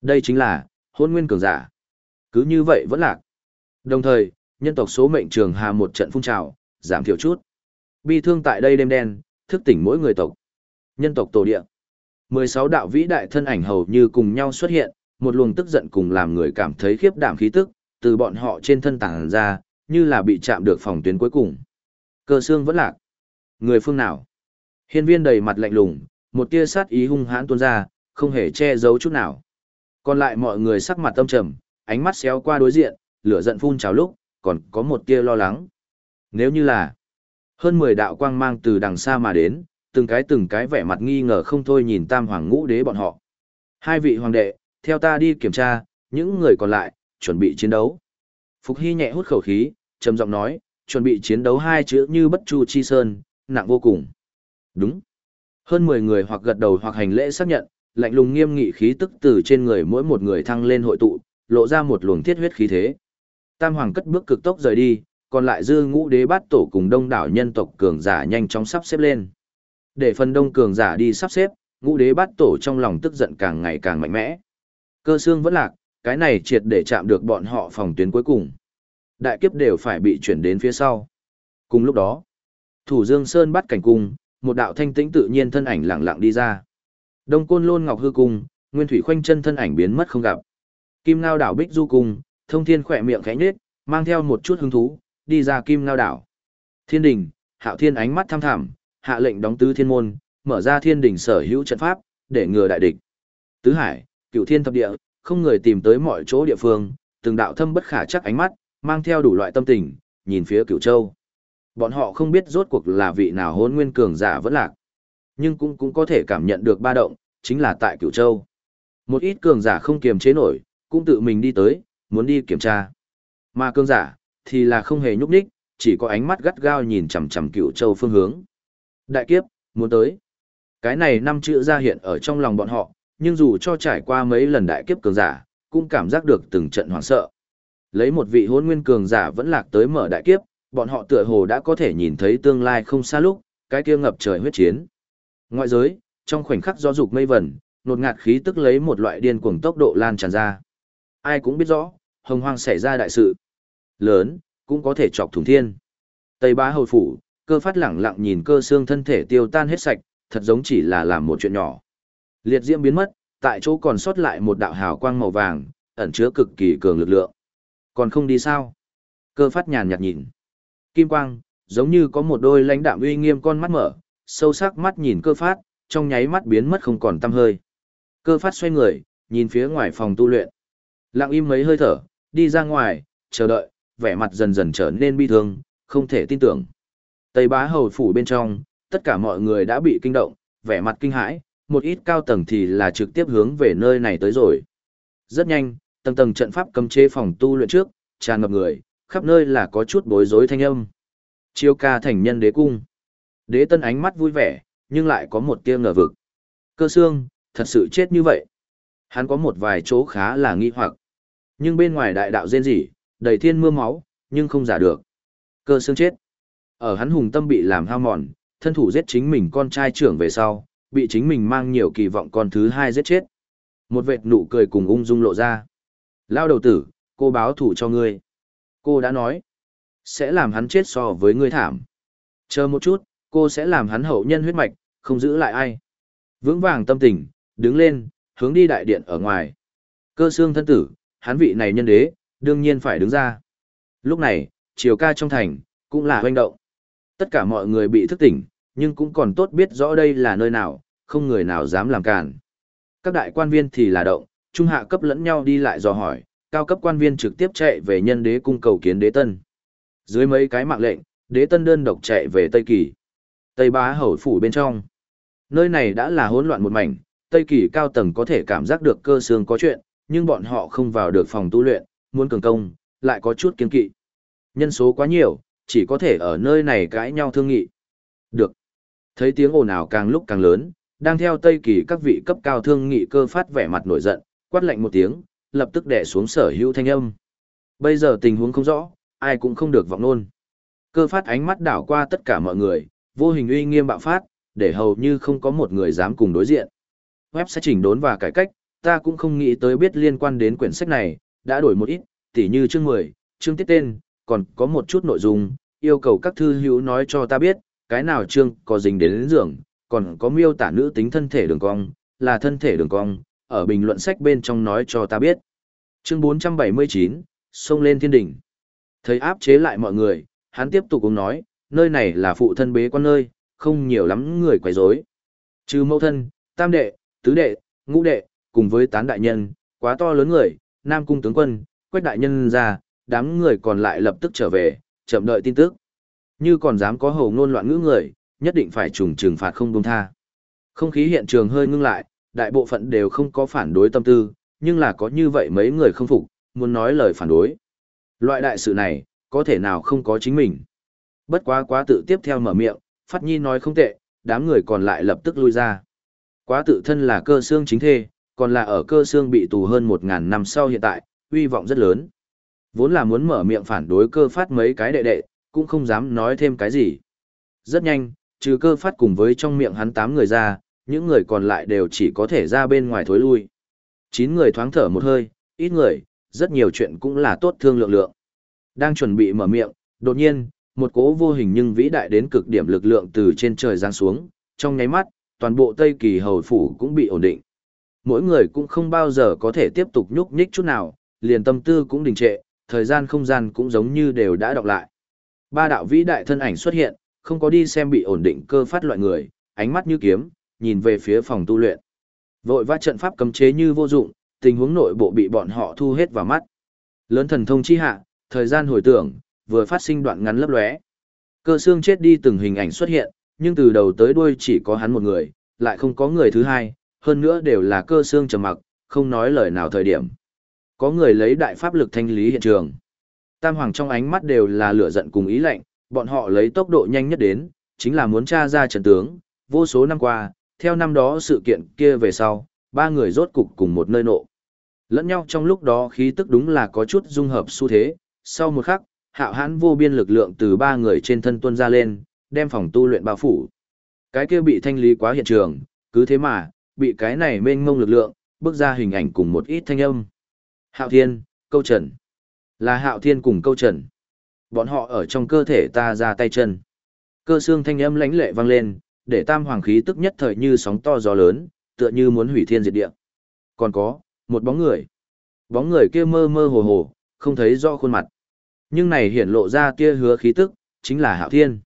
Đây chính là, hôn nguyên cường giả. Cứ như vậy vẫn lạc. Đồng thời, nhân tộc số mệnh trường hà một trận phun trào, giảm thiểu chút. Bi thương tại đây đêm đen, thức tỉnh mỗi người tộc. Nhân tộc tổ địa. 16 đạo vĩ đại thân ảnh hầu như cùng nhau xuất hiện, một luồng tức giận cùng làm người cảm thấy khiếp đảm khí tức, từ bọn họ trên thân tàng ra, như là bị chạm được phòng tuyến cuối cùng. Cơ xương vẫn lạc. Người phương nào? Hiên viên đầy mặt lạnh lùng, một tia sát ý hung hãn tuôn ra, không hề che giấu chút nào. Còn lại mọi người sắc mặt tâm trầm, ánh mắt xéo qua đối diện, lửa giận phun trào lúc, còn có một tia lo lắng. Nếu như là hơn 10 đạo quang mang từ đằng xa mà đến, từng cái từng cái vẻ mặt nghi ngờ không thôi nhìn tam hoàng ngũ đế bọn họ. Hai vị hoàng đệ, theo ta đi kiểm tra, những người còn lại, chuẩn bị chiến đấu. Phục Hy nhẹ hút khẩu khí, trầm giọng nói, chuẩn bị chiến đấu hai chữ như bất chu chi sơn, nặng vô cùng. Đúng. Hơn 10 người hoặc gật đầu hoặc hành lễ xác nhận, lạnh lùng nghiêm nghị khí tức từ trên người mỗi một người thăng lên hội tụ, lộ ra một luồng thiết huyết khí thế. Tam hoàng cất bước cực tốc rời đi, còn lại dư ngũ đế bát tổ cùng đông đảo nhân tộc cường giả nhanh chóng sắp xếp lên. Để phần đông cường giả đi sắp xếp, ngũ đế bát tổ trong lòng tức giận càng ngày càng mạnh mẽ. Cơ xương vẫn lạc, cái này triệt để chạm được bọn họ phòng tuyến cuối cùng. Đại kiếp đều phải bị chuyển đến phía sau. Cùng lúc đó, Thủ Dương Sơn bắt cảnh cung, một đạo thanh tĩnh tự nhiên thân ảnh lặng lặng đi ra. Đông Côn Lôn Ngọc Hư cung, Nguyên Thủy Khoanh chân thân ảnh biến mất không gặp. Kim Ngao đảo Bích Du cung, Thông Thiên khỏe miệng khẽ nhếch, mang theo một chút hứng thú, đi ra Kim Ngao đảo. Thiên đình, Hạo Thiên ánh mắt tham thẳm, hạ lệnh đóng tứ thiên môn, mở ra thiên đỉnh sở hữu trận pháp, để ngừa đại địch. Tứ Hải, Cửu Thiên thập địa, không người tìm tới mọi chỗ địa phương, từng đạo thâm bất khả chắc ánh mắt, mang theo đủ loại tâm tình, nhìn phía Cửu Châu. Bọn họ không biết rốt cuộc là vị nào hôn nguyên cường giả vẫn lạc. Nhưng cũng cũng có thể cảm nhận được ba động, chính là tại Cửu Châu. Một ít cường giả không kiềm chế nổi, cũng tự mình đi tới, muốn đi kiểm tra. Mà cường giả, thì là không hề nhúc nhích, chỉ có ánh mắt gắt gao nhìn chằm chằm Cửu Châu phương hướng. Đại kiếp, muốn tới. Cái này năm chữ ra hiện ở trong lòng bọn họ, nhưng dù cho trải qua mấy lần đại kiếp cường giả, cũng cảm giác được từng trận hoảng sợ. Lấy một vị hôn nguyên cường giả vẫn lạc tới mở đại kiếp, bọn họ tựa hồ đã có thể nhìn thấy tương lai không xa lúc, cái kia ngập trời huyết chiến. Ngoại giới, trong khoảnh khắc do dục mây vẩn, nột ngạt khí tức lấy một loại điên cuồng tốc độ lan tràn ra. Ai cũng biết rõ, hồng hoang xảy ra đại sự. Lớn, cũng có thể chọc thủng thiên. Tây bá hầu phủ, cơ phát lẳng lặng nhìn cơ xương thân thể tiêu tan hết sạch, thật giống chỉ là làm một chuyện nhỏ. Liệt diễm biến mất, tại chỗ còn sót lại một đạo hào quang màu vàng, ẩn chứa cực kỳ cường lực lượng. Còn không đi sao? Cơ phát nhàn nhạt nhìn. Kim quang, giống như có một đôi lãnh đạm uy nghiêm con mắt mở, sâu sắc mắt nhìn cơ phát, trong nháy mắt biến mất không còn tăm hơi. Cơ phát xoay người, nhìn phía ngoài phòng tu luyện. Lặng im mấy hơi thở, đi ra ngoài, chờ đợi, vẻ mặt dần dần trở nên bi thương, không thể tin tưởng. Tây bá hầu phủ bên trong, tất cả mọi người đã bị kinh động, vẻ mặt kinh hãi, một ít cao tầng thì là trực tiếp hướng về nơi này tới rồi. Rất nhanh, tầng tầng trận pháp cấm chế phòng tu luyện trước, tràn ngập người, khắp nơi là có chút bối rối thanh âm. Chiêu ca thành nhân đế cung. Đế tân ánh mắt vui vẻ, nhưng lại có một tia ngờ vực. Cơ xương, thật sự chết như vậy. Hắn có một vài chỗ khá là nghi hoặc. Nhưng bên ngoài đại đạo rên rỉ, đầy thiên mưa máu, nhưng không giả được. Cơ xương chết. Ở hắn hùng tâm bị làm hao mòn, thân thủ giết chính mình con trai trưởng về sau, bị chính mình mang nhiều kỳ vọng con thứ hai giết chết. Một vệt nụ cười cùng ung dung lộ ra. Lao đầu tử, cô báo thủ cho ngươi. Cô đã nói, sẽ làm hắn chết so với ngươi thảm. Chờ một chút, cô sẽ làm hắn hậu nhân huyết mạch, không giữ lại ai. Vững vàng tâm tình, đứng lên, hướng đi đại điện ở ngoài. Cơ xương thân tử, hắn vị này nhân đế, đương nhiên phải đứng ra. Lúc này, chiều ca trong thành, cũng là hoành động. Tất cả mọi người bị thức tỉnh, nhưng cũng còn tốt biết rõ đây là nơi nào, không người nào dám làm cản. Các đại quan viên thì là động, trung hạ cấp lẫn nhau đi lại dò hỏi, cao cấp quan viên trực tiếp chạy về nhân đế cung cầu kiến đế tân. Dưới mấy cái mạng lệnh, đế tân đơn độc chạy về Tây Kỳ. Tây bá hầu phủ bên trong. Nơi này đã là hỗn loạn một mảnh, Tây Kỳ cao tầng có thể cảm giác được cơ xương có chuyện, nhưng bọn họ không vào được phòng tu luyện, muốn cường công, lại có chút kiên kỵ. Nhân số quá nhiều, chỉ có thể ở nơi này cãi nhau thương nghị. Được. Thấy tiếng ồn ào càng lúc càng lớn, đang theo Tây Kỳ các vị cấp cao thương nghị cơ phát vẻ mặt nổi giận, quát lạnh một tiếng, lập tức đè xuống sở hữu thanh âm. Bây giờ tình huống không rõ, ai cũng không được vọng nôn. Cơ phát ánh mắt đảo qua tất cả mọi người, vô hình uy nghiêm bạo phát, để hầu như không có một người dám cùng đối diện. Web sẽ chỉnh đốn và cải cách, ta cũng không nghĩ tới biết liên quan đến quyển sách này, đã đổi một ít, tỉ như chương 10, chương tiết tên, còn có một chút nội dung, yêu cầu các thư hữu nói cho ta biết, cái nào chương có dính đến, đến giường, còn có miêu tả nữ tính thân thể đường cong, là thân thể đường cong, ở bình luận sách bên trong nói cho ta biết. Chương 479, xông lên thiên đỉnh. Thấy áp chế lại mọi người, hắn tiếp tục cũng nói, nơi này là phụ thân bế quan nơi, không nhiều lắm người quấy rối. Trừ mẫu thân, tam đệ, tứ đệ, ngũ đệ, cùng với tán đại nhân, quá to lớn người, nam cung tướng quân, quách đại nhân ra, đám người còn lại lập tức trở về, chậm đợi tin tức. Như còn dám có hầu ngôn loạn ngữ người, nhất định phải trùng trừng phạt không buông tha. Không khí hiện trường hơi ngưng lại, đại bộ phận đều không có phản đối tâm tư, nhưng là có như vậy mấy người không phục, muốn nói lời phản đối. Loại đại sự này, có thể nào không có chính mình. Bất quá quá tự tiếp theo mở miệng, Phát Nhi nói không tệ, đám người còn lại lập tức lui ra. Quá tự thân là cơ xương chính thê, còn là ở cơ xương bị tù hơn 1.000 năm sau hiện tại, uy vọng rất lớn. Vốn là muốn mở miệng phản đối cơ phát mấy cái đệ đệ, cũng không dám nói thêm cái gì. Rất nhanh, trừ cơ phát cùng với trong miệng hắn 8 người ra, những người còn lại đều chỉ có thể ra bên ngoài thối lui. 9 người thoáng thở một hơi, ít người, rất nhiều chuyện cũng là tốt thương lượng lượng. Đang chuẩn bị mở miệng, đột nhiên, một cỗ vô hình nhưng vĩ đại đến cực điểm lực lượng từ trên trời giáng xuống, trong nháy mắt, toàn bộ Tây Kỳ hầu phủ cũng bị ổn định. Mỗi người cũng không bao giờ có thể tiếp tục nhúc nhích chút nào, liền tâm tư cũng đình trệ, thời gian không gian cũng giống như đều đã đọc lại. Ba đạo vĩ đại thân ảnh xuất hiện, không có đi xem bị ổn định cơ phát loại người, ánh mắt như kiếm, nhìn về phía phòng tu luyện. Vội vã trận pháp cấm chế như vô dụng, tình huống nội bộ bị bọn họ thu hết vào mắt. Lớn thần thông chi hạ, thời gian hồi tưởng, vừa phát sinh đoạn ngắn lấp lóe. Cơ xương chết đi từng hình ảnh xuất hiện, nhưng từ đầu tới đuôi chỉ có hắn một người, lại không có người thứ hai, hơn nữa đều là cơ xương trầm mặc, không nói lời nào thời điểm. Có người lấy đại pháp lực thanh lý hiện trường. Tam hoàng trong ánh mắt đều là lửa giận cùng ý lạnh, bọn họ lấy tốc độ nhanh nhất đến, chính là muốn tra ra trận tướng, vô số năm qua, theo năm đó sự kiện kia về sau, ba người rốt cục cùng một nơi nộ. Lẫn nhau trong lúc đó khí tức đúng là có chút dung hợp xu thế, sau một khắc, hạo hãn vô biên lực lượng từ ba người trên thân tuân ra lên, đem phòng tu luyện bao phủ. Cái kia bị thanh lý quá hiện trường, cứ thế mà, bị cái này mênh mông lực lượng, bước ra hình ảnh cùng một ít thanh âm. Hạo Thiên, Câu Trần. Là Hạo Thiên cùng Câu Trần. Bọn họ ở trong cơ thể ta ra tay chân. Cơ xương thanh âm lãnh lệ vang lên, để tam hoàng khí tức nhất thời như sóng to gió lớn, tựa như muốn hủy thiên diệt địa. Còn có, một bóng người. Bóng người kia mơ mơ hồ hồ, không thấy rõ khuôn mặt. Nhưng này hiển lộ ra tia hứa khí tức, chính là Hạo Thiên.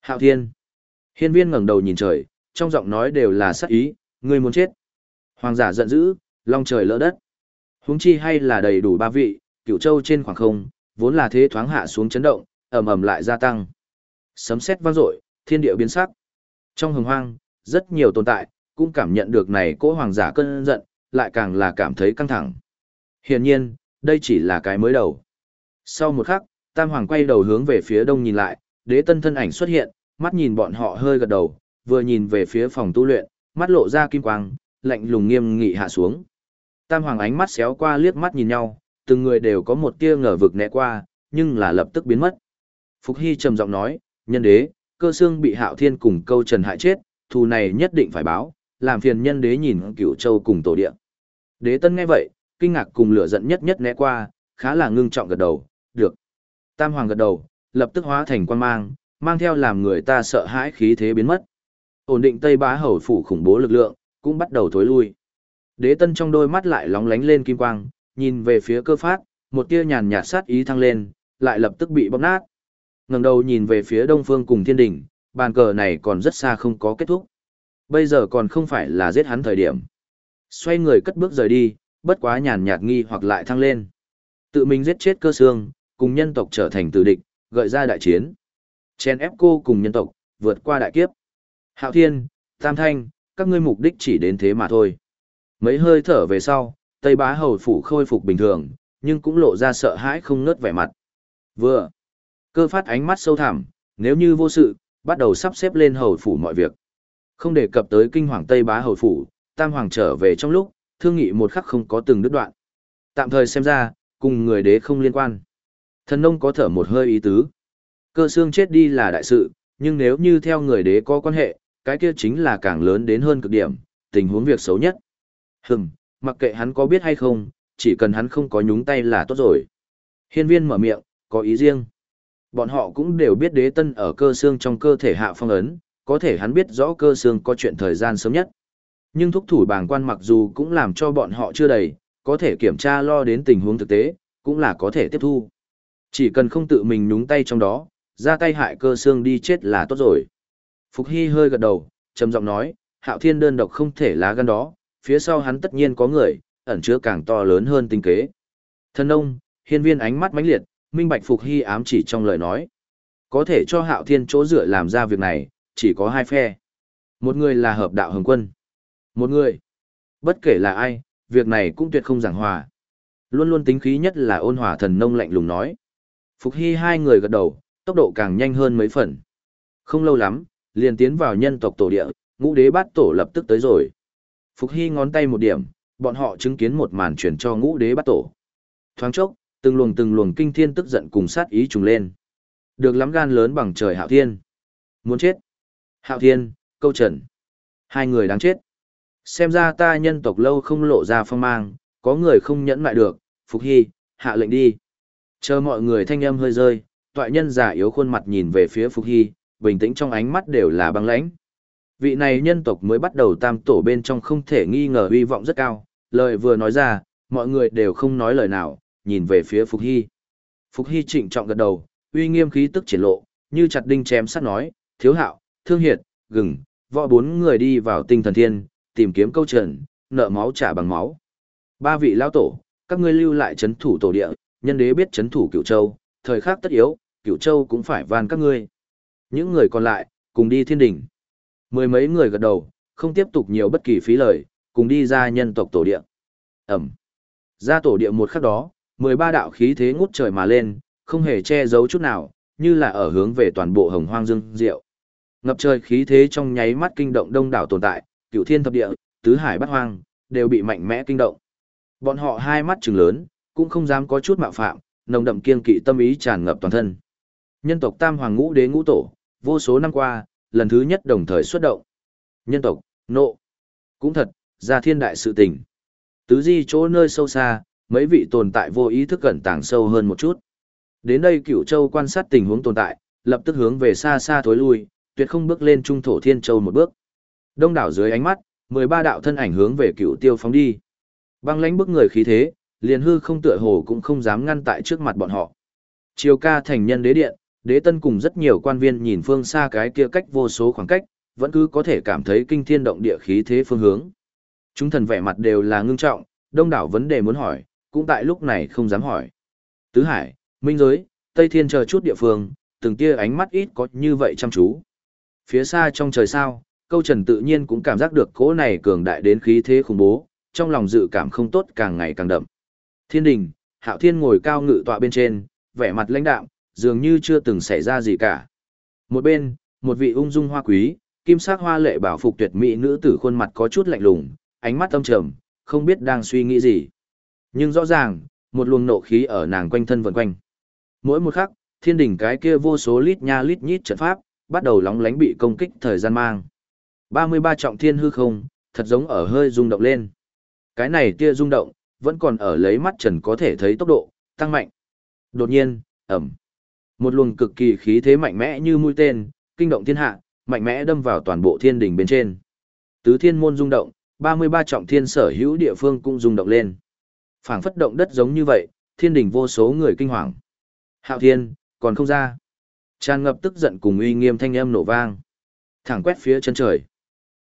Hạo Thiên. Hiên viên ngẩng đầu nhìn trời, trong giọng nói đều là sắc ý, ngươi muốn chết. Hoàng giả giận dữ, long trời lỡ đất. Huống chi hay là đầy đủ ba vị, cựu châu trên khoảng không, vốn là thế thoáng hạ xuống chấn động, ầm ầm lại gia tăng. Sấm sét vang dội, thiên địa biến sắc. Trong hồng hoang, rất nhiều tồn tại, cũng cảm nhận được này cỗ hoàng giả cơn giận, lại càng là cảm thấy căng thẳng. Hiển nhiên, đây chỉ là cái mới đầu. Sau một khắc, Tam Hoàng quay đầu hướng về phía đông nhìn lại, đế tân thân ảnh xuất hiện, mắt nhìn bọn họ hơi gật đầu, vừa nhìn về phía phòng tu luyện, mắt lộ ra kim quang, lạnh lùng nghiêm nghị hạ xuống. Tam Hoàng ánh mắt xéo qua liếc mắt nhìn nhau, từng người đều có một tia ngờ vực né qua, nhưng là lập tức biến mất. Phục Hy trầm giọng nói, nhân đế, cơ xương bị hạo thiên cùng câu trần hại chết, thù này nhất định phải báo, làm phiền nhân đế nhìn cửu châu cùng tổ địa. Đế tân nghe vậy, kinh ngạc cùng lửa giận nhất nhất né qua, khá là ngưng trọng gật đầu, được. Tam hoàng gật đầu, lập tức hóa thành quan mang, mang theo làm người ta sợ hãi khí thế biến mất. Ổn định Tây Bá Hầu phủ khủng bố lực lượng, cũng bắt đầu thối lui. Đế tân trong đôi mắt lại lóng lánh lên kim quang, nhìn về phía cơ phát, một tia nhàn nhạt sát ý thăng lên, lại lập tức bị bóp nát. Ngẩng đầu nhìn về phía đông phương cùng thiên đỉnh, bàn cờ này còn rất xa không có kết thúc. Bây giờ còn không phải là giết hắn thời điểm. Xoay người cất bước rời đi, bất quá nhàn nhạt nghi hoặc lại thăng lên. Tự mình giết chết cơ xương, cùng nhân tộc trở thành tử địch, gợi ra đại chiến. Chen ép cô cùng nhân tộc, vượt qua đại kiếp. Hạo Thiên, Tam Thanh, các ngươi mục đích chỉ đến thế mà thôi. Mấy hơi thở về sau, Tây Bá Hầu Phủ khôi phục bình thường, nhưng cũng lộ ra sợ hãi không ngớt vẻ mặt. Vừa, cơ phát ánh mắt sâu thẳm, nếu như vô sự, bắt đầu sắp xếp lên Hầu Phủ mọi việc. Không đề cập tới kinh hoàng Tây Bá Hầu Phủ, Tam Hoàng trở về trong lúc, thương nghị một khắc không có từng đứt đoạn. Tạm thời xem ra, cùng người đế không liên quan. Thần nông có thở một hơi ý tứ. Cơ xương chết đi là đại sự, nhưng nếu như theo người đế có quan hệ, cái kia chính là càng lớn đến hơn cực điểm, tình huống việc xấu nhất. Hừm, mặc kệ hắn có biết hay không, chỉ cần hắn không có nhúng tay là tốt rồi. Hiên viên mở miệng, có ý riêng. Bọn họ cũng đều biết đế tân ở cơ xương trong cơ thể hạ phong ấn, có thể hắn biết rõ cơ xương có chuyện thời gian sớm nhất. Nhưng thúc thủ bàng quan mặc dù cũng làm cho bọn họ chưa đầy, có thể kiểm tra lo đến tình huống thực tế, cũng là có thể tiếp thu. Chỉ cần không tự mình nhúng tay trong đó, ra tay hại cơ xương đi chết là tốt rồi. Phục Hy hơi gật đầu, trầm giọng nói, hạo thiên đơn độc không thể lá gan đó, phía sau hắn tất nhiên có người, ẩn chứa càng to lớn hơn tinh kế. Thân ông, hiên viên ánh mắt mãnh liệt, minh bạch Phục Hy ám chỉ trong lời nói. Có thể cho hạo thiên chỗ dựa làm ra việc này, chỉ có hai phe. Một người là hợp đạo hồng quân. Một người. Bất kể là ai, việc này cũng tuyệt không giảng hòa. Luôn luôn tính khí nhất là ôn hòa thần nông lạnh lùng nói. Phục Hy hai người gật đầu, tốc độ càng nhanh hơn mấy phần. Không lâu lắm, liền tiến vào nhân tộc tổ địa, ngũ đế bát tổ lập tức tới rồi. Phục Hy ngón tay một điểm, bọn họ chứng kiến một màn chuyển cho ngũ đế bát tổ. Thoáng chốc, từng luồng từng luồng kinh thiên tức giận cùng sát ý trùng lên. Được lắm gan lớn bằng trời hạo thiên. Muốn chết. Hạo thiên, câu trần. Hai người đáng chết. Xem ra ta nhân tộc lâu không lộ ra phong mang, có người không nhẫn lại được, Phục Hy, hạ lệnh đi. Chờ mọi người thanh âm hơi rơi, Tọa nhân giả yếu khuôn mặt nhìn về phía Phục Hy, bình tĩnh trong ánh mắt đều là băng lãnh. Vị này nhân tộc mới bắt đầu tam tổ bên trong không thể nghi ngờ uy vọng rất cao, lời vừa nói ra, mọi người đều không nói lời nào, nhìn về phía Phục Hy. Phục Hy trịnh trọng gật đầu, uy nghiêm khí tức triển lộ, như chặt đinh chém sắt nói, thiếu hạo, thương hiệt, gừng, võ bốn người đi vào tinh thần thiên, tìm kiếm câu trần, nợ máu trả bằng máu. Ba vị lão tổ, các ngươi lưu lại chấn thủ tổ địa, nhân đế biết chấn thủ cửu châu, thời khắc tất yếu, cửu châu cũng phải van các ngươi. Những người còn lại, cùng đi thiên đỉnh. Mười mấy người gật đầu, không tiếp tục nhiều bất kỳ phí lời, cùng đi ra nhân tộc tổ địa. Ẩm. Ra tổ địa một khắc đó, mười ba đạo khí thế ngút trời mà lên, không hề che giấu chút nào, như là ở hướng về toàn bộ hồng hoang dương diệu. Ngập trời khí thế trong nháy mắt kinh động đông đảo tồn tại, cựu thiên thập địa, tứ hải bát hoang, đều bị mạnh mẽ kinh động. Bọn họ hai mắt trừng lớn, cũng không dám có chút mạo phạm, nồng đậm kiên kỵ tâm ý tràn ngập toàn thân. Nhân tộc Tam Hoàng Ngũ Đế Ngũ Tổ, vô số năm qua, lần thứ nhất đồng thời xuất động. Nhân tộc, nộ. Cũng thật, ra thiên đại sự tình. Tứ di chỗ nơi sâu xa, mấy vị tồn tại vô ý thức cẩn tàng sâu hơn một chút. Đến đây cửu châu quan sát tình huống tồn tại, lập tức hướng về xa xa thối lui, tuyệt không bước lên trung thổ thiên châu một bước. Đông đảo dưới ánh mắt, 13 đạo thân ảnh hướng về cửu tiêu phóng đi. Băng lãnh bức người khí thế, liền hư không tựa hồ cũng không dám ngăn tại trước mặt bọn họ. Triều ca thành nhân đế điện, đế tân cùng rất nhiều quan viên nhìn phương xa cái kia cách vô số khoảng cách, vẫn cứ có thể cảm thấy kinh thiên động địa khí thế phương hướng. Chúng thần vẻ mặt đều là ngưng trọng, đông đảo vấn đề muốn hỏi, cũng tại lúc này không dám hỏi. Tứ Hải, Minh Giới, Tây Thiên chờ chút địa phương, từng tia ánh mắt ít có như vậy chăm chú. Phía xa trong trời sao, câu trần tự nhiên cũng cảm giác được cỗ này cường đại đến khí thế khủng bố, trong lòng dự cảm không tốt càng ngày càng đậm. Thiên đình, hạo thiên ngồi cao ngự tọa bên trên, vẻ mặt lãnh đạm, dường như chưa từng xảy ra gì cả. Một bên, một vị ung dung hoa quý, kim sắc hoa lệ bảo phục tuyệt mỹ nữ tử khuôn mặt có chút lạnh lùng, ánh mắt âm trầm, không biết đang suy nghĩ gì. Nhưng rõ ràng, một luồng nộ khí ở nàng quanh thân vần quanh. Mỗi một khắc, thiên đỉnh cái kia vô số lít nha lít nhít trận pháp, bắt đầu lóng lánh bị công kích thời gian mang. 33 trọng thiên hư không, thật giống ở hơi rung động lên. Cái này tia rung động, vẫn còn ở lấy mắt trần có thể thấy tốc độ, tăng mạnh. Đột nhiên, ẩm. Một luồng cực kỳ khí thế mạnh mẽ như mũi tên, kinh động thiên hạ, mạnh mẽ đâm vào toàn bộ thiên đỉnh bên trên. Tứ thiên môn rung động, 33 trọng thiên sở hữu địa phương cũng rung động lên. phảng phất động đất giống như vậy, thiên đỉnh vô số người kinh hoàng. Hạo thiên, còn không ra. Tràn ngập tức giận cùng uy nghiêm thanh âm nổ vang. Thẳng quét phía chân trời.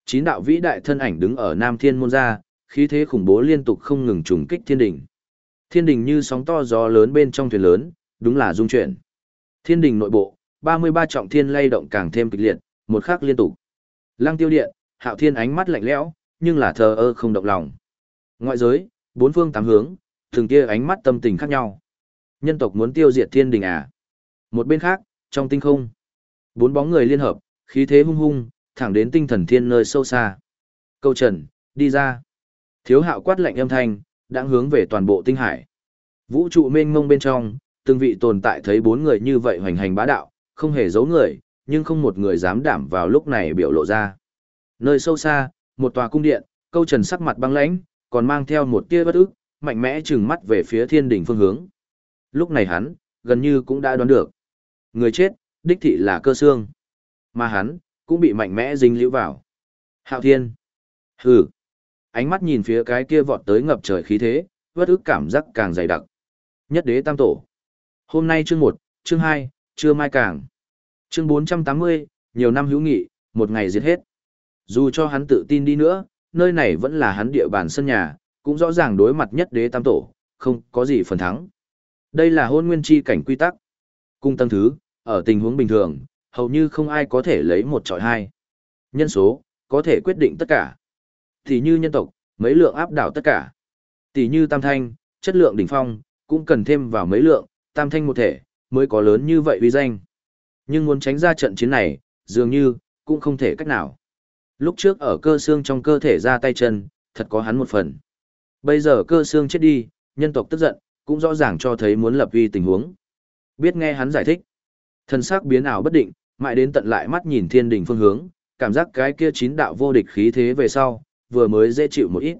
Chín đạo vĩ đại thân ảnh đứng ở Nam Thiên môn ra, khí thế khủng bố liên tục không ngừng trùng kích thiên đỉnh. Thiên đỉnh như sóng to gió lớn bên trong thuyền lớn, đúng là dung chuyển. Thiên đình nội bộ, 33 trọng thiên lay động càng thêm kịch liệt, một khắc liên tục. Lăng tiêu điện, hạo thiên ánh mắt lạnh lẽo, nhưng là thờ ơ không động lòng. Ngoại giới, bốn phương tám hướng, từng kia ánh mắt tâm tình khác nhau. Nhân tộc muốn tiêu diệt thiên đình à? Một bên khác, trong tinh không, bốn bóng người liên hợp, khí thế hung hung, thẳng đến tinh thần thiên nơi sâu xa. Câu trần, đi ra. Thiếu hạo quát lạnh âm thanh, đã hướng về toàn bộ tinh hải. Vũ trụ mênh mông bên trong, từng vị tồn tại thấy bốn người như vậy hoành hành bá đạo, không hề giấu người, nhưng không một người dám đảm vào lúc này biểu lộ ra. Nơi sâu xa, một tòa cung điện, câu trần sắc mặt băng lãnh, còn mang theo một tia bất ức, mạnh mẽ trừng mắt về phía thiên đỉnh phương hướng. Lúc này hắn, gần như cũng đã đoán được. Người chết, đích thị là cơ xương. Mà hắn, cũng bị mạnh mẽ dính liễu vào. Hạo thiên. Hừ. Ánh mắt nhìn phía cái kia vọt tới ngập trời khí thế, bất ức cảm giác càng dày đặc. Nhất đế tam tổ. Hôm nay chương 1, chương 2, chưa mai càng. Chương 480, nhiều năm hữu nghị, một ngày giết hết. Dù cho hắn tự tin đi nữa, nơi này vẫn là hắn địa bàn sân nhà, cũng rõ ràng đối mặt nhất đế tam tổ, không có gì phần thắng. Đây là hôn nguyên chi cảnh quy tắc. Cung tăng thứ, ở tình huống bình thường, hầu như không ai có thể lấy một trọi hai. Nhân số, có thể quyết định tất cả. Thì như nhân tộc, mấy lượng áp đảo tất cả. Tỷ như tam thanh, chất lượng đỉnh phong, cũng cần thêm vào mấy lượng, tam thanh một thể, mới có lớn như vậy uy danh. Nhưng muốn tránh ra trận chiến này, dường như, cũng không thể cách nào. Lúc trước ở cơ xương trong cơ thể ra tay chân, thật có hắn một phần. Bây giờ cơ xương chết đi, nhân tộc tức giận, cũng rõ ràng cho thấy muốn lập uy tình huống. Biết nghe hắn giải thích. Thân xác biến ảo bất định, mãi đến tận lại mắt nhìn thiên đình phương hướng, cảm giác cái kia chín đạo vô địch khí thế về sau, vừa mới dễ chịu một ít.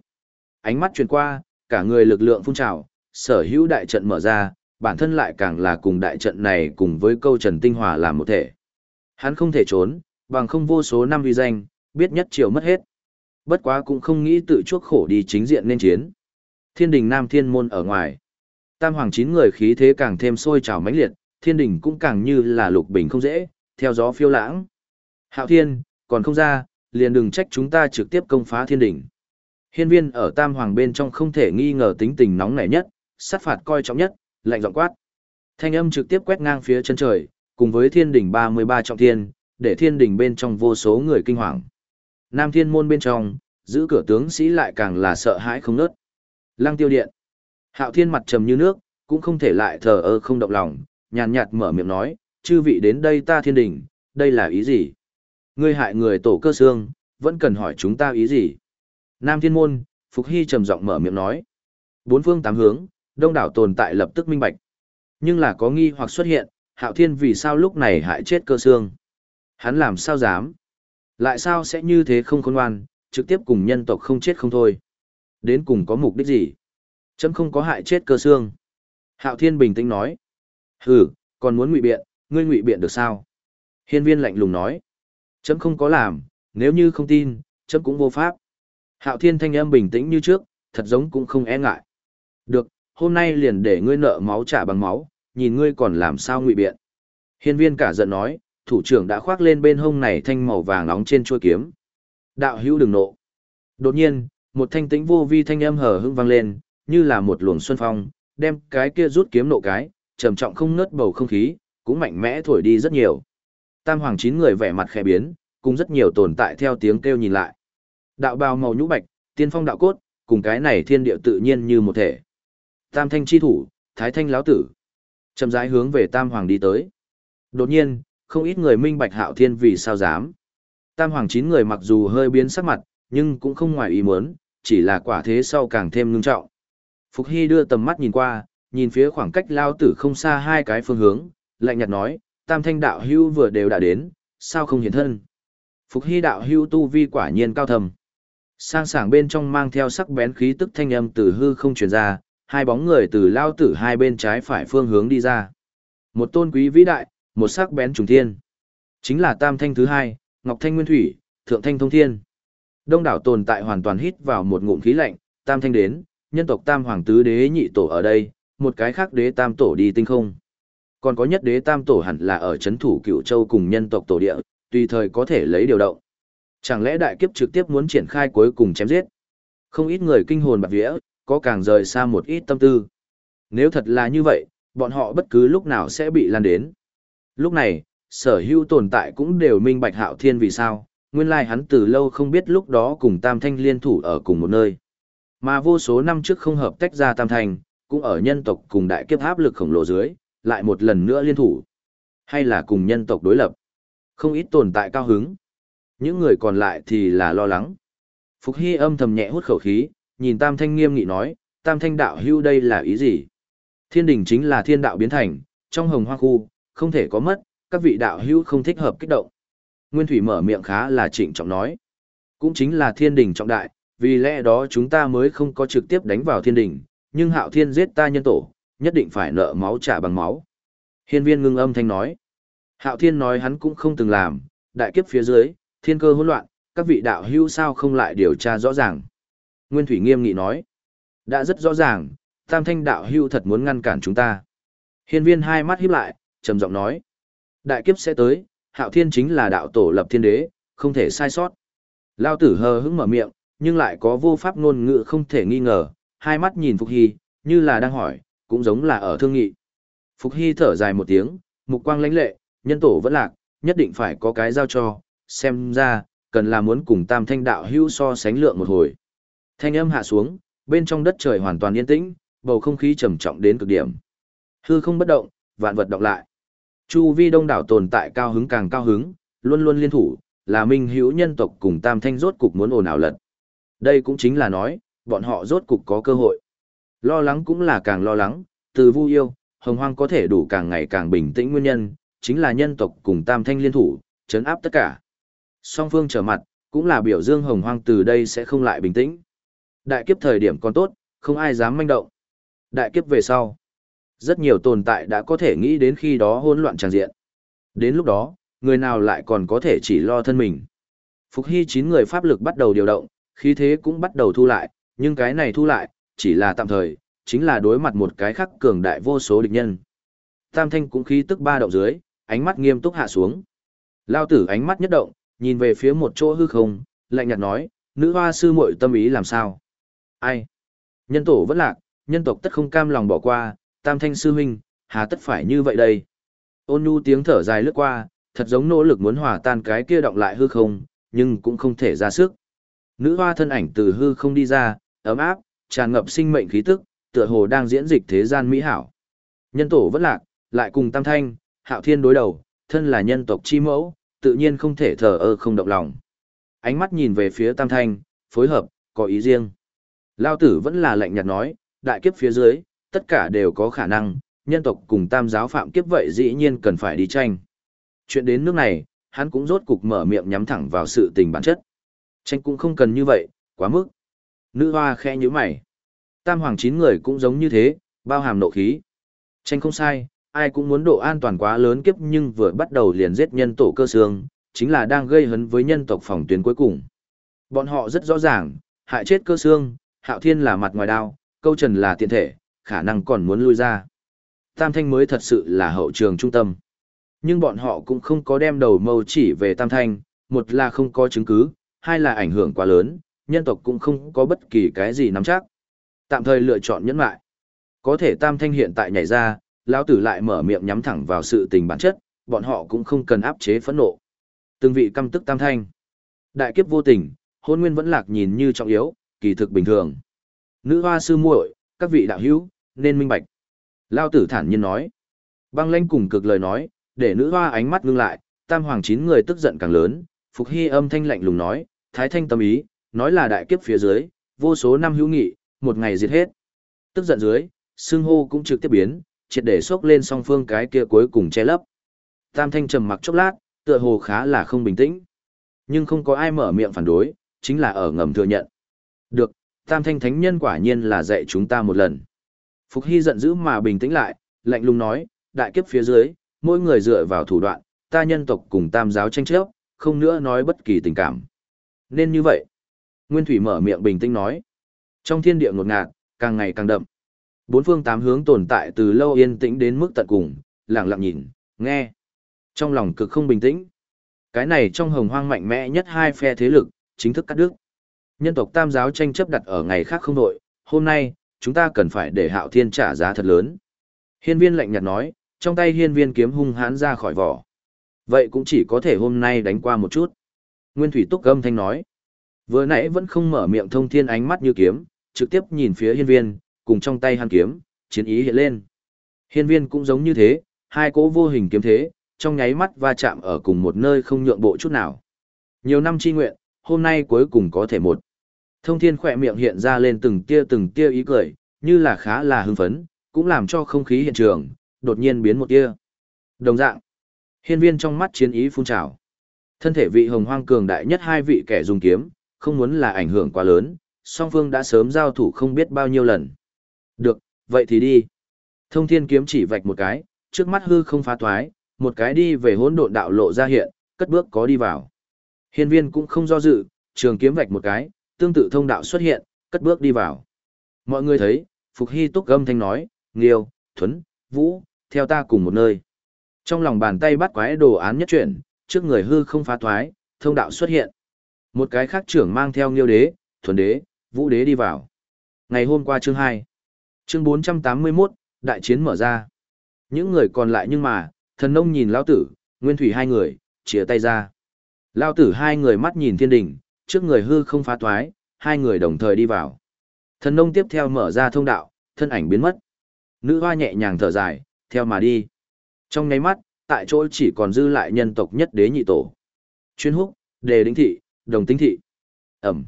Ánh mắt truyền qua, cả người lực lượng phun trào, sở hữu đại trận mở ra, bản thân lại càng là cùng đại trận này cùng với câu trần tinh hòa làm một thể. Hắn không thể trốn, bằng không vô số năm uy danh, biết nhất chiều mất hết. Bất quá cũng không nghĩ tự chuốc khổ đi chính diện nên chiến. Thiên đình Nam Thiên Môn ở ngoài. Tam hoàng chín người khí thế càng thêm sôi trào mãnh liệt, thiên đình cũng càng như là lục bình không dễ, theo gió phiêu lãng. Hạo thiên, còn không ra, liền đừng trách chúng ta trực tiếp công phá thiên đình. Hiên viên ở tam hoàng bên trong không thể nghi ngờ tính tình nóng nảy nhất, sát phạt coi trọng nhất, lạnh giọng quát. Thanh âm trực tiếp quét ngang phía chân trời, cùng với thiên đỉnh 33 trọng thiên, để thiên đỉnh bên trong vô số người kinh hoàng. Nam thiên môn bên trong, giữ cửa tướng sĩ lại càng là sợ hãi không nớt. Lăng tiêu điện. Hạo thiên mặt trầm như nước, cũng không thể lại thờ ơ không động lòng, nhàn nhạt mở miệng nói, chư vị đến đây ta thiên đỉnh, đây là ý gì? Ngươi hại người tổ cơ xương, vẫn cần hỏi chúng ta ý gì? Nam thiên môn, Phục Hy trầm giọng mở miệng nói. Bốn phương tám hướng, đông đảo tồn tại lập tức minh bạch. Nhưng là có nghi hoặc xuất hiện, hạo thiên vì sao lúc này hại chết cơ xương? Hắn làm sao dám? Lại sao sẽ như thế không khôn ngoan, trực tiếp cùng nhân tộc không chết không thôi? Đến cùng có mục đích gì? Chấm không có hại chết cơ xương. Hạo thiên bình tĩnh nói. Hừ, còn muốn ngụy biện, ngươi ngụy biện được sao? Hiên viên lạnh lùng nói. Chấm không có làm, nếu như không tin, chấm cũng vô pháp. Hạo thiên thanh âm bình tĩnh như trước, thật giống cũng không e ngại. Được, hôm nay liền để ngươi nợ máu trả bằng máu, nhìn ngươi còn làm sao ngụy biện. Hiên viên cả giận nói, thủ trưởng đã khoác lên bên hông này thanh màu vàng nóng trên chuôi kiếm. Đạo hữu đừng nộ. Đột nhiên, một thanh tĩnh vô vi thanh âm hở hững vang lên, như là một luồng xuân phong, đem cái kia rút kiếm nộ cái, trầm trọng không nớt bầu không khí, cũng mạnh mẽ thổi đi rất nhiều. Tam hoàng chín người vẻ mặt khẽ biến, cùng rất nhiều tồn tại theo tiếng kêu nhìn lại. Đạo bào màu nhũ bạch, tiên phong đạo cốt, cùng cái này thiên địa tự nhiên như một thể. Tam thanh chi thủ, thái thanh lão tử. Chậm rãi hướng về tam hoàng đi tới. Đột nhiên, không ít người minh bạch hạo thiên vì sao dám. Tam hoàng chín người mặc dù hơi biến sắc mặt, nhưng cũng không ngoài ý muốn, chỉ là quả thế sau càng thêm ngưng trọng. Phục Hy đưa tầm mắt nhìn qua, nhìn phía khoảng cách lao tử không xa hai cái phương hướng, lạnh nhạt nói, tam thanh đạo hưu vừa đều đã đến, sao không hiện thân. Phục Hy đạo hưu tu vi quả nhiên cao thầm. Sang sảng bên trong mang theo sắc bén khí tức thanh âm từ hư không truyền ra, hai bóng người từ lao tử hai bên trái phải phương hướng đi ra. Một tôn quý vĩ đại, một sắc bén trùng thiên. Chính là tam thanh thứ hai, ngọc thanh nguyên thủy, thượng thanh thông thiên. Đông đảo tồn tại hoàn toàn hít vào một ngụm khí lạnh, tam thanh đến, nhân tộc tam hoàng tứ đế nhị tổ ở đây, một cái khác đế tam tổ đi tinh không. Còn có nhất đế tam tổ hẳn là ở chấn thủ cựu châu cùng nhân tộc tổ địa, tùy thời có thể lấy điều động. Chẳng lẽ đại kiếp trực tiếp muốn triển khai cuối cùng chém giết? Không ít người kinh hồn bạc vía, có càng rời xa một ít tâm tư. Nếu thật là như vậy, bọn họ bất cứ lúc nào sẽ bị lan đến. Lúc này, sở hữu tồn tại cũng đều minh bạch hạo thiên vì sao, nguyên lai hắn từ lâu không biết lúc đó cùng tam thanh liên thủ ở cùng một nơi. Mà vô số năm trước không hợp tách ra tam thanh, cũng ở nhân tộc cùng đại kiếp áp lực khổng lồ dưới, lại một lần nữa liên thủ. Hay là cùng nhân tộc đối lập. Không ít tồn tại cao hứng. Những người còn lại thì là lo lắng. Phục Hy âm thầm nhẹ hút khẩu khí, nhìn Tam Thanh nghiêm nghị nói, tam thanh đạo hưu đây là ý gì? Thiên đình chính là thiên đạo biến thành, trong hồng hoa khu, không thể có mất, các vị đạo hưu không thích hợp kích động. Nguyên Thủy mở miệng khá là trịnh trọng nói. Cũng chính là thiên đình trọng đại, vì lẽ đó chúng ta mới không có trực tiếp đánh vào thiên đình, nhưng hạo thiên giết ta nhân tổ, nhất định phải nợ máu trả bằng máu. Hiên viên ngưng âm thanh nói. Hạo thiên nói hắn cũng không từng làm, đại kiếp phía dưới, thiên cơ hỗn loạn, các vị đạo hưu sao không lại điều tra rõ ràng. Nguyên Thủy nghiêm nghị nói. Đã rất rõ ràng, tam thanh đạo hưu thật muốn ngăn cản chúng ta. Hiên viên hai mắt híp lại, trầm giọng nói. Đại kiếp sẽ tới, hạo thiên chính là đạo tổ lập thiên đế, không thể sai sót. Lao tử hờ hững mở miệng, nhưng lại có vô pháp ngôn ngữ không thể nghi ngờ, hai mắt nhìn Phục Hy, như là đang hỏi, cũng giống là ở thương nghị. Phục Hy thở dài một tiếng, mục quang lãnh lệ, nhân tổ vẫn lạc, nhất định phải có cái giao cho, xem ra, cần là muốn cùng tam thanh đạo hưu so sánh lượng một hồi. Thanh âm hạ xuống, bên trong đất trời hoàn toàn yên tĩnh, bầu không khí trầm trọng đến cực điểm. Hư không bất động, vạn vật động lại. Chu vi đông đảo tồn tại cao hứng càng cao hứng, luôn luôn liên thủ, là minh hữu nhân tộc cùng tam thanh rốt cục muốn ồn ào lật. Đây cũng chính là nói, bọn họ rốt cục có cơ hội. Lo lắng cũng là càng lo lắng, từ vu yêu, hồng hoang có thể đủ càng ngày càng bình tĩnh nguyên nhân, chính là nhân tộc cùng tam thanh liên thủ, chấn áp tất cả. Song phương trở mặt, cũng là biểu dương hồng hoang từ đây sẽ không lại bình tĩnh. Đại kiếp thời điểm còn tốt, không ai dám manh động. Đại kiếp về sau. Rất nhiều tồn tại đã có thể nghĩ đến khi đó hỗn loạn tràn diện. Đến lúc đó, người nào lại còn có thể chỉ lo thân mình. Phục Hy chín người pháp lực bắt đầu điều động, khí thế cũng bắt đầu thu lại, nhưng cái này thu lại, chỉ là tạm thời, chính là đối mặt một cái khắc cường đại vô số địch nhân. Tam thanh cũng khí tức ba động dưới, ánh mắt nghiêm túc hạ xuống. Lao tử ánh mắt nhất động, nhìn về phía một chỗ hư không, lạnh nhạt nói, nữ hoa sư muội tâm ý làm sao? Ai? Nhân tổ vẫn lạc, nhân tộc tất không cam lòng bỏ qua, tam thanh sư huynh, hà tất phải như vậy đây? Ôn nhu tiếng thở dài lướt qua, thật giống nỗ lực muốn hòa tan cái kia động lại hư không, nhưng cũng không thể ra sức. Nữ hoa thân ảnh từ hư không đi ra, ấm áp, tràn ngập sinh mệnh khí tức, tựa hồ đang diễn dịch thế gian mỹ hảo. Nhân tổ vẫn lạc, lại cùng tam thanh, hạo thiên đối đầu, thân là nhân tộc chi mẫu, tự nhiên không thể thờ ơ không động lòng. Ánh mắt nhìn về phía tam thanh, phối hợp, có ý riêng. Lao tử vẫn là lạnh nhạt nói, đại kiếp phía dưới, tất cả đều có khả năng, nhân tộc cùng tam giáo phạm kiếp vậy dĩ nhiên cần phải đi tranh. Chuyện đến nước này, hắn cũng rốt cục mở miệng nhắm thẳng vào sự tình bản chất. Tranh cũng không cần như vậy, quá mức. Nữ hoa khẽ như mày. Tam hoàng chín người cũng giống như thế, bao hàm nộ khí. Tranh không sai, ai cũng muốn độ an toàn quá lớn kiếp nhưng vừa bắt đầu liền giết nhân tổ cơ xương, chính là đang gây hấn với nhân tộc phòng tuyến cuối cùng. Bọn họ rất rõ ràng, hại chết cơ xương, hạo thiên là mặt ngoài đao, câu trần là tiện thể, khả năng còn muốn lui ra. Tam thanh mới thật sự là hậu trường trung tâm. Nhưng bọn họ cũng không có đem đầu mâu chỉ về tam thanh, một là không có chứng cứ, hai là ảnh hưởng quá lớn, nhân tộc cũng không có bất kỳ cái gì nắm chắc. Tạm thời lựa chọn nhẫn lại. Có thể tam thanh hiện tại nhảy ra, lão tử lại mở miệng nhắm thẳng vào sự tình bản chất, bọn họ cũng không cần áp chế phẫn nộ. Từng vị căm tức tam thanh. Đại kiếp vô tình, hôn nguyên vẫn lạc nhìn như trọng yếu, kỳ thực bình thường. Nữ hoa sư muội, các vị đạo hữu, nên minh bạch. Lao tử thản nhiên nói. Băng lãnh cùng cực lời nói, để nữ hoa ánh mắt ngưng lại, tam hoàng chín người tức giận càng lớn, Phục Hy âm thanh lạnh lùng nói, thái thanh tâm ý, nói là đại kiếp phía dưới, vô số năm hữu nghị, một ngày diệt hết. Tức giận dưới, xương hô cũng trực tiếp biến, triệt để xốc lên song phương cái kia cuối cùng che lấp. Tam thanh trầm mặc chốc lát, tựa hồ khá là không bình tĩnh. Nhưng không có ai mở miệng phản đối, chính là ở ngầm thừa nhận. Được, tam thanh thánh nhân quả nhiên là dạy chúng ta một lần. Phục Hy giận dữ mà bình tĩnh lại, lạnh lùng nói, đại kiếp phía dưới, mỗi người dựa vào thủ đoạn, ta nhân tộc cùng tam giáo tranh chấp, không nữa nói bất kỳ tình cảm. Nên như vậy. Nguyên Thủy mở miệng bình tĩnh nói. Trong thiên địa ngột ngạt, càng ngày càng đậm. Bốn phương tám hướng tồn tại từ lâu yên tĩnh đến mức tận cùng, lặng lặng nhìn, nghe. Trong lòng cực không bình tĩnh. Cái này trong hồng hoang mạnh mẽ nhất hai phe thế lực, chính thức cắt đứt. Nhân tộc tam giáo tranh chấp đặt ở ngày khác không đội, hôm nay, chúng ta cần phải để hạo thiên trả giá thật lớn. Hiên viên lạnh nhạt nói, trong tay hiên viên kiếm hung hãn ra khỏi vỏ. Vậy cũng chỉ có thể hôm nay đánh qua một chút. Nguyên Thủy Túc gâm thanh nói. Vừa nãy vẫn không mở miệng thông thiên ánh mắt như kiếm, trực tiếp nhìn phía hiên viên, cùng trong tay hắn kiếm, chiến ý hiện lên. Hiên viên cũng giống như thế, hai cỗ vô hình kiếm thế, trong nháy mắt va chạm ở cùng một nơi không nhượng bộ chút nào. Nhiều năm chi nguyện, hôm nay cuối cùng có thể một. Thông thiên khỏe miệng hiện ra lên từng tia từng tia ý cười, như là khá là hưng phấn, cũng làm cho không khí hiện trường, đột nhiên biến một tia. Đồng dạng, hiên viên trong mắt chiến ý phun trào. Thân thể vị hồng hoang cường đại nhất hai vị kẻ dùng kiếm, không muốn là ảnh hưởng quá lớn, song phương đã sớm giao thủ không biết bao nhiêu lần. Được, vậy thì đi. Thông thiên kiếm chỉ vạch một cái, trước mắt hư không phá thoái, một cái đi về hỗn độn đạo lộ ra hiện, cất bước có đi vào. Hiên viên cũng không do dự, trường kiếm vạch một cái, tương tự thông đạo xuất hiện, cất bước đi vào. Mọi người thấy, Phục Hy túc gâm thanh nói, Nghiêu, Thuấn, Vũ, theo ta cùng một nơi. Trong lòng bàn tay bắt quái đồ án nhất chuyển, trước người hư không phá thoái, thông đạo xuất hiện. Một cái khác trưởng mang theo Nghiêu đế, Thuấn đế, Vũ đế đi vào. Ngày hôm qua chương 2. Chương 481, đại chiến mở ra. Những người còn lại nhưng mà, thần nông nhìn lao tử, nguyên thủy hai người, chia tay ra. Lao tử hai người mắt nhìn thiên đỉnh, trước người hư không phá toái, hai người đồng thời đi vào. Thần nông tiếp theo mở ra thông đạo, thân ảnh biến mất. Nữ hoa nhẹ nhàng thở dài, theo mà đi. Trong nháy mắt, tại chỗ chỉ còn dư lại nhân tộc nhất đế nhị tổ. Chuyên húc, đề đính thị, đồng tính thị. Ẩm.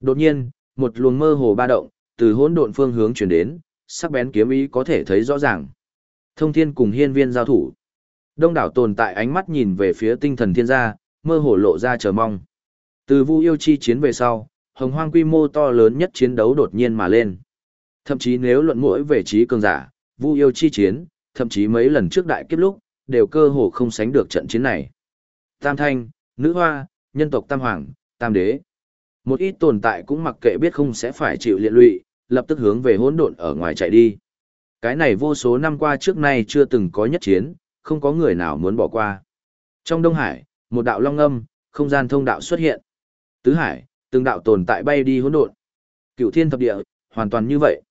Đột nhiên, một luồng mơ hồ ba động, từ hỗn độn phương hướng chuyển đến, sắc bén kiếm ý có thể thấy rõ ràng. Thông thiên cùng hiên viên giao thủ. Đông đảo tồn tại ánh mắt nhìn về phía tinh thần thiên gia, mơ hồ lộ ra chờ mong. Từ vu yêu chi chiến về sau, hồng hoang quy mô to lớn nhất chiến đấu đột nhiên mà lên. Thậm chí nếu luận mỗi về trí cường giả, vu yêu chi chiến, thậm chí mấy lần trước đại kiếp lúc, đều cơ hồ không sánh được trận chiến này. Tam thanh, nữ hoa, nhân tộc tam hoàng, tam đế. Một ít tồn tại cũng mặc kệ biết không sẽ phải chịu liệt lụy, lập tức hướng về hỗn độn ở ngoài chạy đi. Cái này vô số năm qua trước nay chưa từng có nhất chiến, không có người nào muốn bỏ qua. Trong Đông Hải, một đạo long âm, không gian thông đạo xuất hiện. Tứ Hải, từng đạo tồn tại bay đi hỗn độn. Cựu thiên thập địa, hoàn toàn như vậy.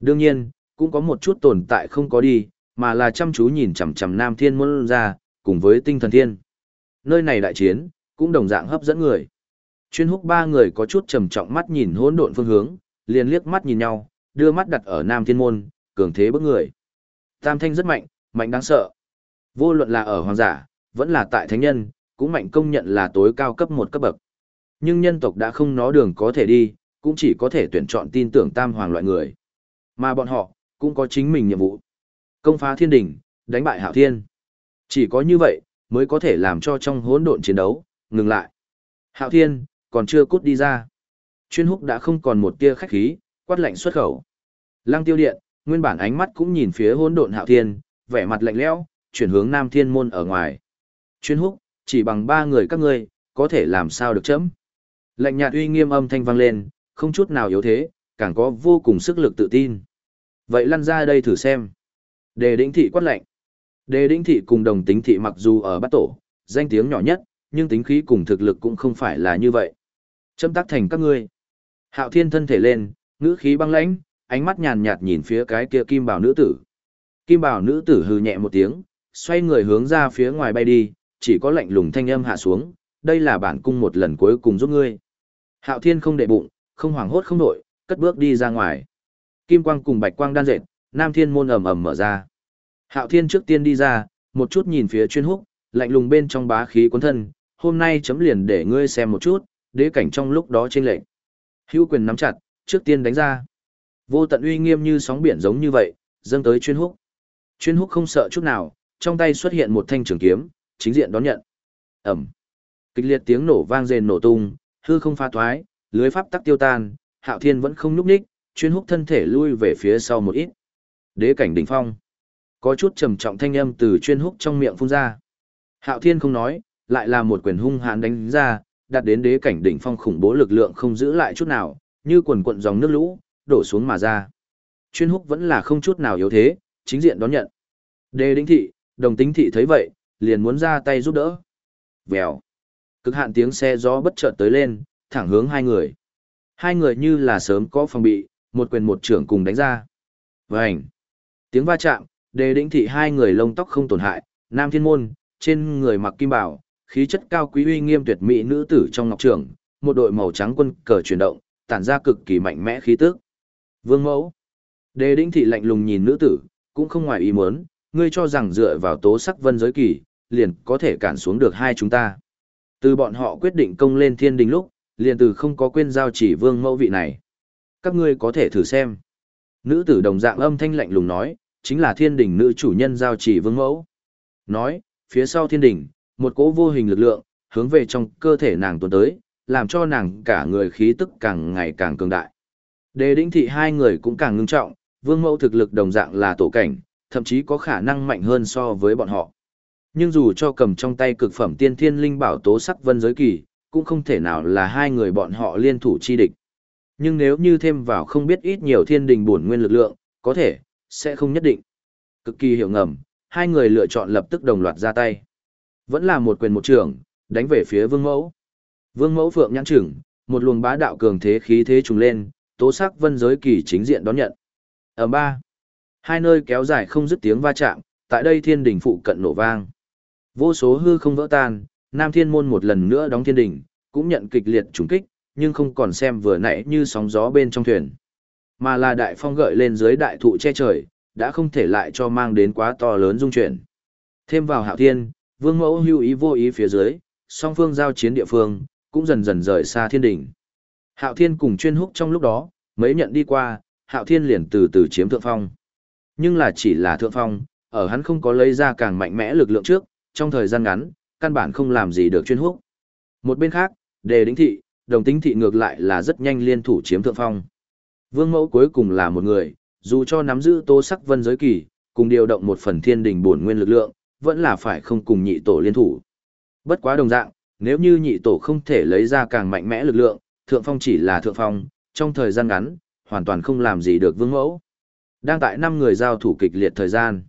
Đương nhiên, cũng có một chút tồn tại không có đi, mà là chăm chú nhìn chằm chằm Nam Thiên Môn ra, cùng với tinh thần thiên. Nơi này đại chiến, cũng đồng dạng hấp dẫn người. Chuyên húc ba người có chút trầm trọng mắt nhìn hỗn độn phương hướng, liền liếc mắt nhìn nhau, đưa mắt đặt ở Nam Thiên Môn, cường thế bức người. Tam thanh rất mạnh, mạnh đáng sợ. Vô luận là ở hoàng giả, vẫn là tại thánh nhân, cũng mạnh công nhận là tối cao cấp một cấp bậc. Nhưng nhân tộc đã không nó đường có thể đi, cũng chỉ có thể tuyển chọn tin tưởng tam hoàng loại người. Mà bọn họ, cũng có chính mình nhiệm vụ. Công phá thiên đỉnh, đánh bại hạo thiên. Chỉ có như vậy, mới có thể làm cho trong hỗn độn chiến đấu, ngừng lại. Hạo thiên, còn chưa cút đi ra. Chuyên húc đã không còn một tia khách khí, quát lạnh xuất khẩu. Lăng tiêu điện, nguyên bản ánh mắt cũng nhìn phía hỗn độn hạo thiên, vẻ mặt lạnh lẽo, chuyển hướng nam thiên môn ở ngoài. Chuyên húc, chỉ bằng ba người các ngươi, có thể làm sao được chấm. Lạnh nhạt uy nghiêm âm thanh vang lên, không chút nào yếu thế, càng có vô cùng sức lực tự tin. Vậy lăn ra đây thử xem. Đề đĩnh thị quát lạnh. Đề đĩnh thị cùng đồng tính thị mặc dù ở bát tổ, danh tiếng nhỏ nhất, nhưng tính khí cùng thực lực cũng không phải là như vậy. Châm tác thành các ngươi. Hạo thiên thân thể lên, ngữ khí băng lãnh, ánh mắt nhàn nhạt nhìn phía cái kia kim bảo nữ tử. Kim bảo nữ tử hừ nhẹ một tiếng, xoay người hướng ra phía ngoài bay đi, chỉ có lạnh lùng thanh âm hạ xuống, đây là bản cung một lần cuối cùng giúp ngươi. Hạo thiên không để bụng, không hoảng hốt không nổi, cất bước đi ra ngoài. Kim quang cùng bạch quang đan dệt, nam thiên môn ầm ầm mở ra. Hạo thiên trước tiên đi ra, một chút nhìn phía chuyên húc, lạnh lùng bên trong bá khí cuốn thân, hôm nay chấm liền để ngươi xem một chút, đế cảnh trong lúc đó trên lệnh. Hữu quyền nắm chặt, trước tiên đánh ra. Vô tận uy nghiêm như sóng biển giống như vậy, dâng tới chuyên húc. Chuyên húc không sợ chút nào, trong tay xuất hiện một thanh trường kiếm, chính diện đón nhận. Ẩm. Kịch liệt tiếng nổ vang rền nổ tung, hư không pha thoái, lưới pháp tắc tiêu tan, Hạo Thiên vẫn không nhúc nhích, chuyên hút thân thể lui về phía sau một ít. Đế cảnh đỉnh phong. Có chút trầm trọng thanh âm từ chuyên hút trong miệng phun ra. Hạo Thiên không nói, lại là một quyền hung hãn đánh ra, đạt đến đế cảnh đỉnh phong khủng bố lực lượng không giữ lại chút nào, như quần quận dòng nước lũ, đổ xuống mà ra. Chuyên húc vẫn là không chút nào yếu thế, chính diện đón nhận. Đế đỉnh thị, đồng tính thị thấy vậy, liền muốn ra tay giúp đỡ. Vèo. Cực hạn tiếng xe gió bất chợt tới lên, thẳng hướng hai người. Hai người như là sớm có phòng bị, một quyền một trưởng cùng đánh ra. Vành. Tiếng va chạm, đề đĩnh thị hai người lông tóc không tổn hại, nam thiên môn, trên người mặc kim bảo, khí chất cao quý uy nghiêm tuyệt mỹ nữ tử trong ngọc trường, một đội màu trắng quân cờ chuyển động, tản ra cực kỳ mạnh mẽ khí tức. Vương mẫu. Đề đĩnh thị lạnh lùng nhìn nữ tử, cũng không ngoài ý muốn, ngươi cho rằng dựa vào tố sắc vân giới kỳ, liền có thể cản xuống được hai chúng ta. Từ bọn họ quyết định công lên thiên đình lúc, liền từ không có quên giao chỉ vương mẫu vị này. Các ngươi có thể thử xem. Nữ tử đồng dạng âm thanh lạnh lùng nói, chính là thiên đình nữ chủ nhân giao chỉ vương mẫu. Nói, phía sau thiên đình, một cỗ vô hình lực lượng, hướng về trong cơ thể nàng tuần tới, làm cho nàng cả người khí tức càng ngày càng cường đại. Đề đĩnh thị hai người cũng càng ngưng trọng, vương mẫu thực lực đồng dạng là tổ cảnh, thậm chí có khả năng mạnh hơn so với bọn họ. Nhưng dù cho cầm trong tay cực phẩm tiên thiên linh bảo tố sắc vân giới kỳ, cũng không thể nào là hai người bọn họ liên thủ chi địch. Nhưng nếu như thêm vào không biết ít nhiều thiên đình bổn nguyên lực lượng, có thể, sẽ không nhất định. Cực kỳ hiểu ngầm, hai người lựa chọn lập tức đồng loạt ra tay. Vẫn là một quyền một trường, đánh về phía vương mẫu. Vương mẫu phượng nhãn trưởng một luồng bá đạo cường thế khí thế trùng lên, tố sắc vân giới kỳ chính diện đón nhận. Ở ba, hai nơi kéo dài không dứt tiếng va chạm, tại đây thiên đình phụ cận nổ vang. Vô số hư không vỡ tan, Nam Thiên Môn một lần nữa đóng thiên đỉnh, cũng nhận kịch liệt trùng kích, nhưng không còn xem vừa nãy như sóng gió bên trong thuyền. Mà là đại phong gợi lên dưới đại thụ che trời, đã không thể lại cho mang đến quá to lớn dung chuyển. Thêm vào hạo thiên, vương mẫu hưu ý vô ý phía dưới, song phương giao chiến địa phương, cũng dần dần rời xa thiên đỉnh. Hạo thiên cùng chuyên húc trong lúc đó, mấy nhận đi qua, hạo thiên liền từ từ chiếm thượng phong. Nhưng là chỉ là thượng phong, ở hắn không có lấy ra càng mạnh mẽ lực lượng trước, trong thời gian ngắn, căn bản không làm gì được chuyên húc. Một bên khác, đề đính thị, đồng tính thị ngược lại là rất nhanh liên thủ chiếm thượng phong. Vương mẫu cuối cùng là một người, dù cho nắm giữ tô sắc vân giới kỳ, cùng điều động một phần thiên đình bổn nguyên lực lượng, vẫn là phải không cùng nhị tổ liên thủ. Bất quá đồng dạng, nếu như nhị tổ không thể lấy ra càng mạnh mẽ lực lượng, thượng phong chỉ là thượng phong, trong thời gian ngắn, hoàn toàn không làm gì được vương mẫu. Đang tại năm người giao thủ kịch liệt thời gian.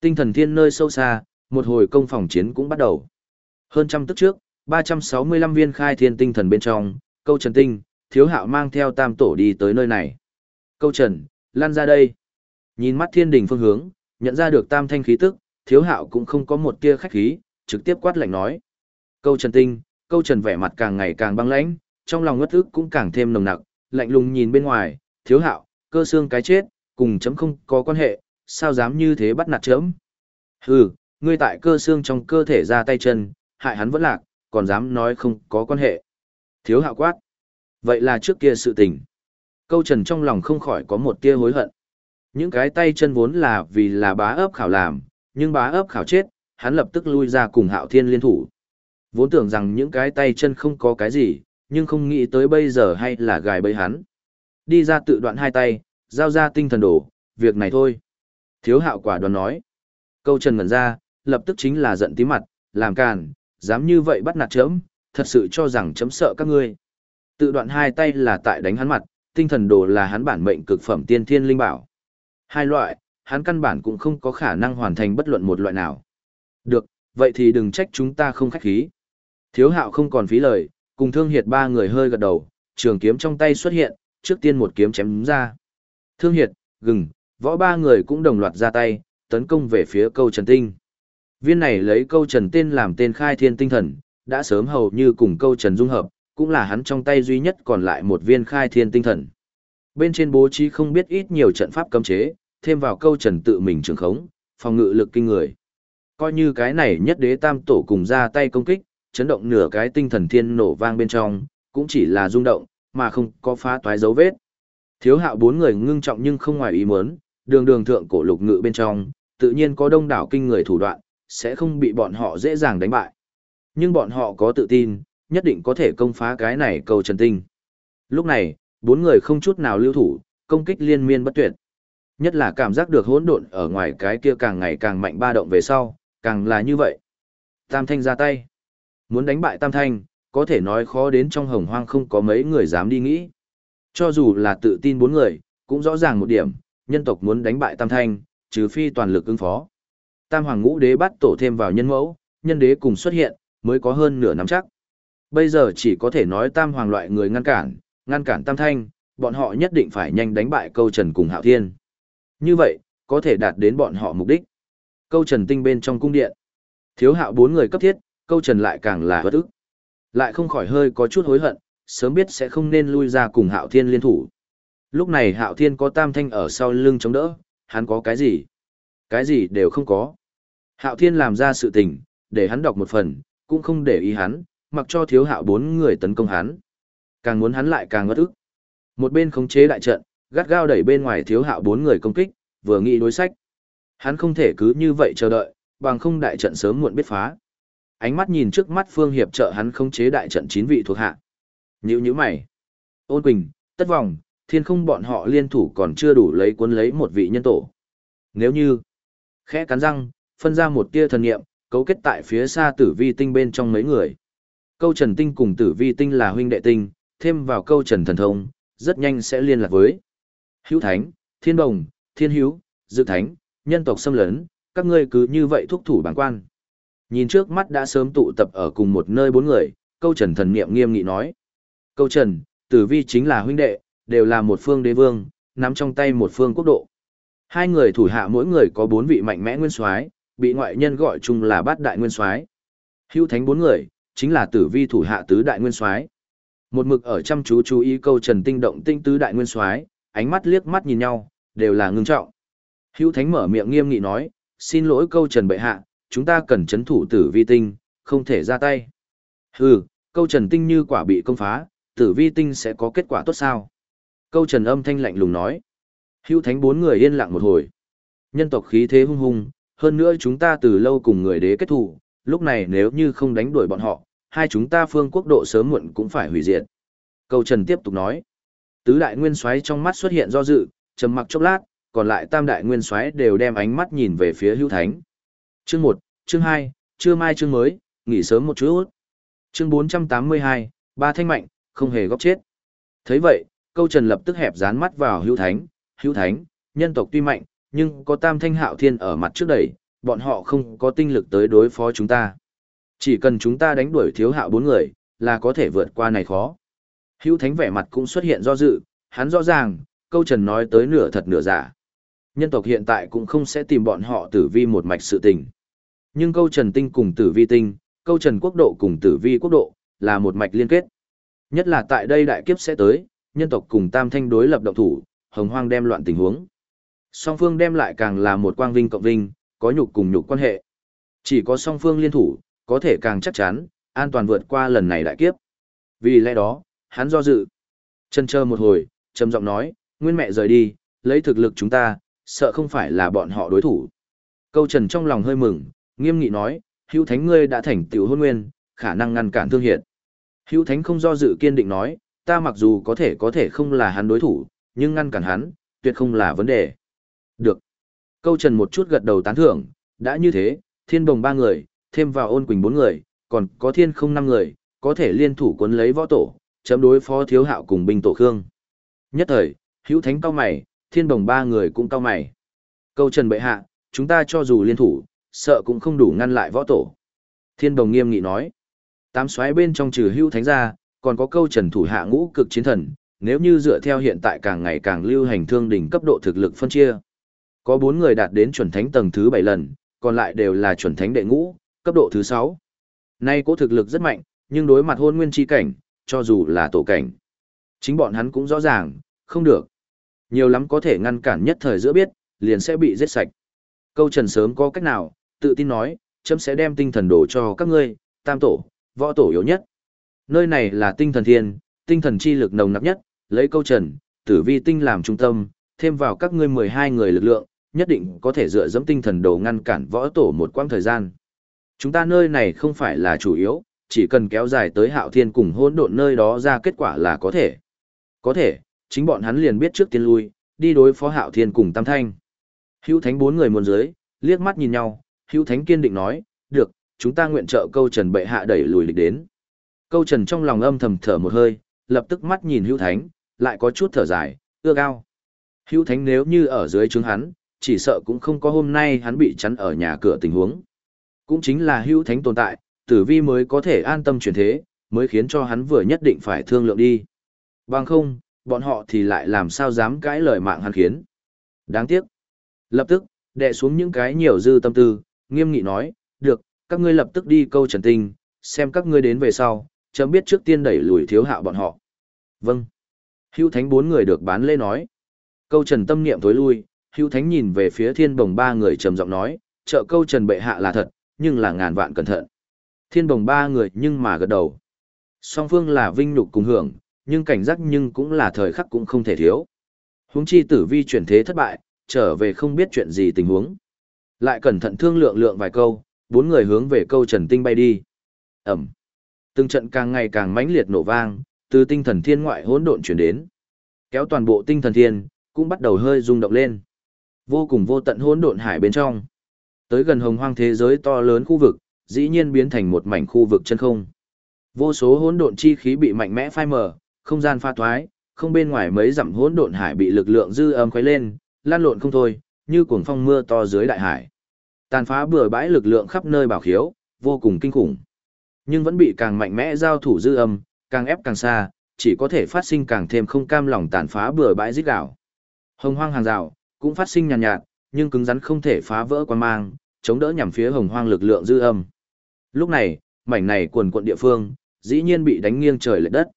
Tinh thần thiên nơi sâu xa, một hồi công phòng chiến cũng bắt đầu. Hơn trăm tức trước, 365 viên khai thiên tinh thần bên trong, câu trần tinh, thiếu hạo mang theo tam tổ đi tới nơi này. Câu trần, lan ra đây. Nhìn mắt thiên đình phương hướng, nhận ra được tam thanh khí tức, thiếu hạo cũng không có một tia khách khí, trực tiếp quát lạnh nói. Câu trần tinh, câu trần vẻ mặt càng ngày càng băng lãnh, trong lòng ngất ức cũng càng thêm nồng nặc, lạnh lùng nhìn bên ngoài, thiếu hạo, cơ xương cái chết, cùng chấm không có quan hệ, sao dám như thế bắt nạt chấm. Hừ, ngươi tại cơ xương trong cơ thể ra tay chân, hại hắn vẫn lạc, còn dám nói không có quan hệ. Thiếu hạo quát. Vậy là trước kia sự tình. Câu trần trong lòng không khỏi có một tia hối hận. Những cái tay chân vốn là vì là bá ấp khảo làm, nhưng bá ấp khảo chết, hắn lập tức lui ra cùng hạo thiên liên thủ. Vốn tưởng rằng những cái tay chân không có cái gì, nhưng không nghĩ tới bây giờ hay là gài bẫy hắn. Đi ra tự đoạn hai tay, giao ra tinh thần đổ, việc này thôi. Thiếu hạo quả đoán nói. Câu trần ngẩn ra, lập tức chính là giận tí mặt, làm càn, dám như vậy bắt nạt chấm, thật sự cho rằng chấm sợ các ngươi. Tự đoạn hai tay là tại đánh hắn mặt, tinh thần đồ là hắn bản mệnh cực phẩm tiên thiên linh bảo. Hai loại, hắn căn bản cũng không có khả năng hoàn thành bất luận một loại nào. Được, vậy thì đừng trách chúng ta không khách khí. Thiếu hạo không còn phí lời, cùng thương hiệt ba người hơi gật đầu, trường kiếm trong tay xuất hiện, trước tiên một kiếm chém ra. Thương hiệt, gừng, võ ba người cũng đồng loạt ra tay, tấn công về phía câu trần tinh. Viên này lấy câu trần tên làm tên khai thiên tinh thần, đã sớm hầu như cùng câu trần dung hợp, cũng là hắn trong tay duy nhất còn lại một viên khai thiên tinh thần. Bên trên bố trí không biết ít nhiều trận pháp cấm chế, thêm vào câu trần tự mình trường khống, phòng ngự lực kinh người. Coi như cái này nhất đế tam tổ cùng ra tay công kích, chấn động nửa cái tinh thần thiên nổ vang bên trong, cũng chỉ là rung động, mà không có phá toái dấu vết. Thiếu hạo bốn người ngưng trọng nhưng không ngoài ý muốn, đường đường thượng cổ lục ngự bên trong, tự nhiên có đông đảo kinh người thủ đoạn, sẽ không bị bọn họ dễ dàng đánh bại. Nhưng bọn họ có tự tin, nhất định có thể công phá cái này cầu trần tinh. Lúc này, bốn người không chút nào lưu thủ, công kích liên miên bất tuyệt. Nhất là cảm giác được hỗn độn ở ngoài cái kia càng ngày càng mạnh ba động về sau, càng là như vậy. Tam Thanh ra tay. Muốn đánh bại Tam Thanh, có thể nói khó đến trong hồng hoang không có mấy người dám đi nghĩ. Cho dù là tự tin bốn người, cũng rõ ràng một điểm, nhân tộc muốn đánh bại Tam Thanh, trừ phi toàn lực ứng phó. Tam Hoàng Ngũ Đế bắt tổ thêm vào nhân mẫu, nhân đế cùng xuất hiện, mới có hơn nửa năm chắc. Bây giờ chỉ có thể nói Tam Hoàng loại người ngăn cản, ngăn cản Tam Thanh, bọn họ nhất định phải nhanh đánh bại câu trần cùng Hạo Thiên. Như vậy, có thể đạt đến bọn họ mục đích. Câu trần tinh bên trong cung điện. Thiếu hạo bốn người cấp thiết, câu trần lại càng là bất ức. Lại không khỏi hơi có chút hối hận, sớm biết sẽ không nên lui ra cùng hạo thiên liên thủ. Lúc này hạo thiên có tam thanh ở sau lưng chống đỡ, hắn có cái gì? Cái gì đều không có. Hạo thiên làm ra sự tình, để hắn đọc một phần, cũng không để ý hắn, mặc cho thiếu hạo bốn người tấn công hắn. Càng muốn hắn lại càng ngất ức. Một bên khống chế đại trận, gắt gao đẩy bên ngoài thiếu hạo bốn người công kích, vừa nghĩ đối sách. Hắn không thể cứ như vậy chờ đợi, bằng không đại trận sớm muộn biết phá. Ánh mắt nhìn trước mắt Phương Hiệp trợ hắn khống chế đại trận chín vị thuộc hạ. Nhữ như mày. Ôn Quỳnh, Tất Vòng, Thiên không bọn họ liên thủ còn chưa đủ lấy cuốn lấy một vị nhân tổ. Nếu như, khẽ cắn răng, phân ra một tia thần niệm, cấu kết tại phía xa tử vi tinh bên trong mấy người. Câu Trần Tinh cùng tử vi tinh là huynh đệ tinh, thêm vào câu Trần Thần Thông, rất nhanh sẽ liên lạc với Hữu Thánh, Thiên Đồng, Thiên Hữu, Dự Thánh, nhân tộc xâm lấn, các ngươi cứ như vậy thúc thủ bản quan. Nhìn trước mắt đã sớm tụ tập ở cùng một nơi bốn người, câu Trần Thần Niệm nghiêm nghị nói. Câu Trần, tử vi chính là huynh đệ, đều là một phương đế vương, nắm trong tay một phương quốc độ. Hai người thủ hạ mỗi người có bốn vị mạnh mẽ nguyên soái, bị ngoại nhân gọi chung là bát đại nguyên soái. Hữu thánh bốn người, chính là tử vi thủ hạ tứ đại nguyên soái. Một mực ở chăm chú chú ý câu Trần Tinh động tinh tứ đại nguyên soái, ánh mắt liếc mắt nhìn nhau, đều là ngưng trọng. Hữu thánh mở miệng nghiêm nghị nói, xin lỗi câu Trần bệ hạ, chúng ta cần chấn thủ tử vi tinh, không thể ra tay. Hừ, câu Trần Tinh như quả bị công phá, tử vi tinh sẽ có kết quả tốt sao? Câu Trần âm thanh lạnh lùng nói. Hữu thánh bốn người yên lặng một hồi. Nhân tộc khí thế hung hung, hơn nữa chúng ta từ lâu cùng người đế kết thù, lúc này nếu như không đánh đuổi bọn họ, hai chúng ta phương quốc độ sớm muộn cũng phải hủy diệt. Câu Trần tiếp tục nói. Tứ đại nguyên soái trong mắt xuất hiện do dự, trầm mặc chốc lát, còn lại tam đại nguyên soái đều đem ánh mắt nhìn về phía Hữu Thánh. Chương 1, chương 2, chưa mai chương mới, nghỉ sớm một chút. Chương 482, ba thanh mạnh, không hề góp chết. Thấy vậy, câu Trần lập tức hẹp dán mắt vào Hữu Thánh, Hữu Thánh, nhân tộc tuy mạnh, nhưng có tam thanh hạo thiên ở mặt trước đẩy, bọn họ không có tinh lực tới đối phó chúng ta. Chỉ cần chúng ta đánh đuổi thiếu hạo bốn người, là có thể vượt qua này khó. Hữu Thánh vẻ mặt cũng xuất hiện do dự, hắn rõ ràng, câu Trần nói tới nửa thật nửa giả. Nhân tộc hiện tại cũng không sẽ tìm bọn họ tử vi một mạch sự tình. Nhưng câu Trần Tinh cùng tử vi tinh, câu Trần Quốc độ cùng tử vi quốc độ, là một mạch liên kết. Nhất là tại đây đại kiếp sẽ tới, nhân tộc cùng tam thanh đối lập động thủ, hồng hoang đem loạn tình huống. Song phương đem lại càng là một quang vinh cộng vinh, có nhục cùng nhục quan hệ. Chỉ có song phương liên thủ, có thể càng chắc chắn, an toàn vượt qua lần này đại kiếp. Vì lẽ đó, hắn do dự. Chân chờ một hồi, trầm giọng nói, nguyên mẹ rời đi, lấy thực lực chúng ta, sợ không phải là bọn họ đối thủ. Câu trần trong lòng hơi mừng, nghiêm nghị nói, hữu thánh ngươi đã thành tiểu hôn nguyên, khả năng ngăn cản thương hiện. Hữu thánh không do dự kiên định nói, ta mặc dù có thể có thể không là hắn đối thủ, nhưng ngăn cản hắn, tuyệt không là vấn đề. Được. Câu trần một chút gật đầu tán thưởng, đã như thế, thiên đồng ba người, thêm vào ôn quỳnh bốn người, còn có thiên không năm người, có thể liên thủ cuốn lấy võ tổ, chấm đối phó thiếu hạo cùng binh tổ khương. Nhất thời, hữu thánh cao mày, thiên đồng ba người cũng cao mày. Câu trần bệ hạ, chúng ta cho dù liên thủ, sợ cũng không đủ ngăn lại võ tổ. Thiên đồng nghiêm nghị nói, tám xoáy bên trong trừ hữu thánh ra, còn có câu trần thủ hạ ngũ cực chiến thần, nếu như dựa theo hiện tại càng ngày càng lưu hành thương đỉnh cấp độ thực lực phân chia. Có bốn người đạt đến chuẩn thánh tầng thứ bảy lần, còn lại đều là chuẩn thánh đệ ngũ, cấp độ thứ sáu. Nay cố thực lực rất mạnh, nhưng đối mặt hôn nguyên chi cảnh, cho dù là tổ cảnh. Chính bọn hắn cũng rõ ràng, không được. Nhiều lắm có thể ngăn cản nhất thời giữa biết, liền sẽ bị giết sạch. Câu trần sớm có cách nào, tự tin nói, chấm sẽ đem tinh thần đổ cho các ngươi, tam tổ, võ tổ yếu nhất. Nơi này là tinh thần thiên, tinh thần chi lực nồng nặc nhất, lấy câu trần, tử vi tinh làm trung tâm, thêm vào các ngươi 12 người lực lượng, nhất định có thể dựa dẫm tinh thần đồ ngăn cản võ tổ một quãng thời gian. Chúng ta nơi này không phải là chủ yếu, chỉ cần kéo dài tới hạo thiên cùng hỗn độn nơi đó ra kết quả là có thể. Có thể, chính bọn hắn liền biết trước tiên lui, đi đối phó hạo thiên cùng tam thanh. Hữu thánh bốn người muôn dưới, liếc mắt nhìn nhau, hữu thánh kiên định nói, được, chúng ta nguyện trợ câu trần bệ hạ đẩy lùi lịch đến. Câu trần trong lòng âm thầm thở một hơi, lập tức mắt nhìn hữu thánh, lại có chút thở dài, ưa cao. Hữu thánh nếu như ở dưới trướng hắn, chỉ sợ cũng không có hôm nay hắn bị chắn ở nhà cửa tình huống. Cũng chính là hữu thánh tồn tại, tử vi mới có thể an tâm chuyển thế, mới khiến cho hắn vừa nhất định phải thương lượng đi. Bằng không, bọn họ thì lại làm sao dám cãi lời mạng hắn khiến. Đáng tiếc. Lập tức, đệ xuống những cái nhiều dư tâm tư, nghiêm nghị nói, được, các ngươi lập tức đi câu trần tinh, xem các ngươi đến về sau, chấm biết trước tiên đẩy lùi thiếu hạo bọn họ. Vâng. Hữu thánh bốn người được bán lê nói. Câu trần tâm niệm tối lui, hữu thánh nhìn về phía thiên bồng ba người trầm giọng nói, trợ câu trần bệ hạ là thật, nhưng là ngàn vạn cẩn thận. Thiên bồng ba người nhưng mà gật đầu. Song phương là vinh nhục cùng hưởng, nhưng cảnh giác nhưng cũng là thời khắc cũng không thể thiếu. Huống chi tử vi chuyển thế thất bại, trở về không biết chuyện gì tình huống. Lại cẩn thận thương lượng lượng vài câu, bốn người hướng về câu Trần Tinh bay đi. Ẩm. Từng trận càng ngày càng mãnh liệt nổ vang, từ tinh thần thiên ngoại hỗn độn chuyển đến. Kéo toàn bộ tinh thần thiên, cũng bắt đầu hơi rung động lên. Vô cùng vô tận hỗn độn hải bên trong. Tới gần hồng hoang thế giới to lớn khu vực, dĩ nhiên biến thành một mảnh khu vực chân không. Vô số hỗn độn chi khí bị mạnh mẽ phai mờ, không gian pha thoái, không bên ngoài mấy dặm hỗn độn hải bị lực lượng dư âm khuấy lên, lan lộn không thôi, như cuồng phong mưa to dưới đại hải. Tàn phá bừa bãi lực lượng khắp nơi bảo khiếu, vô cùng kinh khủng. Nhưng vẫn bị càng mạnh mẽ giao thủ dư âm, càng ép càng xa, chỉ có thể phát sinh càng thêm không cam lòng tàn phá bừa bãi rít đảo. Hồng hoang hàng rào, cũng phát sinh nhàn nhạt, nhạt, nhưng cứng rắn không thể phá vỡ quan mang, chống đỡ nhằm phía hồng hoang lực lượng dư âm. Lúc này, mảnh này quần quận địa phương, dĩ nhiên bị đánh nghiêng trời lệch đất.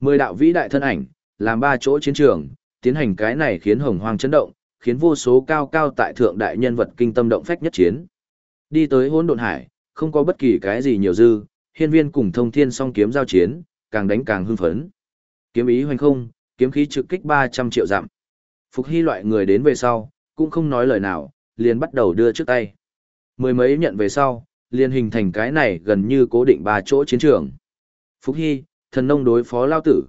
Mười đạo vĩ đại thân ảnh, làm ba chỗ chiến trường, tiến hành cái này khiến hồng hoang chấn động, khiến vô số cao cao tại thượng đại nhân vật kinh tâm động phách nhất chiến. Đi tới hỗn độn hải, không có bất kỳ cái gì nhiều dư, hiên viên cùng thông thiên song kiếm giao chiến, càng đánh càng hưng phấn. Kiếm ý hoành không, kiếm khí trực kích 300 triệu dặm. Phục hy loại người đến về sau, cũng không nói lời nào, liền bắt đầu đưa trước tay. Mười mấy nhận về sau, liền hình thành cái này gần như cố định ba chỗ chiến trường. Phục hy, thần nông đối phó lao tử.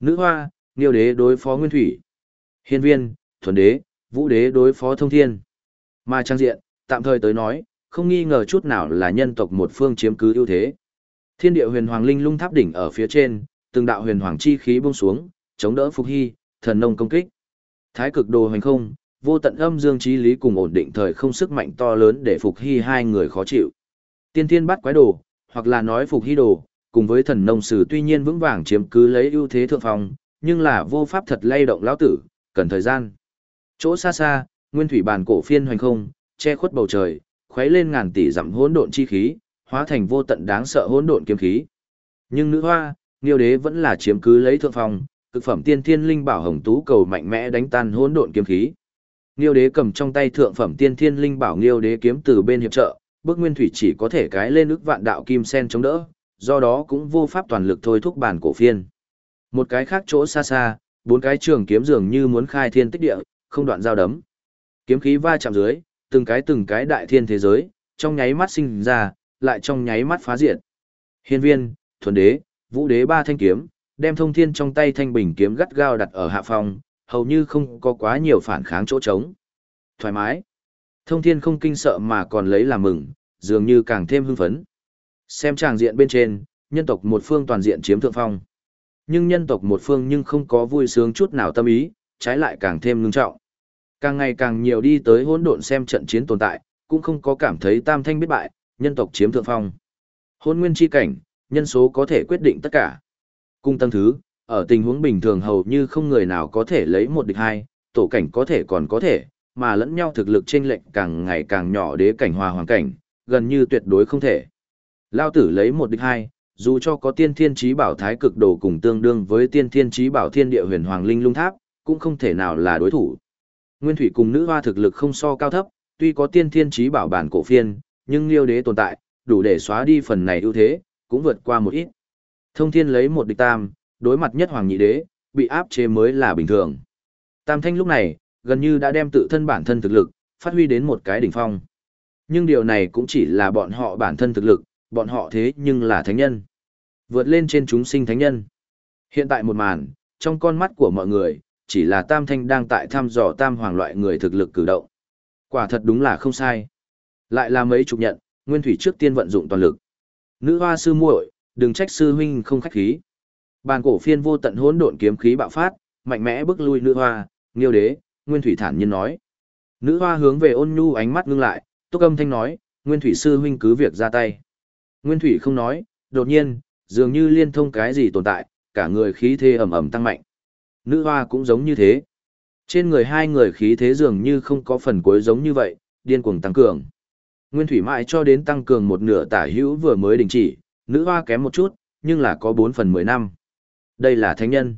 Nữ hoa, Niêu đế đối phó nguyên thủy. Hiên viên, thuần đế, vũ đế đối phó thông thiên. Mà trang diện, tạm thời tới nói, không nghi ngờ chút nào là nhân tộc một phương chiếm cứ ưu thế. Thiên địa huyền hoàng linh lung tháp đỉnh ở phía trên, từng đạo huyền hoàng chi khí buông xuống, chống đỡ Phục Hy, thần nông công kích. Thái cực đồ hành không, vô tận âm dương trí lý cùng ổn định thời không sức mạnh to lớn để Phục Hy hai người khó chịu. Tiên thiên bắt quái đồ, hoặc là nói Phục Hy đồ, cùng với thần nông sử tuy nhiên vững vàng chiếm cứ lấy ưu thế thượng phòng, nhưng là vô pháp thật lay động lão tử, cần thời gian. Chỗ xa xa, nguyên thủy bàn cổ phiên hoành không, che khuất bầu trời, khuấy lên ngàn tỷ dặm hỗn độn chi khí, hóa thành vô tận đáng sợ hỗn độn kiếm khí. Nhưng nữ hoa, Niêu đế vẫn là chiếm cứ lấy thượng phòng cực phẩm tiên thiên linh bảo hồng tú cầu mạnh mẽ đánh tan hỗn độn kiếm khí. Niêu đế cầm trong tay thượng phẩm tiên thiên linh bảo Niêu đế kiếm từ bên hiệp trợ, bước nguyên thủy chỉ có thể cái lên ức vạn đạo kim sen chống đỡ, do đó cũng vô pháp toàn lực thôi thúc bản cổ phiên. Một cái khác chỗ xa xa, bốn cái trường kiếm dường như muốn khai thiên tích địa, không đoạn giao đấm. Kiếm khí va chạm dưới, từng cái từng cái đại thiên thế giới, trong nháy mắt sinh ra, lại trong nháy mắt phá diệt. Hiên viên, thuần đế, vũ đế ba thanh kiếm, đem thông thiên trong tay thanh bình kiếm gắt gao đặt ở hạ phòng, hầu như không có quá nhiều phản kháng chỗ trống. Thoải mái. Thông thiên không kinh sợ mà còn lấy làm mừng, dường như càng thêm hưng phấn. Xem tràng diện bên trên, nhân tộc một phương toàn diện chiếm thượng phong. Nhưng nhân tộc một phương nhưng không có vui sướng chút nào tâm ý, trái lại càng thêm ngưng trọng. Càng ngày càng nhiều đi tới hỗn độn xem trận chiến tồn tại, cũng không có cảm thấy tam thanh biết bại, nhân tộc chiếm thượng phong. Hôn nguyên chi cảnh, nhân số có thể quyết định tất cả. Cung tăng thứ, ở tình huống bình thường hầu như không người nào có thể lấy một địch hai, tổ cảnh có thể còn có thể, mà lẫn nhau thực lực chênh lệch càng ngày càng nhỏ đế cảnh hòa hoàng cảnh, gần như tuyệt đối không thể. Lao tử lấy một địch hai, dù cho có tiên thiên trí bảo thái cực đồ cùng tương đương với tiên thiên trí bảo thiên địa huyền hoàng linh lung tháp, cũng không thể nào là đối thủ. Nguyên thủy cùng nữ hoa thực lực không so cao thấp, tuy có tiên thiên trí bảo bản cổ phiên, nhưng liêu đế tồn tại, đủ để xóa đi phần này ưu thế, cũng vượt qua một ít. Thông thiên lấy một địch tam, đối mặt nhất hoàng nhị đế, bị áp chế mới là bình thường. Tam thanh lúc này, gần như đã đem tự thân bản thân thực lực, phát huy đến một cái đỉnh phong. Nhưng điều này cũng chỉ là bọn họ bản thân thực lực, bọn họ thế nhưng là thánh nhân. Vượt lên trên chúng sinh thánh nhân. Hiện tại một màn, trong con mắt của mọi người, chỉ là tam thanh đang tại thăm dò tam hoàng loại người thực lực cử động. Quả thật đúng là không sai. Lại là mấy chục nhận, nguyên thủy trước tiên vận dụng toàn lực. Nữ hoa sư muội, đừng trách sư huynh không khách khí. Bàn cổ phiên vô tận hỗn độn kiếm khí bạo phát, mạnh mẽ bước lui nữ hoa, Nghiêu đế, Nguyên Thủy thản nhiên nói. Nữ hoa hướng về ôn nhu ánh mắt ngưng lại, túc âm thanh nói, Nguyên Thủy sư huynh cứ việc ra tay. Nguyên Thủy không nói, đột nhiên, dường như liên thông cái gì tồn tại, cả người khí thế ầm ầm tăng mạnh. Nữ hoa cũng giống như thế. Trên người hai người khí thế dường như không có phần cuối giống như vậy, điên cuồng tăng cường. Nguyên thủy mãi cho đến tăng cường một nửa tả hữu vừa mới đình chỉ, nữ hoa kém một chút, nhưng là có 4 phần 10 năm. Đây là thánh nhân.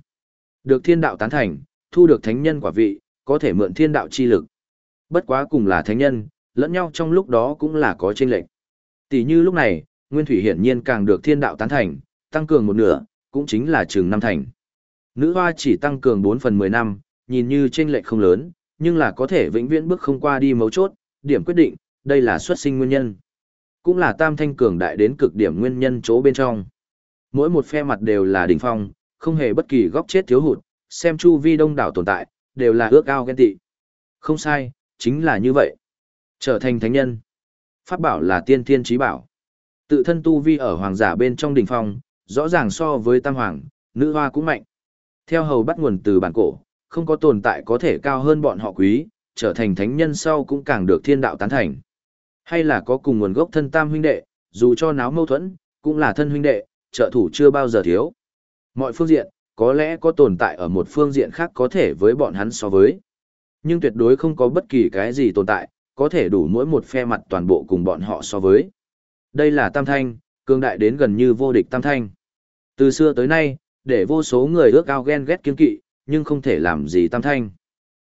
Được thiên đạo tán thành, thu được thánh nhân quả vị, có thể mượn thiên đạo chi lực. Bất quá cùng là thánh nhân, lẫn nhau trong lúc đó cũng là có chênh lệch. Tỷ như lúc này, Nguyên Thủy hiển nhiên càng được thiên đạo tán thành, tăng cường một nửa, cũng chính là trường năm thành. Nữ hoa chỉ tăng cường 4 phần 10 năm, nhìn như chênh lệch không lớn, nhưng là có thể vĩnh viễn bước không qua đi mấu chốt, điểm quyết định, đây là xuất sinh nguyên nhân. Cũng là tam thanh cường đại đến cực điểm nguyên nhân chỗ bên trong. Mỗi một phe mặt đều là đỉnh phong, không hề bất kỳ góc chết thiếu hụt, xem chu vi đông đảo tồn tại, đều là ước ao ghen tị. Không sai, chính là như vậy. Trở thành thánh nhân. Pháp bảo là tiên thiên trí bảo. Tự thân tu vi ở hoàng giả bên trong đỉnh phong, rõ ràng so với tam hoàng, nữ hoa cũng mạnh. Theo hầu bắt nguồn từ bản cổ, không có tồn tại có thể cao hơn bọn họ quý, trở thành thánh nhân sau cũng càng được thiên đạo tán thành. Hay là có cùng nguồn gốc thân tam huynh đệ, dù cho náo mâu thuẫn, cũng là thân huynh đệ, trợ thủ chưa bao giờ thiếu. Mọi phương diện, có lẽ có tồn tại ở một phương diện khác có thể với bọn hắn so với. Nhưng tuyệt đối không có bất kỳ cái gì tồn tại, có thể đủ mỗi một phe mặt toàn bộ cùng bọn họ so với. Đây là Tam Thanh, cường đại đến gần như vô địch Tam Thanh. Từ xưa tới nay, để vô số người ước ao ghen ghét kiên kỵ, nhưng không thể làm gì Tam Thanh.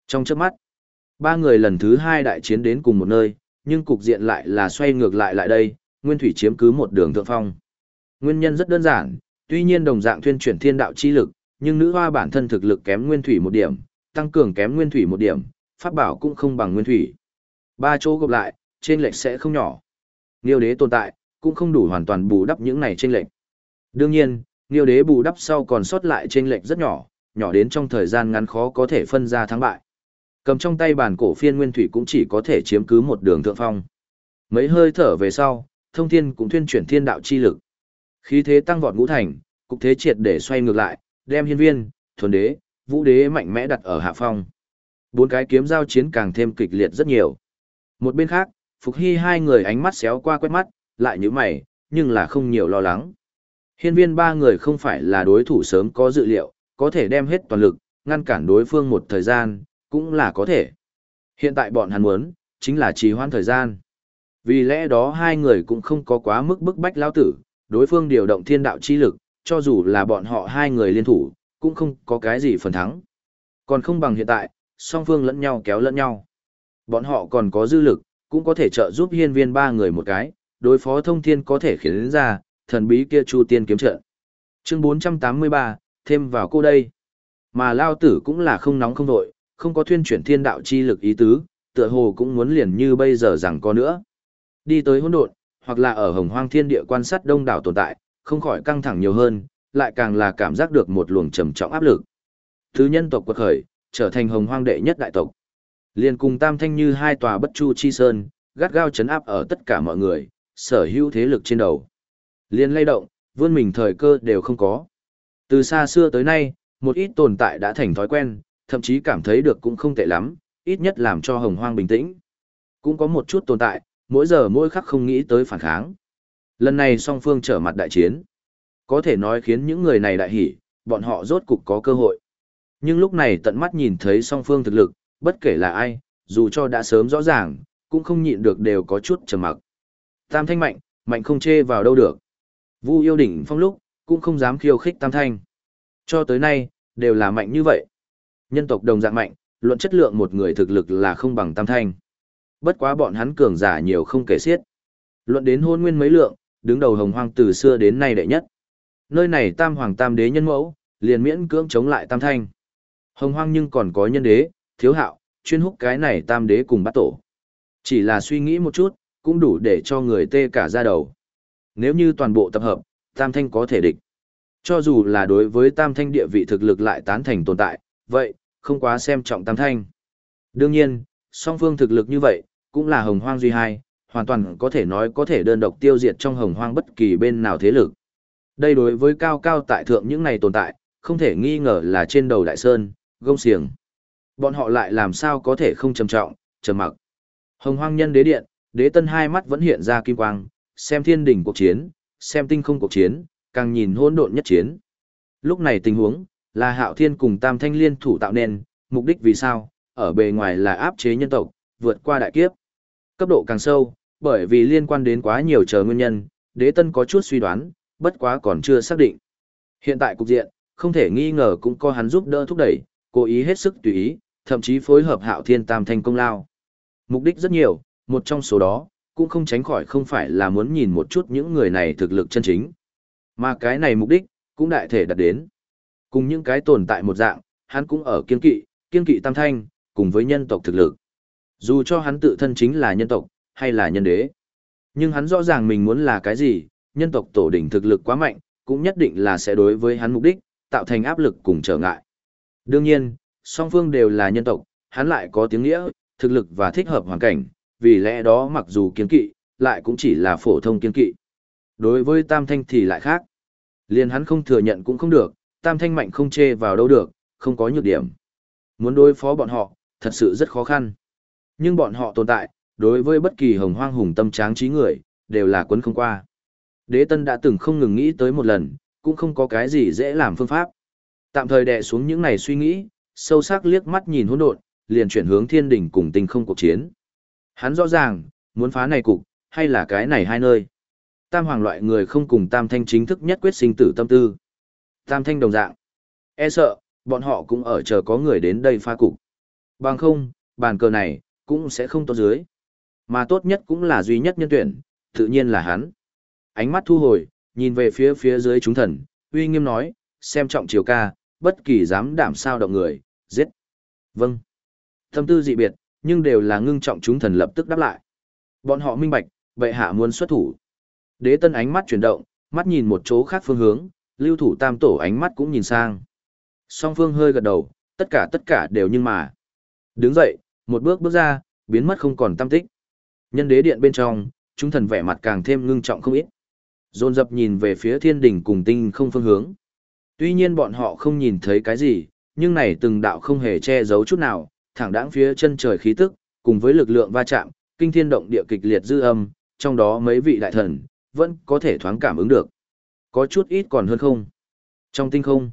Trong chớp mắt, ba người lần thứ hai đại chiến đến cùng một nơi, nhưng cục diện lại là xoay ngược lại lại đây, Nguyên Thủy chiếm cứ một đường thượng phong. Nguyên nhân rất đơn giản, tuy nhiên đồng dạng thuyên chuyển thiên đạo chi lực, nhưng nữ hoa bản thân thực lực kém Nguyên Thủy một điểm, tăng cường kém Nguyên Thủy một điểm, pháp bảo cũng không bằng Nguyên Thủy. Ba chỗ gộp lại, trên lệch sẽ không nhỏ. Nghiêu đế tồn tại, cũng không đủ hoàn toàn bù đắp những này trên lệch. Đương nhiên, Nghiêu đế bù đắp sau còn sót lại trên lệch rất nhỏ, nhỏ đến trong thời gian ngắn khó có thể phân ra thắng bại. Cầm trong tay bản cổ phiên nguyên thủy cũng chỉ có thể chiếm cứ một đường thượng phong. Mấy hơi thở về sau, thông thiên cũng thuyên chuyển thiên đạo chi lực. Khí thế tăng vọt ngũ thành, cục thế triệt để xoay ngược lại, đem hiên viên, thuần đế, vũ đế mạnh mẽ đặt ở hạ phong. Bốn cái kiếm giao chiến càng thêm kịch liệt rất nhiều. Một bên khác, Phục Hy hai người ánh mắt xéo qua quét mắt, lại như mày, nhưng là không nhiều lo lắng. Hiên viên ba người không phải là đối thủ sớm có dự liệu, có thể đem hết toàn lực, ngăn cản đối phương một thời gian, cũng là có thể. Hiện tại bọn hắn muốn, chính là trì hoãn thời gian. Vì lẽ đó hai người cũng không có quá mức bức bách lao tử, đối phương điều động thiên đạo chi lực, cho dù là bọn họ hai người liên thủ, cũng không có cái gì phần thắng. Còn không bằng hiện tại, song phương lẫn nhau kéo lẫn nhau. Bọn họ còn có dư lực, cũng có thể trợ giúp hiên viên ba người một cái, đối phó thông thiên có thể khiến ra, thần bí kia chu tiên kiếm trận. Chương 483, thêm vào cô đây. Mà lao tử cũng là không nóng không vội, không có thuyên chuyển thiên đạo chi lực ý tứ, tựa hồ cũng muốn liền như bây giờ rằng có nữa. Đi tới hỗn độn, hoặc là ở hồng hoang thiên địa quan sát đông đảo tồn tại, không khỏi căng thẳng nhiều hơn, lại càng là cảm giác được một luồng trầm trọng áp lực. Thứ nhân tộc quật khởi, trở thành hồng hoang đệ nhất đại tộc. Liên cùng tam thanh như hai tòa bất chu chi sơn, gắt gao chấn áp ở tất cả mọi người, sở hữu thế lực trên đầu. Liên lay động, vươn mình thời cơ đều không có. Từ xa xưa tới nay, một ít tồn tại đã thành thói quen, thậm chí cảm thấy được cũng không tệ lắm, ít nhất làm cho hồng hoang bình tĩnh. Cũng có một chút tồn tại, mỗi giờ mỗi khắc không nghĩ tới phản kháng. Lần này song phương trở mặt đại chiến. Có thể nói khiến những người này đại hỉ, bọn họ rốt cục có cơ hội. Nhưng lúc này tận mắt nhìn thấy song phương thực lực, bất kể là ai, dù cho đã sớm rõ ràng, cũng không nhịn được đều có chút trầm mặc. Tam thanh mạnh, mạnh không chê vào đâu được. Vu yêu đỉnh phong lúc, cũng không dám khiêu khích tam thanh. Cho tới nay, đều là mạnh như vậy. Nhân tộc đồng dạng mạnh, luận chất lượng một người thực lực là không bằng tam thanh. Bất quá bọn hắn cường giả nhiều không kể xiết. Luận đến hôn nguyên mấy lượng, đứng đầu hồng hoang từ xưa đến nay đệ nhất. Nơi này tam hoàng tam đế nhân mẫu, liền miễn cưỡng chống lại tam thanh. Hồng hoang nhưng còn có nhân đế, thiếu hạo, chuyên hút cái này tam đế cùng bắt tổ. Chỉ là suy nghĩ một chút, cũng đủ để cho người tê cả ra đầu. Nếu như toàn bộ tập hợp, tam thanh có thể địch. Cho dù là đối với tam thanh địa vị thực lực lại tán thành tồn tại, vậy, không quá xem trọng tam thanh. Đương nhiên, song phương thực lực như vậy, cũng là hồng hoang duy hai, hoàn toàn có thể nói có thể đơn độc tiêu diệt trong hồng hoang bất kỳ bên nào thế lực. Đây đối với cao cao tại thượng những này tồn tại, không thể nghi ngờ là trên đầu đại sơn, gông xiềng. Bọn họ lại làm sao có thể không trầm trọng, trầm mặc. Hồng hoang nhân đế điện, đế tân hai mắt vẫn hiện ra kim quang, xem thiên đỉnh cuộc chiến, xem tinh không cuộc chiến, càng nhìn hỗn độn nhất chiến. Lúc này tình huống, là hạo thiên cùng tam thanh liên thủ tạo nên, mục đích vì sao, ở bề ngoài là áp chế nhân tộc, vượt qua đại kiếp. Cấp độ càng sâu, bởi vì liên quan đến quá nhiều chờ nguyên nhân, đế tân có chút suy đoán, bất quá còn chưa xác định. Hiện tại cục diện, không thể nghi ngờ cũng có hắn giúp đỡ thúc đẩy, cố ý hết sức tùy ý, thậm chí phối hợp hạo thiên tam thanh công lao. Mục đích rất nhiều, một trong số đó, cũng không tránh khỏi không phải là muốn nhìn một chút những người này thực lực chân chính. Mà cái này mục đích, cũng đại thể đạt đến. Cùng những cái tồn tại một dạng, hắn cũng ở kiên kỵ, kiên kỵ tam thanh, cùng với nhân tộc thực lực. Dù cho hắn tự thân chính là nhân tộc, hay là nhân đế. Nhưng hắn rõ ràng mình muốn là cái gì, nhân tộc tổ đỉnh thực lực quá mạnh, cũng nhất định là sẽ đối với hắn mục đích, tạo thành áp lực cùng trở ngại. Đương nhiên, song phương đều là nhân tộc, hắn lại có tiếng nghĩa, thực lực và thích hợp hoàn cảnh, vì lẽ đó mặc dù kiên kỵ, lại cũng chỉ là phổ thông kiên kỵ. Đối với Tam Thanh thì lại khác. Liền hắn không thừa nhận cũng không được, Tam Thanh mạnh không chê vào đâu được, không có nhược điểm. Muốn đối phó bọn họ, thật sự rất khó khăn. Nhưng bọn họ tồn tại, đối với bất kỳ hồng hoang hùng tâm tráng trí người, đều là quấn không qua. Đế Tân đã từng không ngừng nghĩ tới một lần, cũng không có cái gì dễ làm phương pháp. Tạm thời đè xuống những này suy nghĩ, sâu sắc liếc mắt nhìn hỗn độn, liền chuyển hướng thiên đỉnh cùng tinh không cuộc chiến. Hắn rõ ràng, muốn phá này cục, hay là cái này hai nơi. Tam hoàng loại người không cùng tam thanh chính thức nhất quyết sinh tử tâm tư. Tam thanh đồng dạng. E sợ, bọn họ cũng ở chờ có người đến đây pha cục. Bằng không, bàn cờ này, cũng sẽ không tốt dưới. Mà tốt nhất cũng là duy nhất nhân tuyển, tự nhiên là hắn. Ánh mắt thu hồi, nhìn về phía phía dưới chúng thần, uy nghiêm nói, xem trọng chiều ca, bất kỳ dám đảm sao động người, giết. Vâng. Thâm tư dị biệt, nhưng đều là ngưng trọng chúng thần lập tức đáp lại. Bọn họ minh bạch, bệ hạ muốn xuất thủ. Đế tân ánh mắt chuyển động, mắt nhìn một chỗ khác phương hướng, lưu thủ tam tổ ánh mắt cũng nhìn sang. Song phương hơi gật đầu, tất cả tất cả đều nhưng mà. Đứng dậy, một bước bước ra, biến mất không còn tâm tích. Nhân đế điện bên trong, chúng thần vẻ mặt càng thêm ngưng trọng không ít. Dồn dập nhìn về phía thiên đỉnh cùng tinh không phương hướng. Tuy nhiên bọn họ không nhìn thấy cái gì, nhưng này từng đạo không hề che giấu chút nào, thẳng đáng phía chân trời khí tức, cùng với lực lượng va chạm, kinh thiên động địa kịch liệt dư âm, trong đó mấy vị đại thần, vẫn có thể thoáng cảm ứng được. Có chút ít còn hơn không. Trong tinh không,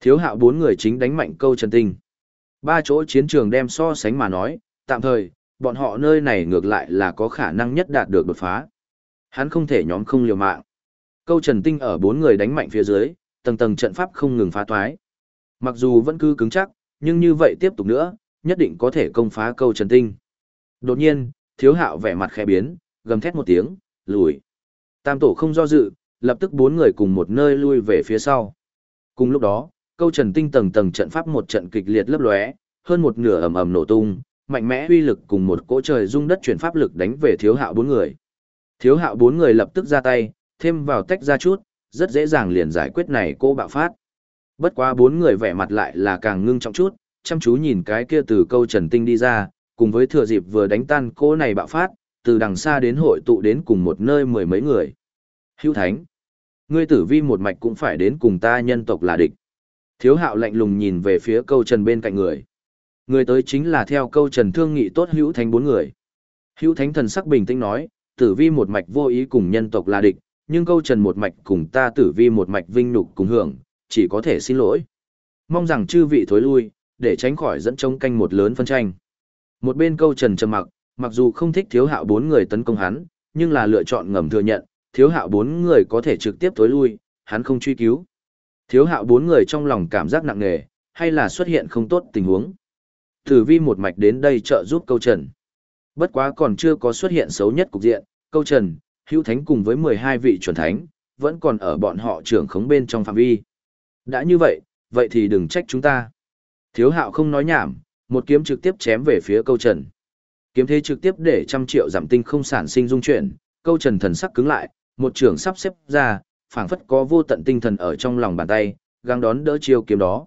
thiếu hạo bốn người chính đánh mạnh câu trần tinh. Ba chỗ chiến trường đem so sánh mà nói, tạm thời, bọn họ nơi này ngược lại là có khả năng nhất đạt được đột phá. Hắn không thể nhóm không liều mạng. Câu trần tinh ở bốn người đánh mạnh phía dưới, tầng tầng trận pháp không ngừng phá toái. Mặc dù vẫn cứ cứng chắc, nhưng như vậy tiếp tục nữa, nhất định có thể công phá câu trần tinh. Đột nhiên, thiếu hạo vẻ mặt khẽ biến, gầm thét một tiếng, lùi. Tam tổ không do dự, lập tức bốn người cùng một nơi lui về phía sau. Cùng lúc đó, câu trần tinh tầng tầng trận pháp một trận kịch liệt lấp lóe, hơn một nửa ầm ầm nổ tung, mạnh mẽ uy lực cùng một cỗ trời rung đất chuyển pháp lực đánh về thiếu hạo bốn người. Thiếu hạo bốn người lập tức ra tay, thêm vào tách ra chút, rất dễ dàng liền giải quyết này cô bạo phát. Bất quá bốn người vẻ mặt lại là càng ngưng trọng chút, chăm chú nhìn cái kia từ câu trần tinh đi ra, cùng với thừa dịp vừa đánh tan cô này bạo phát, từ đằng xa đến hội tụ đến cùng một nơi mười mấy người. Hữu Thánh, ngươi tử vi một mạch cũng phải đến cùng ta nhân tộc là địch. Thiếu hạo lạnh lùng nhìn về phía câu trần bên cạnh người. Người tới chính là theo câu trần thương nghị tốt Hữu Thánh bốn người. Hữu Thánh thần sắc bình tĩnh nói, tử vi một mạch vô ý cùng nhân tộc là địch, nhưng câu trần một mạch cùng ta tử vi một mạch vinh nhục cùng hưởng, chỉ có thể xin lỗi. Mong rằng chư vị thối lui, để tránh khỏi dẫn trông canh một lớn phân tranh. Một bên câu trần trầm mặc, mặc dù không thích thiếu hạo bốn người tấn công hắn, nhưng là lựa chọn ngầm thừa nhận, thiếu hạo bốn người có thể trực tiếp tối lui, hắn không truy cứu. Thiếu hạo bốn người trong lòng cảm giác nặng nề, hay là xuất hiện không tốt tình huống. Tử vi một mạch đến đây trợ giúp câu trần. Bất quá còn chưa có xuất hiện xấu nhất cục diện, câu trần, hữu thánh cùng với 12 vị chuẩn thánh, vẫn còn ở bọn họ trưởng khống bên trong phạm vi. Đã như vậy, vậy thì đừng trách chúng ta. Thiếu hạo không nói nhảm, một kiếm trực tiếp chém về phía câu trần. Kiếm thế trực tiếp để trăm triệu giảm tinh không sản sinh dung chuyển, câu trần thần sắc cứng lại, một trường sắp xếp ra, phảng phất có vô tận tinh thần ở trong lòng bàn tay, găng đón đỡ chiêu kiếm đó.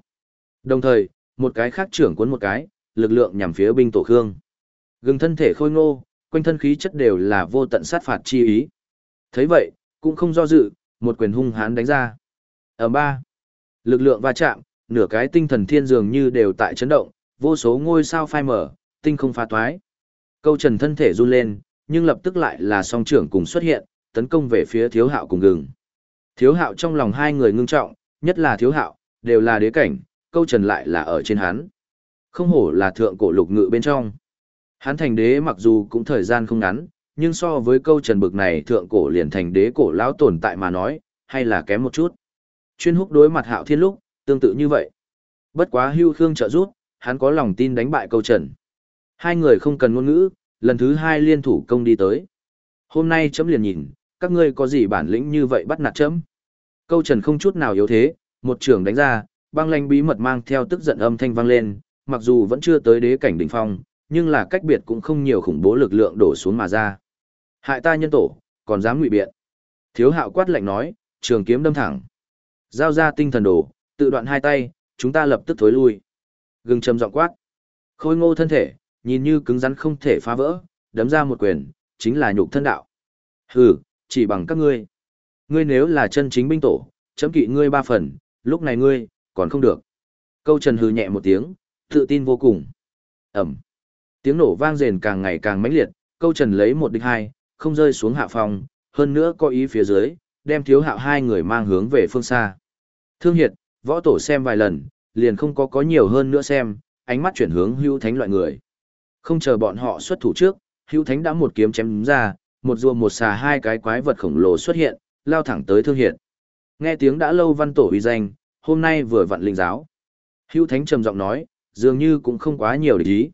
Đồng thời, một cái khác trưởng cuốn một cái, lực lượng nhằm phía binh tổ khương. Gừng thân thể khôi ngô, quanh thân khí chất đều là vô tận sát phạt chi ý. thấy vậy, cũng không do dự, một quyền hung hãn đánh ra. Ở ba, lực lượng va chạm, nửa cái tinh thần thiên dường như đều tại chấn động, vô số ngôi sao phai mở, tinh không phá toái. Câu trần thân thể run lên, nhưng lập tức lại là song trưởng cùng xuất hiện, tấn công về phía thiếu hạo cùng gừng. Thiếu hạo trong lòng hai người ngưng trọng, nhất là thiếu hạo, đều là đế cảnh, câu trần lại là ở trên hắn. Không hổ là thượng cổ lục ngự bên trong. Hắn thành đế mặc dù cũng thời gian không ngắn, nhưng so với câu trần bực này thượng cổ liền thành đế cổ lão tồn tại mà nói, hay là kém một chút. Chuyên húc đối mặt hạo thiên lúc, tương tự như vậy. Bất quá hưu khương trợ rút, hắn có lòng tin đánh bại câu trần. Hai người không cần ngôn ngữ, lần thứ hai liên thủ công đi tới. Hôm nay chấm liền nhìn, các ngươi có gì bản lĩnh như vậy bắt nạt chấm. Câu trần không chút nào yếu thế, một trường đánh ra, băng lanh bí mật mang theo tức giận âm thanh vang lên, mặc dù vẫn chưa tới đế cảnh đỉnh phong, nhưng là cách biệt cũng không nhiều khủng bố lực lượng đổ xuống mà ra. Hại ta nhân tổ, còn dám ngụy biện. Thiếu hạo quát lạnh nói, trường kiếm đâm thẳng. Giao ra tinh thần đồ, tự đoạn hai tay, chúng ta lập tức thối lui. Gừng trầm giọng quát. Khôi ngô thân thể, nhìn như cứng rắn không thể phá vỡ, đấm ra một quyền, chính là nhục thân đạo. Hừ, chỉ bằng các ngươi. Ngươi nếu là chân chính binh tổ, chấm kỵ ngươi ba phần, lúc này ngươi, còn không được. Câu trần hừ nhẹ một tiếng, tự tin vô cùng. Ẩm. Tiếng nổ vang rền càng ngày càng mãnh liệt, câu trần lấy một địch hai, không rơi xuống hạ phòng, hơn nữa có ý phía dưới, đem thiếu hạo hai người mang hướng về phương xa. Thương hiệt, võ tổ xem vài lần, liền không có có nhiều hơn nữa xem, ánh mắt chuyển hướng hưu thánh loại người. Không chờ bọn họ xuất thủ trước, hưu thánh đã một kiếm chém ra, một rùa một xà hai cái quái vật khổng lồ xuất hiện, lao thẳng tới thương hiệt. Nghe tiếng đã lâu văn tổ uy danh, hôm nay vừa vặn linh giáo. Hưu thánh trầm giọng nói, dường như cũng không quá nhiều để ý.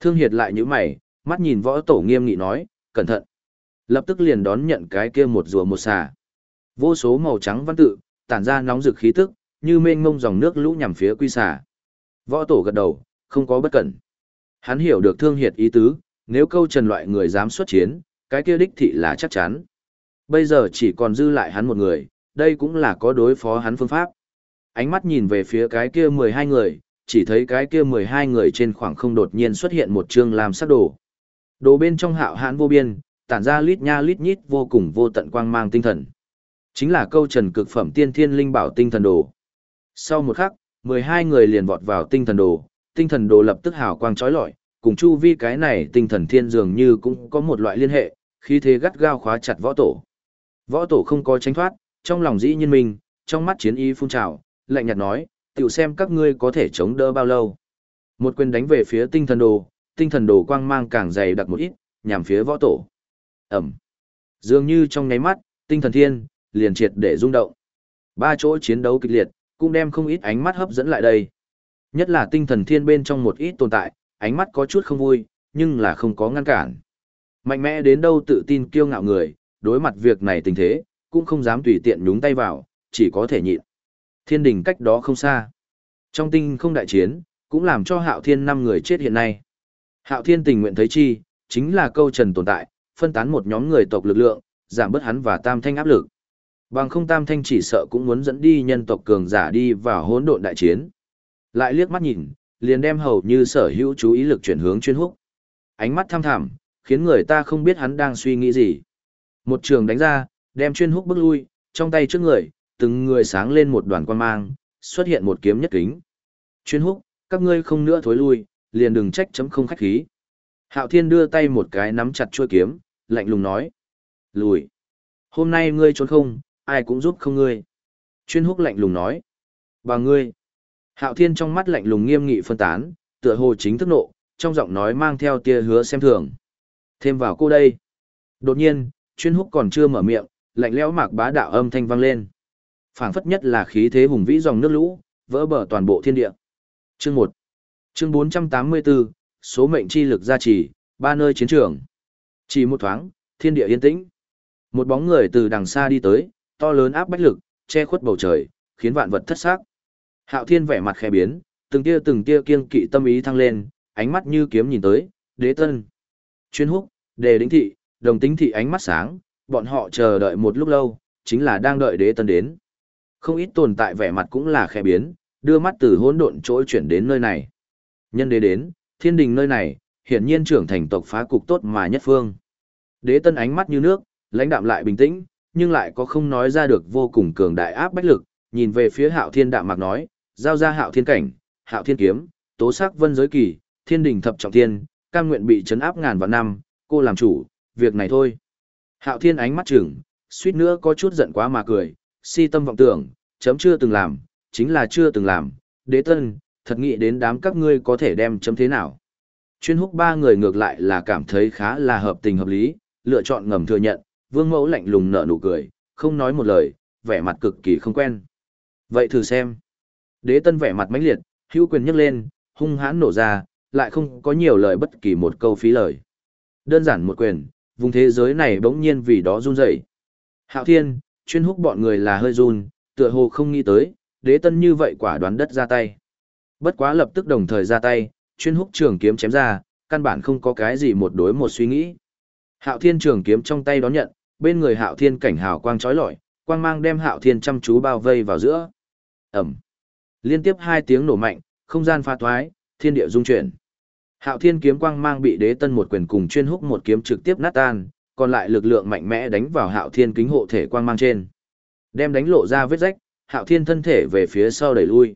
Thương hiệt lại nhíu mày, mắt nhìn võ tổ nghiêm nghị nói, cẩn thận. Lập tức liền đón nhận cái kia một rùa một xà. Vô số màu trắng văn tự, tản ra nóng rực khí tức, như mênh mông dòng nước lũ nhằm phía quy xà. Võ tổ gật đầu, không có bất cẩn. Hắn hiểu được thương hiệt ý tứ, nếu câu trần loại người dám xuất chiến, cái kia đích thị là chắc chắn. Bây giờ chỉ còn dư lại hắn một người, đây cũng là có đối phó hắn phương pháp. Ánh mắt nhìn về phía cái kia 12 người, chỉ thấy cái kia 12 người trên khoảng không đột nhiên xuất hiện một chương làm sắc đồ. Đồ bên trong hạo hãn vô biên, tản ra lít nha lít nhít vô cùng vô tận quang mang tinh thần. Chính là câu trần cực phẩm tiên thiên linh bảo tinh thần đồ. Sau một khắc, 12 người liền vọt vào tinh thần đồ, tinh thần đồ lập tức hào quang chói lọi, cùng chu vi cái này tinh thần thiên dường như cũng có một loại liên hệ, khi thế gắt gao khóa chặt võ tổ. Võ tổ không có tránh thoát, trong lòng dĩ nhiên mình, trong mắt chiến y phun trào, lạnh nhạt nói, tiểu xem các ngươi có thể chống đỡ bao lâu. Một quyền đánh về phía tinh thần đồ, tinh thần đồ quang mang càng dày đặc một ít, nhằm phía võ tổ. Ẩm. Dường như trong nháy mắt, tinh thần thiên, liền triệt để rung động. Ba chỗ chiến đấu kịch liệt, cũng đem không ít ánh mắt hấp dẫn lại đây. Nhất là tinh thần thiên bên trong một ít tồn tại, ánh mắt có chút không vui, nhưng là không có ngăn cản. Mạnh mẽ đến đâu tự tin kiêu ngạo người, đối mặt việc này tình thế, cũng không dám tùy tiện nhúng tay vào, chỉ có thể nhịn. Thiên đình cách đó không xa. Trong tinh không đại chiến, cũng làm cho hạo thiên năm người chết hiện nay. Hạo thiên tình nguyện thấy chi, chính là câu trần tồn tại, phân tán một nhóm người tộc lực lượng, giảm bớt hắn và tam thanh áp lực. Bằng không tam thanh chỉ sợ cũng muốn dẫn đi nhân tộc cường giả đi vào hỗn độn đại chiến. Lại liếc mắt nhìn, liền đem hầu như sở hữu chú ý lực chuyển hướng chuyên húc. Ánh mắt tham thẳm, khiến người ta không biết hắn đang suy nghĩ gì. Một trường đánh ra, đem chuyên húc bước lui, trong tay trước người, từng người sáng lên một đoàn quan mang, xuất hiện một kiếm nhất kính. Chuyên húc, các ngươi không nữa thối lui, liền đừng trách chấm không khách khí. Hạo Thiên đưa tay một cái nắm chặt chuôi kiếm, lạnh lùng nói. Lùi. Hôm nay ngươi trốn không, ai cũng giúp không ngươi. Chuyên húc lạnh lùng nói. Bà ngươi. Hạo Thiên trong mắt lạnh lùng nghiêm nghị phân tán, tựa hồ chính thức nộ, trong giọng nói mang theo tia hứa xem thường. Thêm vào cô đây. Đột nhiên, chuyên húc còn chưa mở miệng, lạnh lẽo mạc bá đạo âm thanh vang lên. phảng phất nhất là khí thế hùng vĩ dòng nước lũ, vỡ bờ toàn bộ thiên địa. Chương 1. Chương 484, số mệnh chi lực gia trì, ba nơi chiến trường. Chỉ một thoáng, thiên địa yên tĩnh. Một bóng người từ đằng xa đi tới, to lớn áp bách lực, che khuất bầu trời, khiến vạn vật thất sắc. Hạo Thiên vẻ mặt khẽ biến, từng tia từng tia kiên kỵ tâm ý thăng lên, ánh mắt như kiếm nhìn tới, Đế Tân, Chuyên Húc, Đề Đỉnh thị, Đồng Tính thị ánh mắt sáng, bọn họ chờ đợi một lúc lâu, chính là đang đợi Đế Tân đến. Không ít tồn tại vẻ mặt cũng là khẽ biến, đưa mắt từ hỗn độn chỗ chuyển đến nơi này. Nhân đế đến, thiên đình nơi này, hiển nhiên trưởng thành tộc phá cục tốt mà nhất phương. Đế Tân ánh mắt như nước, lãnh đạm lại bình tĩnh, nhưng lại có không nói ra được vô cùng cường đại áp bách lực, nhìn về phía Hạo Thiên đạm mạc nói, giao ra Hạo Thiên cảnh, Hạo Thiên kiếm, tố sắc vân giới kỳ, thiên đình thập trọng thiên, cam nguyện bị chấn áp ngàn vạn năm, cô làm chủ, việc này thôi. Hạo Thiên ánh mắt chừng, suýt nữa có chút giận quá mà cười, si tâm vọng tưởng, chấm chưa từng làm, chính là chưa từng làm, đế tân, thật nghĩ đến đám các ngươi có thể đem chấm thế nào. Chuyên húc ba người ngược lại là cảm thấy khá là hợp tình hợp lý, lựa chọn ngầm thừa nhận, vương mẫu lạnh lùng nở nụ cười, không nói một lời, vẻ mặt cực kỳ không quen. Vậy thử xem. Đế tân vẻ mặt mãnh liệt, hữu quyền nhấc lên, hung hãn nổ ra, lại không có nhiều lời bất kỳ một câu phí lời. Đơn giản một quyền, vùng thế giới này bỗng nhiên vì đó run rẩy. Hạo Thiên, chuyên húc bọn người là hơi run, tựa hồ không nghĩ tới, đế tân như vậy quả đoán đất ra tay. Bất quá lập tức đồng thời ra tay, chuyên húc trường kiếm chém ra, căn bản không có cái gì một đối một suy nghĩ. Hạo Thiên trường kiếm trong tay đón nhận, bên người Hạo Thiên cảnh hào quang chói lọi, quang mang đem Hạo Thiên chăm chú bao vây vào giữa. Ầm. Liên tiếp hai tiếng nổ mạnh, không gian pha thoái, thiên địa rung chuyển. Hạo Thiên kiếm quang mang bị Đế Tân một quyền cùng chuyên húc một kiếm trực tiếp nát tan, còn lại lực lượng mạnh mẽ đánh vào Hạo Thiên kính hộ thể quang mang trên. Đem đánh lộ ra vết rách, Hạo Thiên thân thể về phía sau đẩy lui.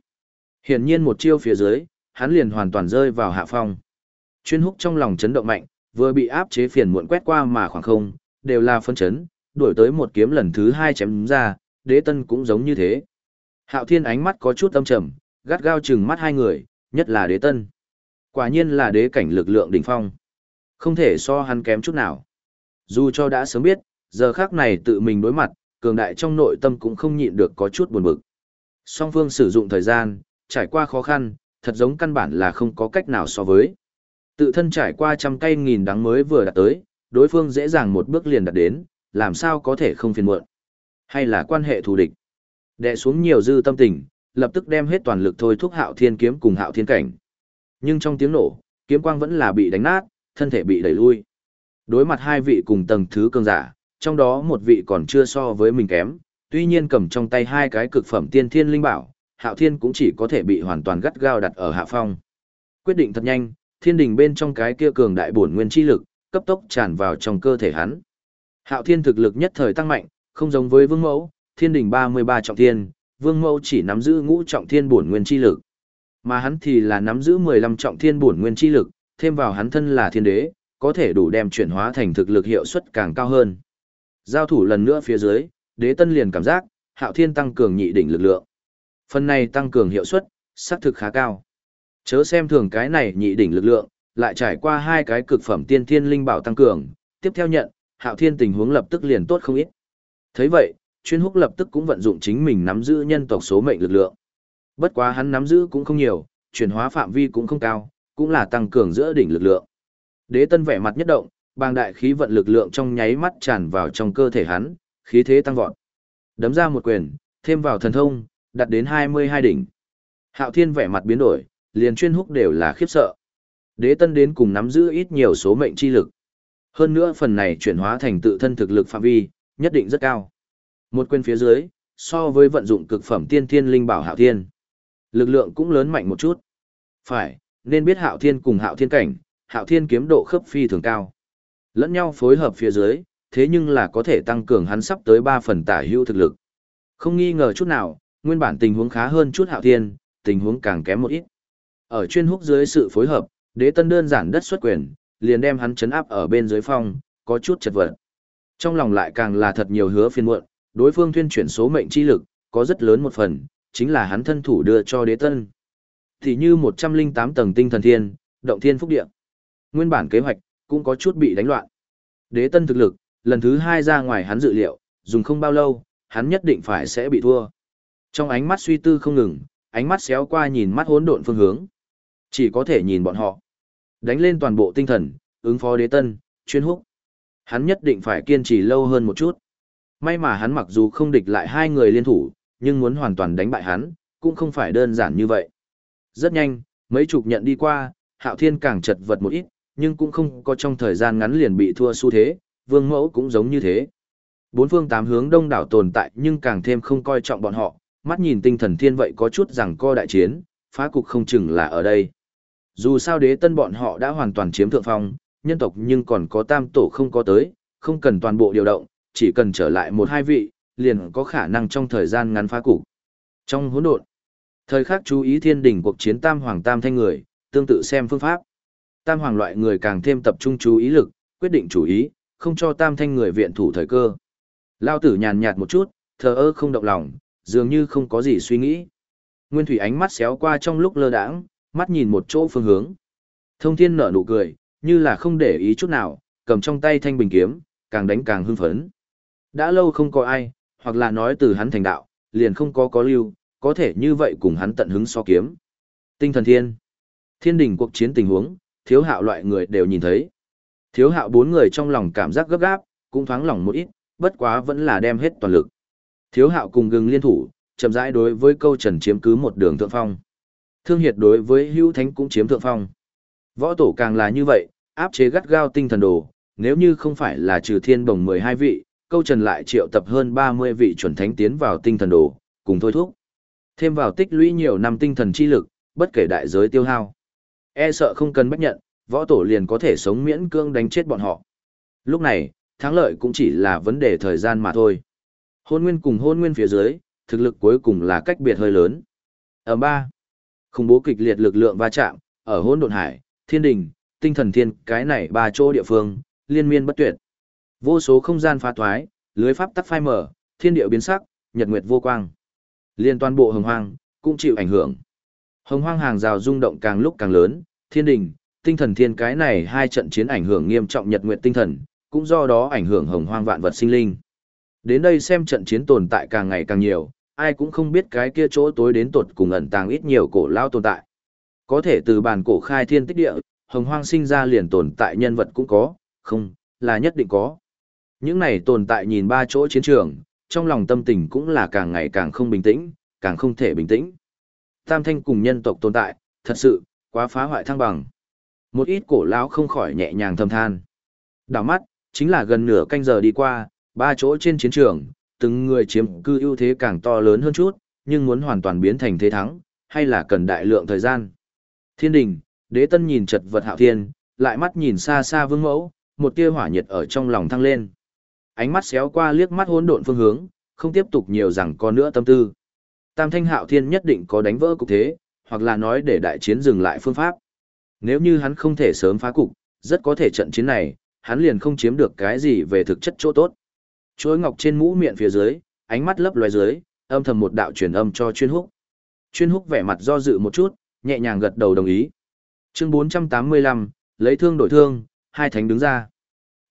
Hiển nhiên một chiêu phía dưới, hắn liền hoàn toàn rơi vào hạ phong. Chuyên húc trong lòng chấn động mạnh, vừa bị áp chế phiền muộn quét qua mà khoảng không, đều là phân chấn, đuổi tới một kiếm lần thứ hai chém ra, đế tân cũng giống như thế. Hạo thiên ánh mắt có chút âm trầm, gắt gao chừng mắt hai người, nhất là đế tân. Quả nhiên là đế cảnh lực lượng đỉnh phong. Không thể so hắn kém chút nào. Dù cho đã sớm biết, giờ khác này tự mình đối mặt, cường đại trong nội tâm cũng không nhịn được có chút buồn bực. Song phương sử dụng thời gian, trải qua khó khăn, thật giống căn bản là không có cách nào so với. Tự thân trải qua trăm cây nghìn đắng mới vừa đạt tới, đối phương dễ dàng một bước liền đạt đến, làm sao có thể không phiền muộn. Hay là quan hệ thù địch. Đệ xuống nhiều dư tâm tình, lập tức đem hết toàn lực thôi thúc hạo thiên kiếm cùng hạo thiên cảnh. Nhưng trong tiếng nổ, kiếm quang vẫn là bị đánh nát, thân thể bị đẩy lui. Đối mặt hai vị cùng tầng thứ cường giả, trong đó một vị còn chưa so với mình kém, tuy nhiên cầm trong tay hai cái cực phẩm tiên thiên linh bảo, hạo thiên cũng chỉ có thể bị hoàn toàn gắt gao đặt ở hạ phong. Quyết định thật nhanh, thiên đình bên trong cái kia cường đại bổn nguyên chi lực, cấp tốc tràn vào trong cơ thể hắn. Hạo thiên thực lực nhất thời tăng mạnh, không giống với vương mẫu, thiên đình 33 trọng thiên, vương mẫu chỉ nắm giữ ngũ trọng thiên bổn nguyên chi lực. Mà hắn thì là nắm giữ 15 trọng thiên bổn nguyên chi lực, thêm vào hắn thân là thiên đế, có thể đủ đem chuyển hóa thành thực lực hiệu suất càng cao hơn. Giao thủ lần nữa phía dưới, đế tân liền cảm giác, hạo thiên tăng cường nhị đỉnh lực lượng. Phần này tăng cường hiệu suất, xác thực khá cao. Chớ xem thường cái này nhị đỉnh lực lượng, lại trải qua hai cái cực phẩm tiên thiên linh bảo tăng cường, tiếp theo nhận, hạo thiên tình huống lập tức liền tốt không ít. thấy vậy, chuyên húc lập tức cũng vận dụng chính mình nắm giữ nhân tộc số mệnh lực lượng. Bất quá hắn nắm giữ cũng không nhiều, chuyển hóa phạm vi cũng không cao, cũng là tăng cường giữa đỉnh lực lượng. Đế tân vẻ mặt nhất động, bàng đại khí vận lực lượng trong nháy mắt tràn vào trong cơ thể hắn, khí thế tăng vọt. Đấm ra một quyền, thêm vào thần thông, đặt đến 22 đỉnh. Hạo Thiên vẻ mặt biến đổi, liền chuyên húc đều là khiếp sợ. Đế tân đến cùng nắm giữ ít nhiều số mệnh chi lực. Hơn nữa phần này chuyển hóa thành tự thân thực lực phạm vi, nhất định rất cao. Một quyền phía dưới, so với vận dụng cực phẩm tiên thiên linh bảo Hạo Thiên. Lực lượng cũng lớn mạnh một chút. Phải, nên biết Hạo Thiên cùng Hạo Thiên cảnh, Hạo Thiên kiếm độ khớp phi thường cao. Lẫn nhau phối hợp phía dưới, thế nhưng là có thể tăng cường hắn sắp tới 3 phần tả hữu thực lực. Không nghi ngờ chút nào, nguyên bản tình huống khá hơn chút hạo thiên, tình huống càng kém một ít. Ở chuyên húc dưới sự phối hợp, đế tân đơn giản đất xuất quyền, liền đem hắn chấn áp ở bên dưới phong, có chút chật vật. Trong lòng lại càng là thật nhiều hứa phiền muộn, đối phương thuyên chuyển số mệnh chi lực, có rất lớn một phần, chính là hắn thân thủ đưa cho đế tân. Thì như 108 tầng tinh thần thiên, động thiên phúc địa. Nguyên bản kế hoạch, cũng có chút bị đánh loạn. Đế tân thực lực, lần thứ hai ra ngoài hắn dự liệu, dùng không bao lâu, hắn nhất định phải sẽ bị thua. Trong ánh mắt suy tư không ngừng, ánh mắt xéo qua nhìn mắt hỗn độn phương hướng. Chỉ có thể nhìn bọn họ. Đánh lên toàn bộ tinh thần, ứng phó đế tân, chuyên húc. Hắn nhất định phải kiên trì lâu hơn một chút. May mà hắn mặc dù không địch lại hai người liên thủ, nhưng muốn hoàn toàn đánh bại hắn, cũng không phải đơn giản như vậy. Rất nhanh, mấy chục nhận đi qua, hạo thiên càng chật vật một ít, nhưng cũng không có trong thời gian ngắn liền bị thua xu thế, vương mẫu cũng giống như thế. Bốn phương tám hướng đông đảo tồn tại nhưng càng thêm không coi trọng bọn họ, mắt nhìn tinh thần thiên vậy có chút rằng co đại chiến, phá cục không chừng là ở đây. Dù sao đế tân bọn họ đã hoàn toàn chiếm thượng phong, nhân tộc nhưng còn có tam tổ không có tới, không cần toàn bộ điều động, chỉ cần trở lại một hai vị, liền có khả năng trong thời gian ngắn phá cục. Trong hỗn độn, thời khắc chú ý thiên đỉnh cuộc chiến tam hoàng tam thanh người, tương tự xem phương pháp. Tam hoàng loại người càng thêm tập trung chú ý lực, quyết định chủ ý, không cho tam thanh người viện thủ thời cơ. Lao tử nhàn nhạt một chút, thờ ơ không động lòng, dường như không có gì suy nghĩ. Nguyên Thủy ánh mắt xéo qua trong lúc lơ đãng, mắt nhìn một chỗ phương hướng. Thông Thiên nở nụ cười, như là không để ý chút nào, cầm trong tay thanh bình kiếm, càng đánh càng hưng phấn. Đã lâu không có ai, hoặc là nói từ hắn thành đạo, liền không có có lưu, có thể như vậy cùng hắn tận hứng so kiếm. Tinh thần thiên. Thiên đình cuộc chiến tình huống, thiếu hạo loại người đều nhìn thấy. Thiếu hạo bốn người trong lòng cảm giác gấp gáp, cũng thoáng lòng một ít, bất quá vẫn là đem hết toàn lực. Thiếu hạo cùng gừng liên thủ, chậm rãi đối với câu trần chiếm cứ một đường thượng phong. Thương hiệt đối với hữu thánh cũng chiếm thượng phong. Võ tổ càng là như vậy, áp chế gắt gao tinh thần đồ, nếu như không phải là trừ thiên bồng 12 vị, câu trần lại triệu tập hơn 30 vị chuẩn thánh tiến vào tinh thần đồ, cùng thôi thúc. Thêm vào tích lũy nhiều năm tinh thần chi lực, bất kể đại giới tiêu hao. E sợ không cần bách nhận, võ tổ liền có thể sống miễn cương đánh chết bọn họ. Lúc này, thắng lợi cũng chỉ là vấn đề thời gian mà thôi. Hôn nguyên cùng hôn nguyên phía dưới, thực lực cuối cùng là cách biệt hơi lớn. Ở ba, khủng bố kịch liệt lực lượng va chạm, ở hôn độn hải, thiên đình, tinh thần thiên, cái này ba chỗ địa phương, liên miên bất tuyệt. Vô số không gian phá thoái, lưới pháp tắc phai mở, thiên địa biến sắc, nhật nguyệt vô quang. Liên toàn bộ hồng hoang, cũng chịu ảnh hưởng. Hồng hoang hàng rào rung động càng lúc càng lớn, thiên đình, tinh thần thiên cái này hai trận chiến ảnh hưởng nghiêm trọng nhật nguyệt tinh thần, cũng do đó ảnh hưởng hồng hoang vạn vật sinh linh. Đến đây xem trận chiến tồn tại càng ngày càng nhiều, ai cũng không biết cái kia chỗ tối đến tột cùng ẩn tàng ít nhiều cổ lao tồn tại. Có thể từ bàn cổ khai thiên tích địa, hồng hoang sinh ra liền tồn tại nhân vật cũng có, không, là nhất định có. Những này tồn tại nhìn ba chỗ chiến trường, trong lòng tâm tình cũng là càng ngày càng không bình tĩnh, càng không thể bình tĩnh. Tam thanh cùng nhân tộc tồn tại, thật sự, quá phá hoại thăng bằng. Một ít cổ lão không khỏi nhẹ nhàng thầm than. Đảo mắt, chính là gần nửa canh giờ đi qua, ba chỗ trên chiến trường, từng người chiếm cư ưu thế càng to lớn hơn chút, nhưng muốn hoàn toàn biến thành thế thắng, hay là cần đại lượng thời gian. Thiên đình, đế tân nhìn chật vật hạo thiên, lại mắt nhìn xa xa vương mẫu, một tia hỏa nhiệt ở trong lòng thăng lên. Ánh mắt xéo qua liếc mắt hỗn độn phương hướng, không tiếp tục nhiều rằng có nữa tâm tư. Tam thanh hạo thiên nhất định có đánh vỡ cục thế, hoặc là nói để đại chiến dừng lại phương pháp. Nếu như hắn không thể sớm phá cục, rất có thể trận chiến này, hắn liền không chiếm được cái gì về thực chất chỗ tốt. Chuối ngọc trên mũ miệng phía dưới, ánh mắt lấp loài dưới, âm thầm một đạo truyền âm cho chuyên húc. Chuyên húc vẻ mặt do dự một chút, nhẹ nhàng gật đầu đồng ý. Chương 485, lấy thương đổi thương, hai thánh đứng ra.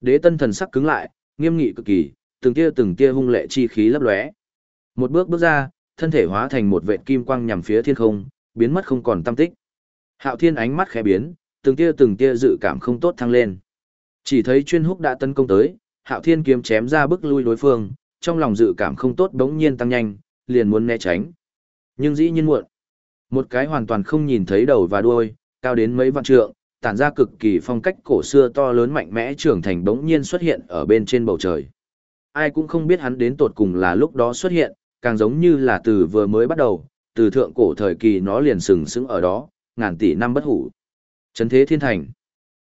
Đế tân thần sắc cứng lại, nghiêm nghị cực kỳ, từng tia từng tia hung lệ chi khí lấp lóe. Một bước bước ra, thân thể hóa thành một vệt kim quang nhằm phía thiên không, biến mất không còn tâm tích. Hạo Thiên ánh mắt khẽ biến, từng tia từng tia dự cảm không tốt thăng lên. Chỉ thấy chuyên húc đã tấn công tới, Hạo Thiên kiếm chém ra bức lui đối phương, trong lòng dự cảm không tốt bỗng nhiên tăng nhanh, liền muốn né tránh. Nhưng dĩ nhiên muộn. Một cái hoàn toàn không nhìn thấy đầu và đuôi, cao đến mấy vạn trượng, tản ra cực kỳ phong cách cổ xưa to lớn mạnh mẽ trưởng thành bỗng nhiên xuất hiện ở bên trên bầu trời. Ai cũng không biết hắn đến tột cùng là lúc đó xuất hiện, càng giống như là từ vừa mới bắt đầu, từ thượng cổ thời kỳ nó liền sừng sững ở đó, ngàn tỷ năm bất hủ. Trấn thế thiên thành.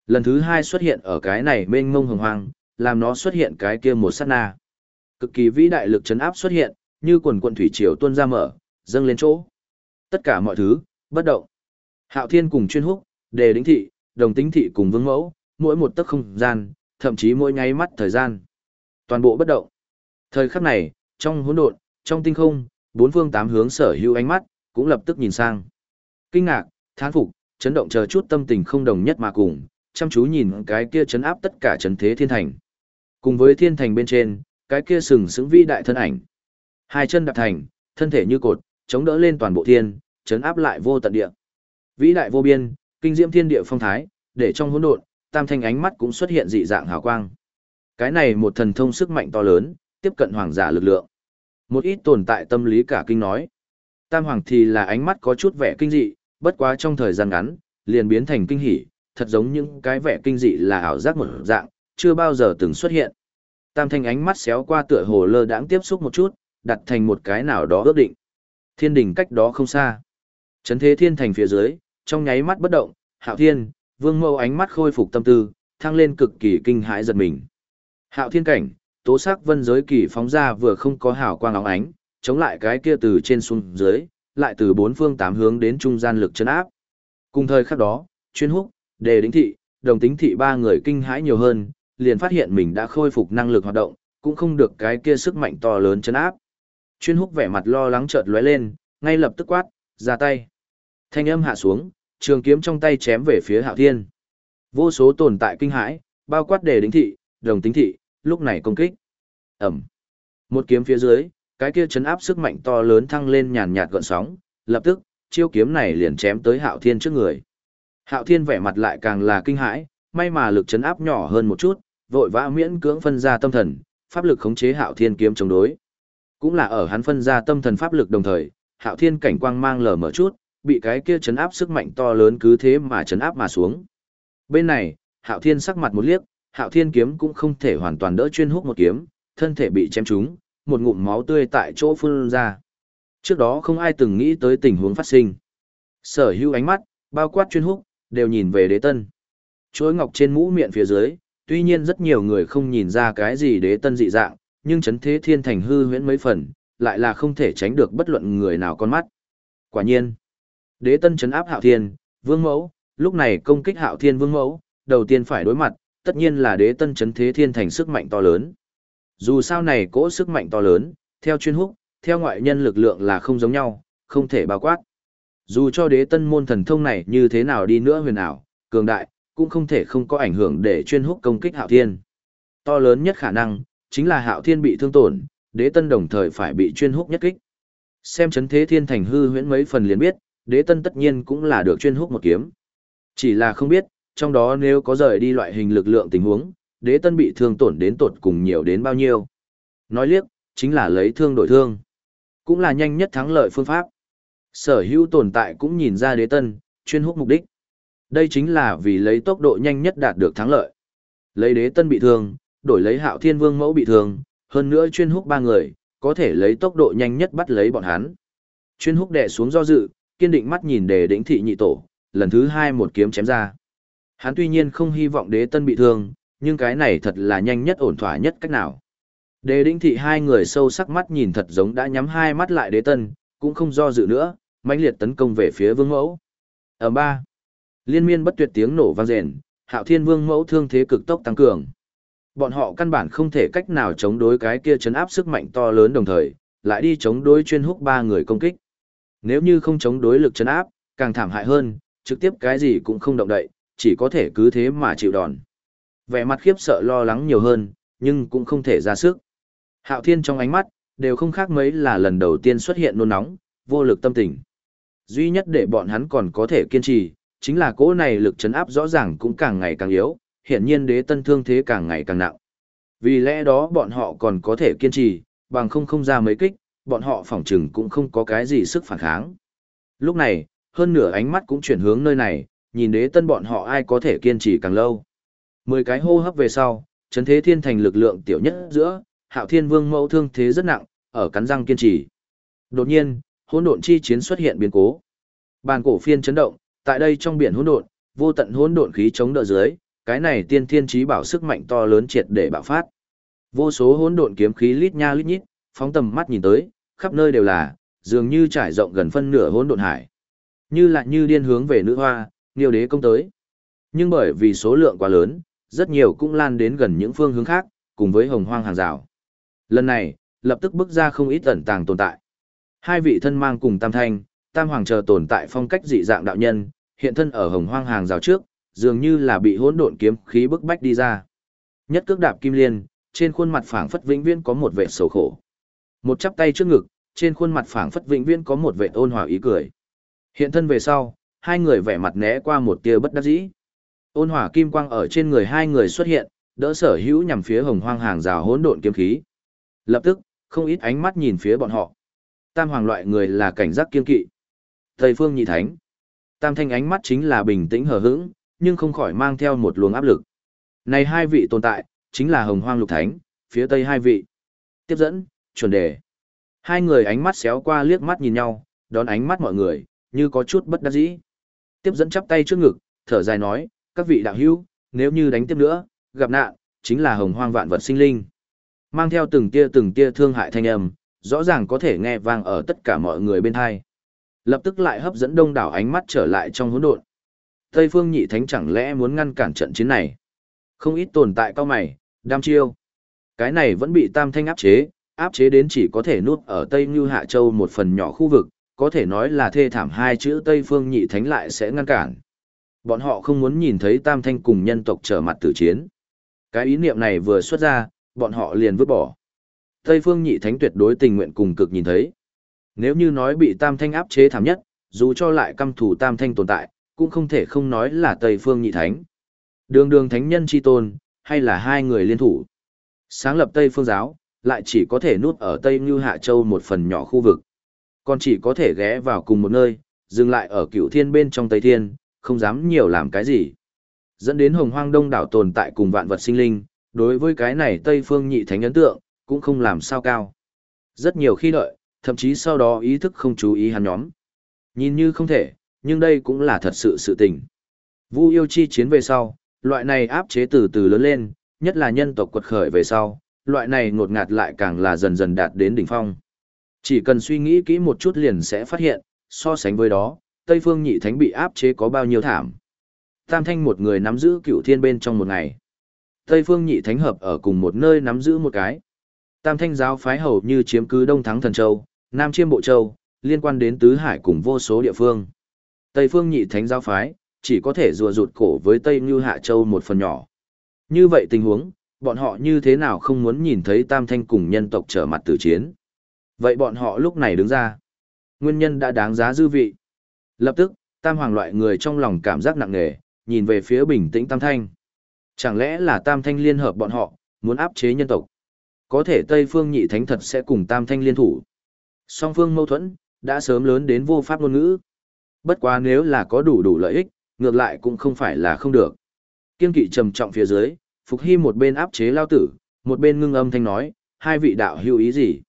Lần thứ hai xuất hiện ở cái này mênh mông hồng hoang, làm nó xuất hiện cái kia một sát na. Cực kỳ vĩ đại lực chấn áp xuất hiện, như quần quận thủy triều tuôn ra mở, dâng lên chỗ. Tất cả mọi thứ, bất động. Hạo Thiên cùng chuyên húc, đề đính thị, đồng tính thị cùng vương mẫu, mỗi một tấc không gian, thậm chí mỗi nháy mắt thời gian. Toàn bộ bất động. Thời khắc này, trong hỗn độn, trong tinh không, bốn phương tám hướng sở hữu ánh mắt, cũng lập tức nhìn sang. Kinh ngạc, thán phục, chấn động chờ chút tâm tình không đồng nhất mà cùng, chăm chú nhìn cái kia chấn áp tất cả chấn thế thiên thành. Cùng với thiên thành bên trên, cái kia sừng sững vĩ đại thân ảnh. Hai chân đạp thành, thân thể như cột, chống đỡ lên toàn bộ thiên, chấn áp lại vô tận địa. Vĩ đại vô biên, kinh diễm thiên địa phong thái, để trong hỗn độn, tam thanh ánh mắt cũng xuất hiện dị dạng hào quang. Cái này một thần thông sức mạnh to lớn, tiếp cận hoàng giả lực lượng. Một ít tồn tại tâm lý cả kinh nói. Tam hoàng thì là ánh mắt có chút vẻ kinh dị, bất quá trong thời gian ngắn, liền biến thành kinh hỉ, thật giống những cái vẻ kinh dị là ảo giác một dạng, chưa bao giờ từng xuất hiện. Tam thanh ánh mắt xéo qua tựa hồ lơ đãng tiếp xúc một chút, đặt thành một cái nào đó ước định. Thiên đỉnh cách đó không xa. Trấn thế thiên thành phía dưới, trong nháy mắt bất động, hạo thiên, vương mâu ánh mắt khôi phục tâm tư, thăng lên cực kỳ kinh hãi giật mình. Hạo thiên cảnh, tố sắc vân giới kỳ phóng ra vừa không có hào quang óng ánh, chống lại cái kia từ trên xuống dưới, lại từ bốn phương tám hướng đến trung gian lực chấn áp. Cùng thời khắc đó, chuyên húc, đề đính thị, đồng tính thị ba người kinh hãi nhiều hơn, liền phát hiện mình đã khôi phục năng lực hoạt động, cũng không được cái kia sức mạnh to lớn chấn áp. Chuyên húc vẻ mặt lo lắng chợt lóe lên, ngay lập tức quát, ra tay. Thanh âm hạ xuống, trường kiếm trong tay chém về phía hạo thiên. Vô số tồn tại kinh hãi, bao quát đề đính thị, đồng tính thị, lúc này công kích. Ẩm. Một kiếm phía dưới, cái kia chấn áp sức mạnh to lớn thăng lên nhàn nhạt gọn sóng, lập tức, chiêu kiếm này liền chém tới Hạo Thiên trước người. Hạo Thiên vẻ mặt lại càng là kinh hãi, may mà lực chấn áp nhỏ hơn một chút, vội vã miễn cưỡng phân ra tâm thần, pháp lực khống chế Hạo Thiên kiếm chống đối. Cũng là ở hắn phân ra tâm thần pháp lực đồng thời, Hạo Thiên cảnh quang mang lờ mở chút, bị cái kia chấn áp sức mạnh to lớn cứ thế mà chấn áp mà xuống. Bên này, Hạo Thiên sắc mặt một liếc, Hạo Thiên kiếm cũng không thể hoàn toàn đỡ chuyên húc một kiếm, thân thể bị chém trúng, một ngụm máu tươi tại chỗ phun ra. Trước đó không ai từng nghĩ tới tình huống phát sinh. Sở hữu ánh mắt, bao quát chuyên húc, đều nhìn về đế tân. Chuỗi ngọc trên mũ miệng phía dưới, tuy nhiên rất nhiều người không nhìn ra cái gì đế tân dị dạng, nhưng chấn thế thiên thành hư huyễn mấy phần, lại là không thể tránh được bất luận người nào con mắt. Quả nhiên, đế tân chấn áp hạo thiên, vương mẫu, lúc này công kích hạo thiên vương mẫu, đầu tiên phải đối mặt, tất nhiên là đế tân chấn thế thiên thành sức mạnh to lớn. Dù sao này cỗ sức mạnh to lớn, theo chuyên húc, theo ngoại nhân lực lượng là không giống nhau, không thể bao quát. Dù cho đế tân môn thần thông này như thế nào đi nữa huyền ảo, cường đại, cũng không thể không có ảnh hưởng để chuyên húc công kích hạo thiên. To lớn nhất khả năng, chính là hạo thiên bị thương tổn, đế tân đồng thời phải bị chuyên húc nhất kích. Xem chấn thế thiên thành hư huyễn mấy phần liền biết, đế tân tất nhiên cũng là được chuyên hút một kiếm. Chỉ là không biết, trong đó nếu có rời đi loại hình lực lượng tình huống, đế tân bị thương tổn đến tột cùng nhiều đến bao nhiêu. Nói liếc, chính là lấy thương đổi thương. Cũng là nhanh nhất thắng lợi phương pháp. Sở hữu tồn tại cũng nhìn ra đế tân, chuyên hút mục đích. Đây chính là vì lấy tốc độ nhanh nhất đạt được thắng lợi. Lấy đế tân bị thương, đổi lấy hạo thiên vương mẫu bị thương, hơn nữa chuyên hút ba người, có thể lấy tốc độ nhanh nhất bắt lấy bọn hắn. Chuyên hút đè xuống do dự, kiên định mắt nhìn đề đỉnh thị nhị tổ, lần thứ hai một kiếm chém ra. Hắn tuy nhiên không hy vọng đế tân bị thương, nhưng cái này thật là nhanh nhất ổn thỏa nhất cách nào. Đề đĩnh thị hai người sâu sắc mắt nhìn thật giống đã nhắm hai mắt lại đế tân, cũng không do dự nữa, mãnh liệt tấn công về phía vương mẫu. Ở ba, liên miên bất tuyệt tiếng nổ vang rền, hạo thiên vương mẫu thương thế cực tốc tăng cường. Bọn họ căn bản không thể cách nào chống đối cái kia chấn áp sức mạnh to lớn đồng thời, lại đi chống đối chuyên húc ba người công kích. Nếu như không chống đối lực chấn áp, càng thảm hại hơn, trực tiếp cái gì cũng không động đậy, chỉ có thể cứ thế mà chịu đòn. Vẻ mặt khiếp sợ lo lắng nhiều hơn, nhưng cũng không thể ra sức. Hạo Thiên trong ánh mắt, đều không khác mấy là lần đầu tiên xuất hiện nôn nóng, vô lực tâm tình. Duy nhất để bọn hắn còn có thể kiên trì, chính là cỗ này lực chấn áp rõ ràng cũng càng ngày càng yếu, hiện nhiên đế tân thương thế càng ngày càng nặng. Vì lẽ đó bọn họ còn có thể kiên trì, bằng không không ra mấy kích, bọn họ phỏng chừng cũng không có cái gì sức phản kháng. Lúc này, hơn nửa ánh mắt cũng chuyển hướng nơi này, nhìn đế tân bọn họ ai có thể kiên trì càng lâu. Mười cái hô hấp về sau, chấn thế thiên thành lực lượng tiểu nhất giữa, hạo thiên vương mẫu thương thế rất nặng, ở cắn răng kiên trì. Đột nhiên, hỗn độn chi chiến xuất hiện biến cố. Bàn cổ phiên chấn động, tại đây trong biển hỗn độn, vô tận hỗn độn khí chống đỡ dưới, cái này tiên thiên chí bảo sức mạnh to lớn triệt để bạo phát. Vô số hỗn độn kiếm khí lít nha lít nhít, phóng tầm mắt nhìn tới, khắp nơi đều là, dường như trải rộng gần phân nửa hỗn độn hải. Như lại như điên hướng về nữ hoa, Niêu đế công tới. Nhưng bởi vì số lượng quá lớn, rất nhiều cũng lan đến gần những phương hướng khác, cùng với hồng hoang hàng rào. Lần này, lập tức bước ra không ít ẩn tàng tồn tại. Hai vị thân mang cùng tam thanh, tam hoàng chờ tồn tại phong cách dị dạng đạo nhân, hiện thân ở hồng hoang hàng rào trước, dường như là bị hỗn độn kiếm khí bức bách đi ra. Nhất cước đạp kim liên, trên khuôn mặt phảng phất vĩnh viễn có một vẻ sầu khổ. Một chắp tay trước ngực, trên khuôn mặt phảng phất vĩnh viễn có một vẻ ôn hòa ý cười. Hiện thân về sau, hai người vẻ mặt né qua một tia bất đắc dĩ. Ôn hòa kim quang ở trên người hai người xuất hiện, đỡ sở hữu nhằm phía hồng hoang hàng rào hỗn độn kiếm khí. Lập tức, không ít ánh mắt nhìn phía bọn họ. Tam hoàng loại người là cảnh giác kiên kỵ. Tây phương nhị thánh. Tam thanh ánh mắt chính là bình tĩnh hờ hững, nhưng không khỏi mang theo một luồng áp lực. Này hai vị tồn tại, chính là hồng hoang lục thánh, phía tây hai vị. Tiếp dẫn, chuẩn đề. Hai người ánh mắt xéo qua liếc mắt nhìn nhau, đón ánh mắt mọi người, như có chút bất đắc dĩ. Tiếp dẫn chắp tay trước ngực, thở dài nói, các vị đạo hữu, nếu như đánh tiếp nữa, gặp nạn, chính là hồng hoang vạn vật sinh linh. Mang theo từng tia từng tia thương hại thanh âm, rõ ràng có thể nghe vang ở tất cả mọi người bên hai. Lập tức lại hấp dẫn đông đảo ánh mắt trở lại trong hỗn độn. Tây Phương Nhị Thánh chẳng lẽ muốn ngăn cản trận chiến này? Không ít tồn tại cao mày, đam chiêu. Cái này vẫn bị Tam Thanh áp chế, áp chế đến chỉ có thể nuốt ở Tây Như Hạ Châu một phần nhỏ khu vực, có thể nói là thê thảm hai chữ Tây Phương Nhị Thánh lại sẽ ngăn cản. Bọn họ không muốn nhìn thấy Tam Thanh cùng nhân tộc trở mặt tử chiến. Cái ý niệm này vừa xuất ra, bọn họ liền vứt bỏ. Tây Phương Nhị Thánh tuyệt đối tình nguyện cùng cực nhìn thấy. Nếu như nói bị Tam Thanh áp chế thảm nhất, dù cho lại căm thù Tam Thanh tồn tại, cũng không thể không nói là Tây Phương Nhị Thánh. Đường đường Thánh Nhân Chi Tôn, hay là hai người liên thủ. Sáng lập Tây Phương Giáo, lại chỉ có thể nuốt ở Tây Như Hạ Châu một phần nhỏ khu vực. Còn chỉ có thể ghé vào cùng một nơi, dừng lại ở cựu thiên bên trong Tây Thiên, không dám nhiều làm cái gì. Dẫn đến hồng hoang đông đảo tồn tại cùng vạn vật sinh linh, đối với cái này Tây Phương nhị thánh ấn tượng, cũng không làm sao cao. Rất nhiều khi đợi, thậm chí sau đó ý thức không chú ý hắn nhóm. Nhìn như không thể, nhưng đây cũng là thật sự sự tình. Vu yêu chi chiến về sau, loại này áp chế từ từ lớn lên, nhất là nhân tộc quật khởi về sau, loại này ngột ngạt lại càng là dần dần đạt đến đỉnh phong. Chỉ cần suy nghĩ kỹ một chút liền sẽ phát hiện, so sánh với đó, Tây Phương Nhị Thánh bị áp chế có bao nhiêu thảm. Tam Thanh một người nắm giữ cựu thiên bên trong một ngày. Tây Phương Nhị Thánh hợp ở cùng một nơi nắm giữ một cái. Tam Thanh giáo phái hầu như chiếm cứ Đông Thắng Thần Châu, Nam Chiêm Bộ Châu, liên quan đến Tứ Hải cùng vô số địa phương. Tây Phương Nhị Thánh giáo phái, chỉ có thể rùa rụt cổ với Tây Như Hạ Châu một phần nhỏ. Như vậy tình huống, bọn họ như thế nào không muốn nhìn thấy Tam Thanh cùng nhân tộc trở mặt tử chiến. Vậy bọn họ lúc này đứng ra. Nguyên nhân đã đáng giá dư vị. Lập tức, Tam Hoàng loại người trong lòng cảm giác nặng nề, nhìn về phía bình tĩnh Tam Thanh. Chẳng lẽ là Tam Thanh liên hợp bọn họ, muốn áp chế nhân tộc? Có thể Tây Phương Nhị Thánh thật sẽ cùng Tam Thanh liên thủ. Song phương mâu thuẫn, đã sớm lớn đến vô pháp ngôn ngữ. Bất quá nếu là có đủ đủ lợi ích, ngược lại cũng không phải là không được. Kiên kỵ trầm trọng phía dưới, Phục Hy một bên áp chế lao tử, một bên ngưng âm thanh nói, hai vị đạo hữu ý gì?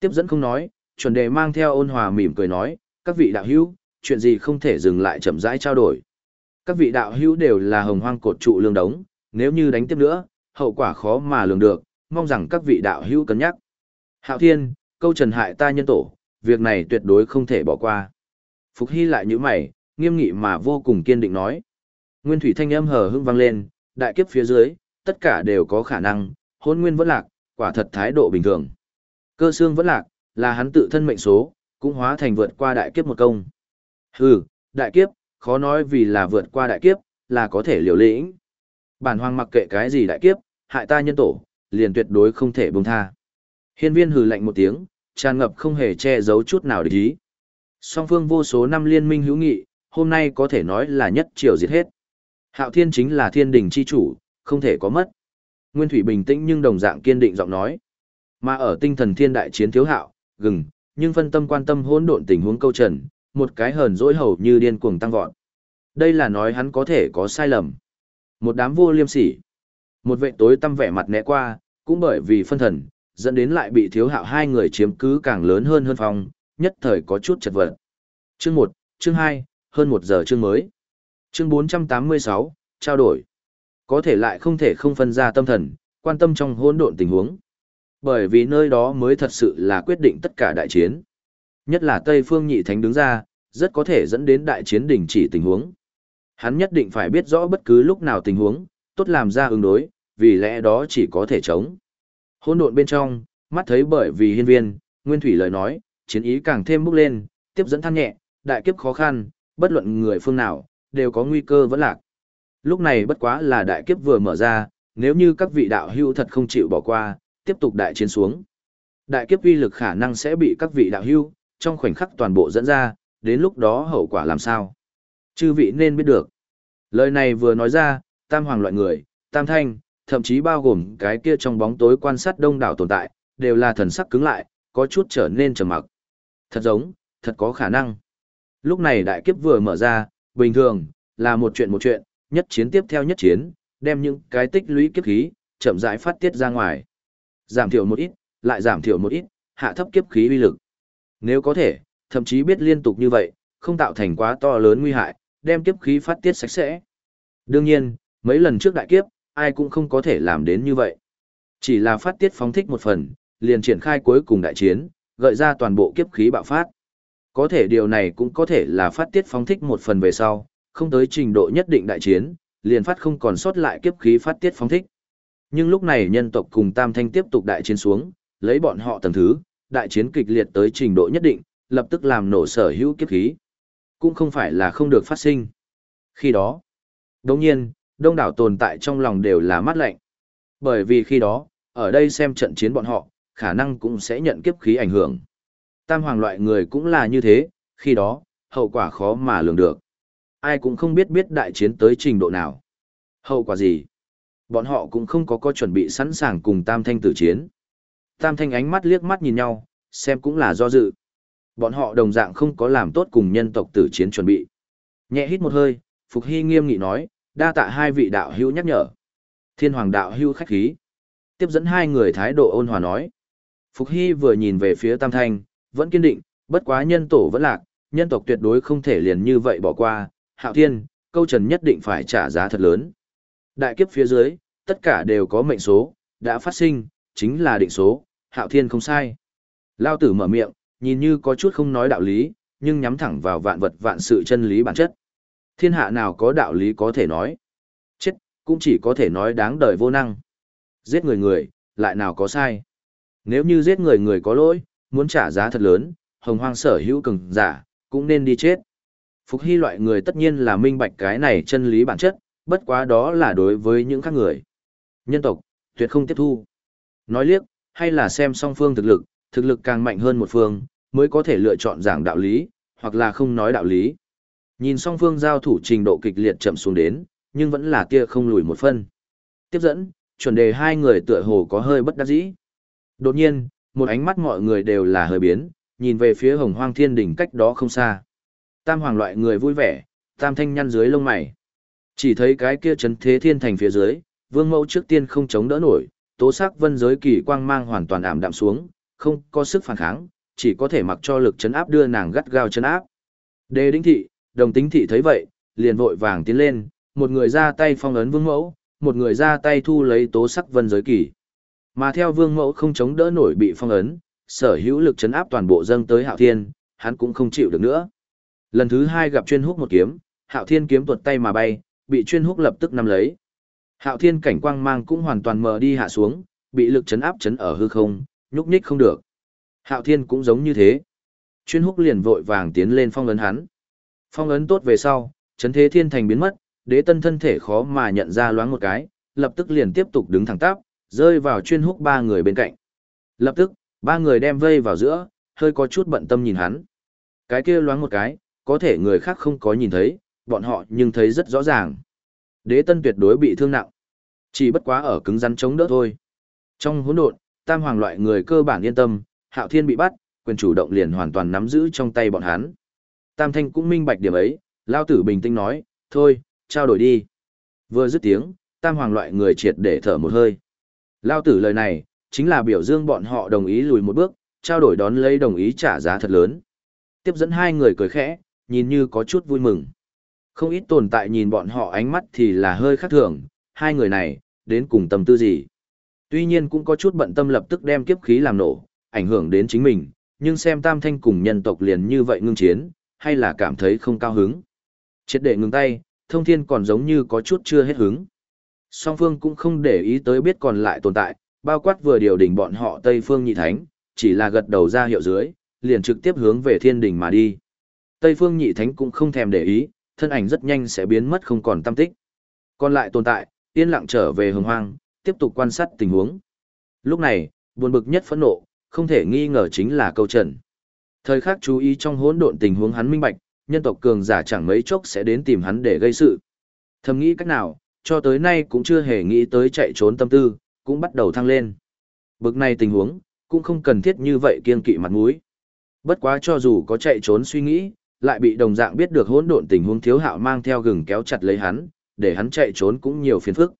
Tiếp dẫn không nói, chuẩn đề mang theo ôn hòa mỉm cười nói, các vị đạo hữu, chuyện gì không thể dừng lại chậm rãi trao đổi. Các vị đạo hữu đều là hồng hoang cột trụ lương đống, nếu như đánh tiếp nữa, hậu quả khó mà lường được, mong rằng các vị đạo hữu cân nhắc. Hạo Thiên, câu trần hại ta nhân tổ, việc này tuyệt đối không thể bỏ qua. Phục Hy lại như mày, nghiêm nghị mà vô cùng kiên định nói. Nguyên thủy thanh âm hờ hững vang lên, đại kiếp phía dưới, tất cả đều có khả năng, hôn nguyên vẫn lạc, quả thật thái độ bình thường. Cơ xương vẫn lạc, là hắn tự thân mệnh số, cũng hóa thành vượt qua đại kiếp một công. Hừ, đại kiếp, khó nói vì là vượt qua đại kiếp, là có thể liều lĩnh. Bản hoàng mặc kệ cái gì đại kiếp, hại ta nhân tổ, liền tuyệt đối không thể buông tha. Hiên viên hừ lạnh một tiếng, tràn ngập không hề che giấu chút nào để ý. Song phương vô số năm liên minh hữu nghị, hôm nay có thể nói là nhất triều diệt hết. Hạo thiên chính là thiên đình chi chủ, không thể có mất. Nguyên thủy bình tĩnh nhưng đồng dạng kiên định giọng nói. Mà ở tinh thần thiên đại chiến thiếu hạo, gừng, nhưng phân tâm quan tâm hỗn độn tình huống câu trần, một cái hờn dỗi hầu như điên cuồng tăng vọt. Đây là nói hắn có thể có sai lầm. Một đám vô liêm sỉ. Một vệ tối tâm vẻ mặt né qua, cũng bởi vì phân thần, dẫn đến lại bị thiếu hạo hai người chiếm cứ càng lớn hơn hơn phòng, nhất thời có chút chật vật. Chương 1, chương 2, hơn một giờ chương mới. Chương 486, trao đổi. Có thể lại không thể không phân ra tâm thần, quan tâm trong hỗn độn tình huống. Bởi vì nơi đó mới thật sự là quyết định tất cả đại chiến. Nhất là Tây Phương Nhị Thánh đứng ra, rất có thể dẫn đến đại chiến đình chỉ tình huống. Hắn nhất định phải biết rõ bất cứ lúc nào tình huống, tốt làm ra ứng đối, vì lẽ đó chỉ có thể chống. Hỗn độn bên trong, mắt thấy bởi vì hiên viên, Nguyên Thủy lời nói, chiến ý càng thêm bốc lên, tiếp dẫn than nhẹ, đại kiếp khó khăn, bất luận người phương nào, đều có nguy cơ vẫn lạc. Lúc này bất quá là đại kiếp vừa mở ra, nếu như các vị đạo hữu thật không chịu bỏ qua, tiếp tục đại chiến xuống. Đại kiếp uy lực khả năng sẽ bị các vị đạo hữu, trong khoảnh khắc toàn bộ dẫn ra, đến lúc đó hậu quả làm sao? Chư vị nên biết được. Lời này vừa nói ra, tam hoàng loại người, tam thanh, thậm chí bao gồm cái kia trong bóng tối quan sát đông đảo tồn tại, đều là thần sắc cứng lại, có chút trở nên trầm mặc. Thật giống, thật có khả năng. Lúc này đại kiếp vừa mở ra, bình thường, là một chuyện một chuyện, nhất chiến tiếp theo nhất chiến, đem những cái tích lũy kiếp khí, chậm rãi phát tiết ra ngoài. Giảm thiểu một ít, lại giảm thiểu một ít, hạ thấp kiếp khí uy lực. Nếu có thể, thậm chí biết liên tục như vậy, không tạo thành quá to lớn nguy hại, đem kiếp khí phát tiết sạch sẽ. Đương nhiên, mấy lần trước đại kiếp, ai cũng không có thể làm đến như vậy. Chỉ là phát tiết phóng thích một phần, liền triển khai cuối cùng đại chiến, gợi ra toàn bộ kiếp khí bạo phát. Có thể điều này cũng có thể là phát tiết phóng thích một phần về sau, không tới trình độ nhất định đại chiến, liền phát không còn sót lại kiếp khí phát tiết phóng thích. Nhưng lúc này nhân tộc cùng Tam Thanh tiếp tục đại chiến xuống, lấy bọn họ tầng thứ, đại chiến kịch liệt tới trình độ nhất định, lập tức làm nổ sở hữu kiếp khí. Cũng không phải là không được phát sinh. Khi đó, đồng nhiên, đông đảo tồn tại trong lòng đều là mát lạnh. Bởi vì khi đó, ở đây xem trận chiến bọn họ, khả năng cũng sẽ nhận kiếp khí ảnh hưởng. Tam hoàng loại người cũng là như thế, khi đó, hậu quả khó mà lường được. Ai cũng không biết biết đại chiến tới trình độ nào. Hậu quả gì? Bọn họ cũng không có có chuẩn bị sẵn sàng cùng Tam Thanh tử chiến. Tam Thanh ánh mắt liếc mắt nhìn nhau, xem cũng là do dự. Bọn họ đồng dạng không có làm tốt cùng nhân tộc tử chiến chuẩn bị. Nhẹ hít một hơi, Phục Hy nghiêm nghị nói, đa tạ hai vị đạo hữu nhắc nhở. Thiên hoàng đạo hữu khách khí. Tiếp dẫn hai người thái độ ôn hòa nói. Phục Hy vừa nhìn về phía Tam Thanh, vẫn kiên định, bất quá nhân tổ vẫn lạc, nhân tộc tuyệt đối không thể liền như vậy bỏ qua, hạo thiên, câu trần nhất định phải trả giá thật lớn. Đại kiếp phía dưới, tất cả đều có mệnh số, đã phát sinh, chính là định số, hạo thiên không sai. Lao tử mở miệng, nhìn như có chút không nói đạo lý, nhưng nhắm thẳng vào vạn vật vạn sự chân lý bản chất. Thiên hạ nào có đạo lý có thể nói. Chết, cũng chỉ có thể nói đáng đời vô năng. Giết người người, lại nào có sai. Nếu như giết người người có lỗi, muốn trả giá thật lớn, hồng hoang sở hữu cường giả, cũng nên đi chết. Phục hy loại người tất nhiên là minh bạch cái này chân lý bản chất, bất quá đó là đối với những khác người. Nhân tộc, tuyệt không tiếp thu. Nói liếc, hay là xem song phương thực lực, thực lực càng mạnh hơn một phương, mới có thể lựa chọn giảng đạo lý, hoặc là không nói đạo lý. Nhìn song phương giao thủ trình độ kịch liệt chậm xuống đến, nhưng vẫn là kia không lùi một phân. Tiếp dẫn, chuẩn đề hai người tựa hồ có hơi bất đắc dĩ. Đột nhiên, một ánh mắt mọi người đều là hơi biến, nhìn về phía hồng hoang thiên đỉnh cách đó không xa. Tam hoàng loại người vui vẻ, tam thanh nhăn dưới lông mày. Chỉ thấy cái kia chấn thế thiên thành phía dưới, vương mẫu trước tiên không chống đỡ nổi, tố sắc vân giới kỳ quang mang hoàn toàn ảm đạm xuống, không có sức phản kháng, chỉ có thể mặc cho lực chấn áp đưa nàng gắt gao chấn áp. Đề đinh thị, đồng tính thị thấy vậy, liền vội vàng tiến lên, một người ra tay phong ấn vương mẫu, một người ra tay thu lấy tố sắc vân giới kỳ. Mà theo vương mẫu không chống đỡ nổi bị phong ấn, sở hữu lực chấn áp toàn bộ dâng tới hạo thiên, hắn cũng không chịu được nữa. Lần thứ hai gặp chuyên húc một kiếm, hạo thiên kiếm tuột tay mà bay, bị chuyên húc lập tức nắm lấy. Hạo thiên cảnh quang mang cũng hoàn toàn mờ đi hạ xuống, bị lực chấn áp chấn ở hư không, nhúc nhích không được. Hạo thiên cũng giống như thế. Chuyên húc liền vội vàng tiến lên phong ấn hắn. Phong ấn tốt về sau, chấn thế thiên thành biến mất, đế tân thân thể khó mà nhận ra loáng một cái, lập tức liền tiếp tục đứng thẳng tắp, rơi vào chuyên húc ba người bên cạnh. Lập tức, ba người đem vây vào giữa, hơi có chút bận tâm nhìn hắn. Cái kia loáng một cái, có thể người khác không có nhìn thấy, bọn họ nhưng thấy rất rõ ràng. Đế tân tuyệt đối bị thương nặng. Chỉ bất quá ở cứng rắn chống đỡ thôi. Trong hỗn độn, tam hoàng loại người cơ bản yên tâm, hạo thiên bị bắt, quyền chủ động liền hoàn toàn nắm giữ trong tay bọn hắn. Tam thanh cũng minh bạch điểm ấy, lao tử bình tĩnh nói, thôi, trao đổi đi. Vừa dứt tiếng, tam hoàng loại người triệt để thở một hơi. Lao tử lời này, chính là biểu dương bọn họ đồng ý lùi một bước, trao đổi đón lấy đồng ý trả giá thật lớn. Tiếp dẫn hai người cười khẽ, nhìn như có chút vui mừng. Không ít tồn tại nhìn bọn họ ánh mắt thì là hơi khác thường, hai người này, đến cùng tâm tư gì. Tuy nhiên cũng có chút bận tâm lập tức đem kiếp khí làm nổ, ảnh hưởng đến chính mình, nhưng xem tam thanh cùng nhân tộc liền như vậy ngưng chiến, hay là cảm thấy không cao hứng. Chết để ngừng tay, thông thiên còn giống như có chút chưa hết hứng. Song phương cũng không để ý tới biết còn lại tồn tại, bao quát vừa điều đỉnh bọn họ Tây Phương Nhị Thánh, chỉ là gật đầu ra hiệu dưới, liền trực tiếp hướng về thiên đỉnh mà đi. Tây Phương Nhị Thánh cũng không thèm để ý, thân ảnh rất nhanh sẽ biến mất không còn tâm tích. Còn lại tồn tại, yên lặng trở về hồng hoang, tiếp tục quan sát tình huống. Lúc này, buồn bực nhất phẫn nộ, không thể nghi ngờ chính là câu trần. Thời khắc chú ý trong hỗn độn tình huống hắn minh bạch, nhân tộc cường giả chẳng mấy chốc sẽ đến tìm hắn để gây sự. Thầm nghĩ cách nào, cho tới nay cũng chưa hề nghĩ tới chạy trốn tâm tư, cũng bắt đầu thăng lên. Bực này tình huống, cũng không cần thiết như vậy kiên kỵ mặt mũi. Bất quá cho dù có chạy trốn suy nghĩ, lại bị đồng dạng biết được hỗn độn tình huống thiếu hạo mang theo gừng kéo chặt lấy hắn, để hắn chạy trốn cũng nhiều phiền phức.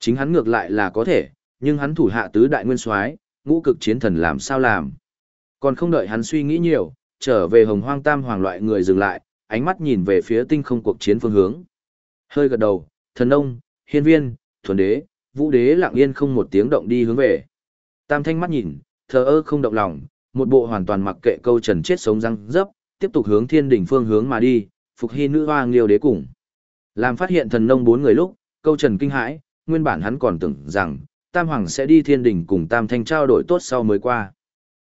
Chính hắn ngược lại là có thể, nhưng hắn thủ hạ tứ đại nguyên soái, ngũ cực chiến thần làm sao làm. Còn không đợi hắn suy nghĩ nhiều, trở về hồng hoang tam hoàng loại người dừng lại, ánh mắt nhìn về phía tinh không cuộc chiến phương hướng. Hơi gật đầu, thần ông, hiên viên, thuần đế, vũ đế lặng yên không một tiếng động đi hướng về. Tam thanh mắt nhìn, thờ ơ không động lòng, một bộ hoàn toàn mặc kệ câu trần chết sống răng dấp, tiếp tục hướng thiên đỉnh phương hướng mà đi, phục hy nữ hoa nghiêu đế cùng. Làm phát hiện thần nông bốn người lúc, câu trần kinh hãi, nguyên bản hắn còn tưởng rằng, Tam Hoàng sẽ đi thiên đỉnh cùng Tam Thanh trao đổi tốt sau mới qua.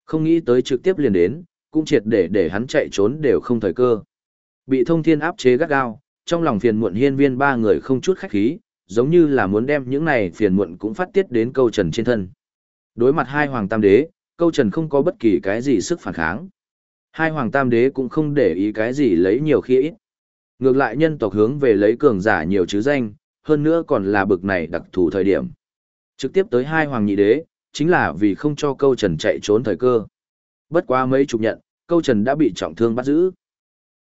Không nghĩ tới trực tiếp liền đến, cũng triệt để để hắn chạy trốn đều không thời cơ. Bị thông thiên áp chế gắt gao, trong lòng phiền muộn hiên viên ba người không chút khách khí, giống như là muốn đem những này phiền muộn cũng phát tiết đến câu trần trên thân. Đối mặt hai hoàng tam đế, câu trần không có bất kỳ cái gì sức phản kháng. Hai hoàng tam đế cũng không để ý cái gì lấy nhiều khi ít. Ngược lại nhân tộc hướng về lấy cường giả nhiều chứ danh, hơn nữa còn là bực này đặc thù thời điểm. Trực tiếp tới hai hoàng nhị đế, chính là vì không cho câu trần chạy trốn thời cơ. Bất quá mấy chục nhận, câu trần đã bị trọng thương bắt giữ.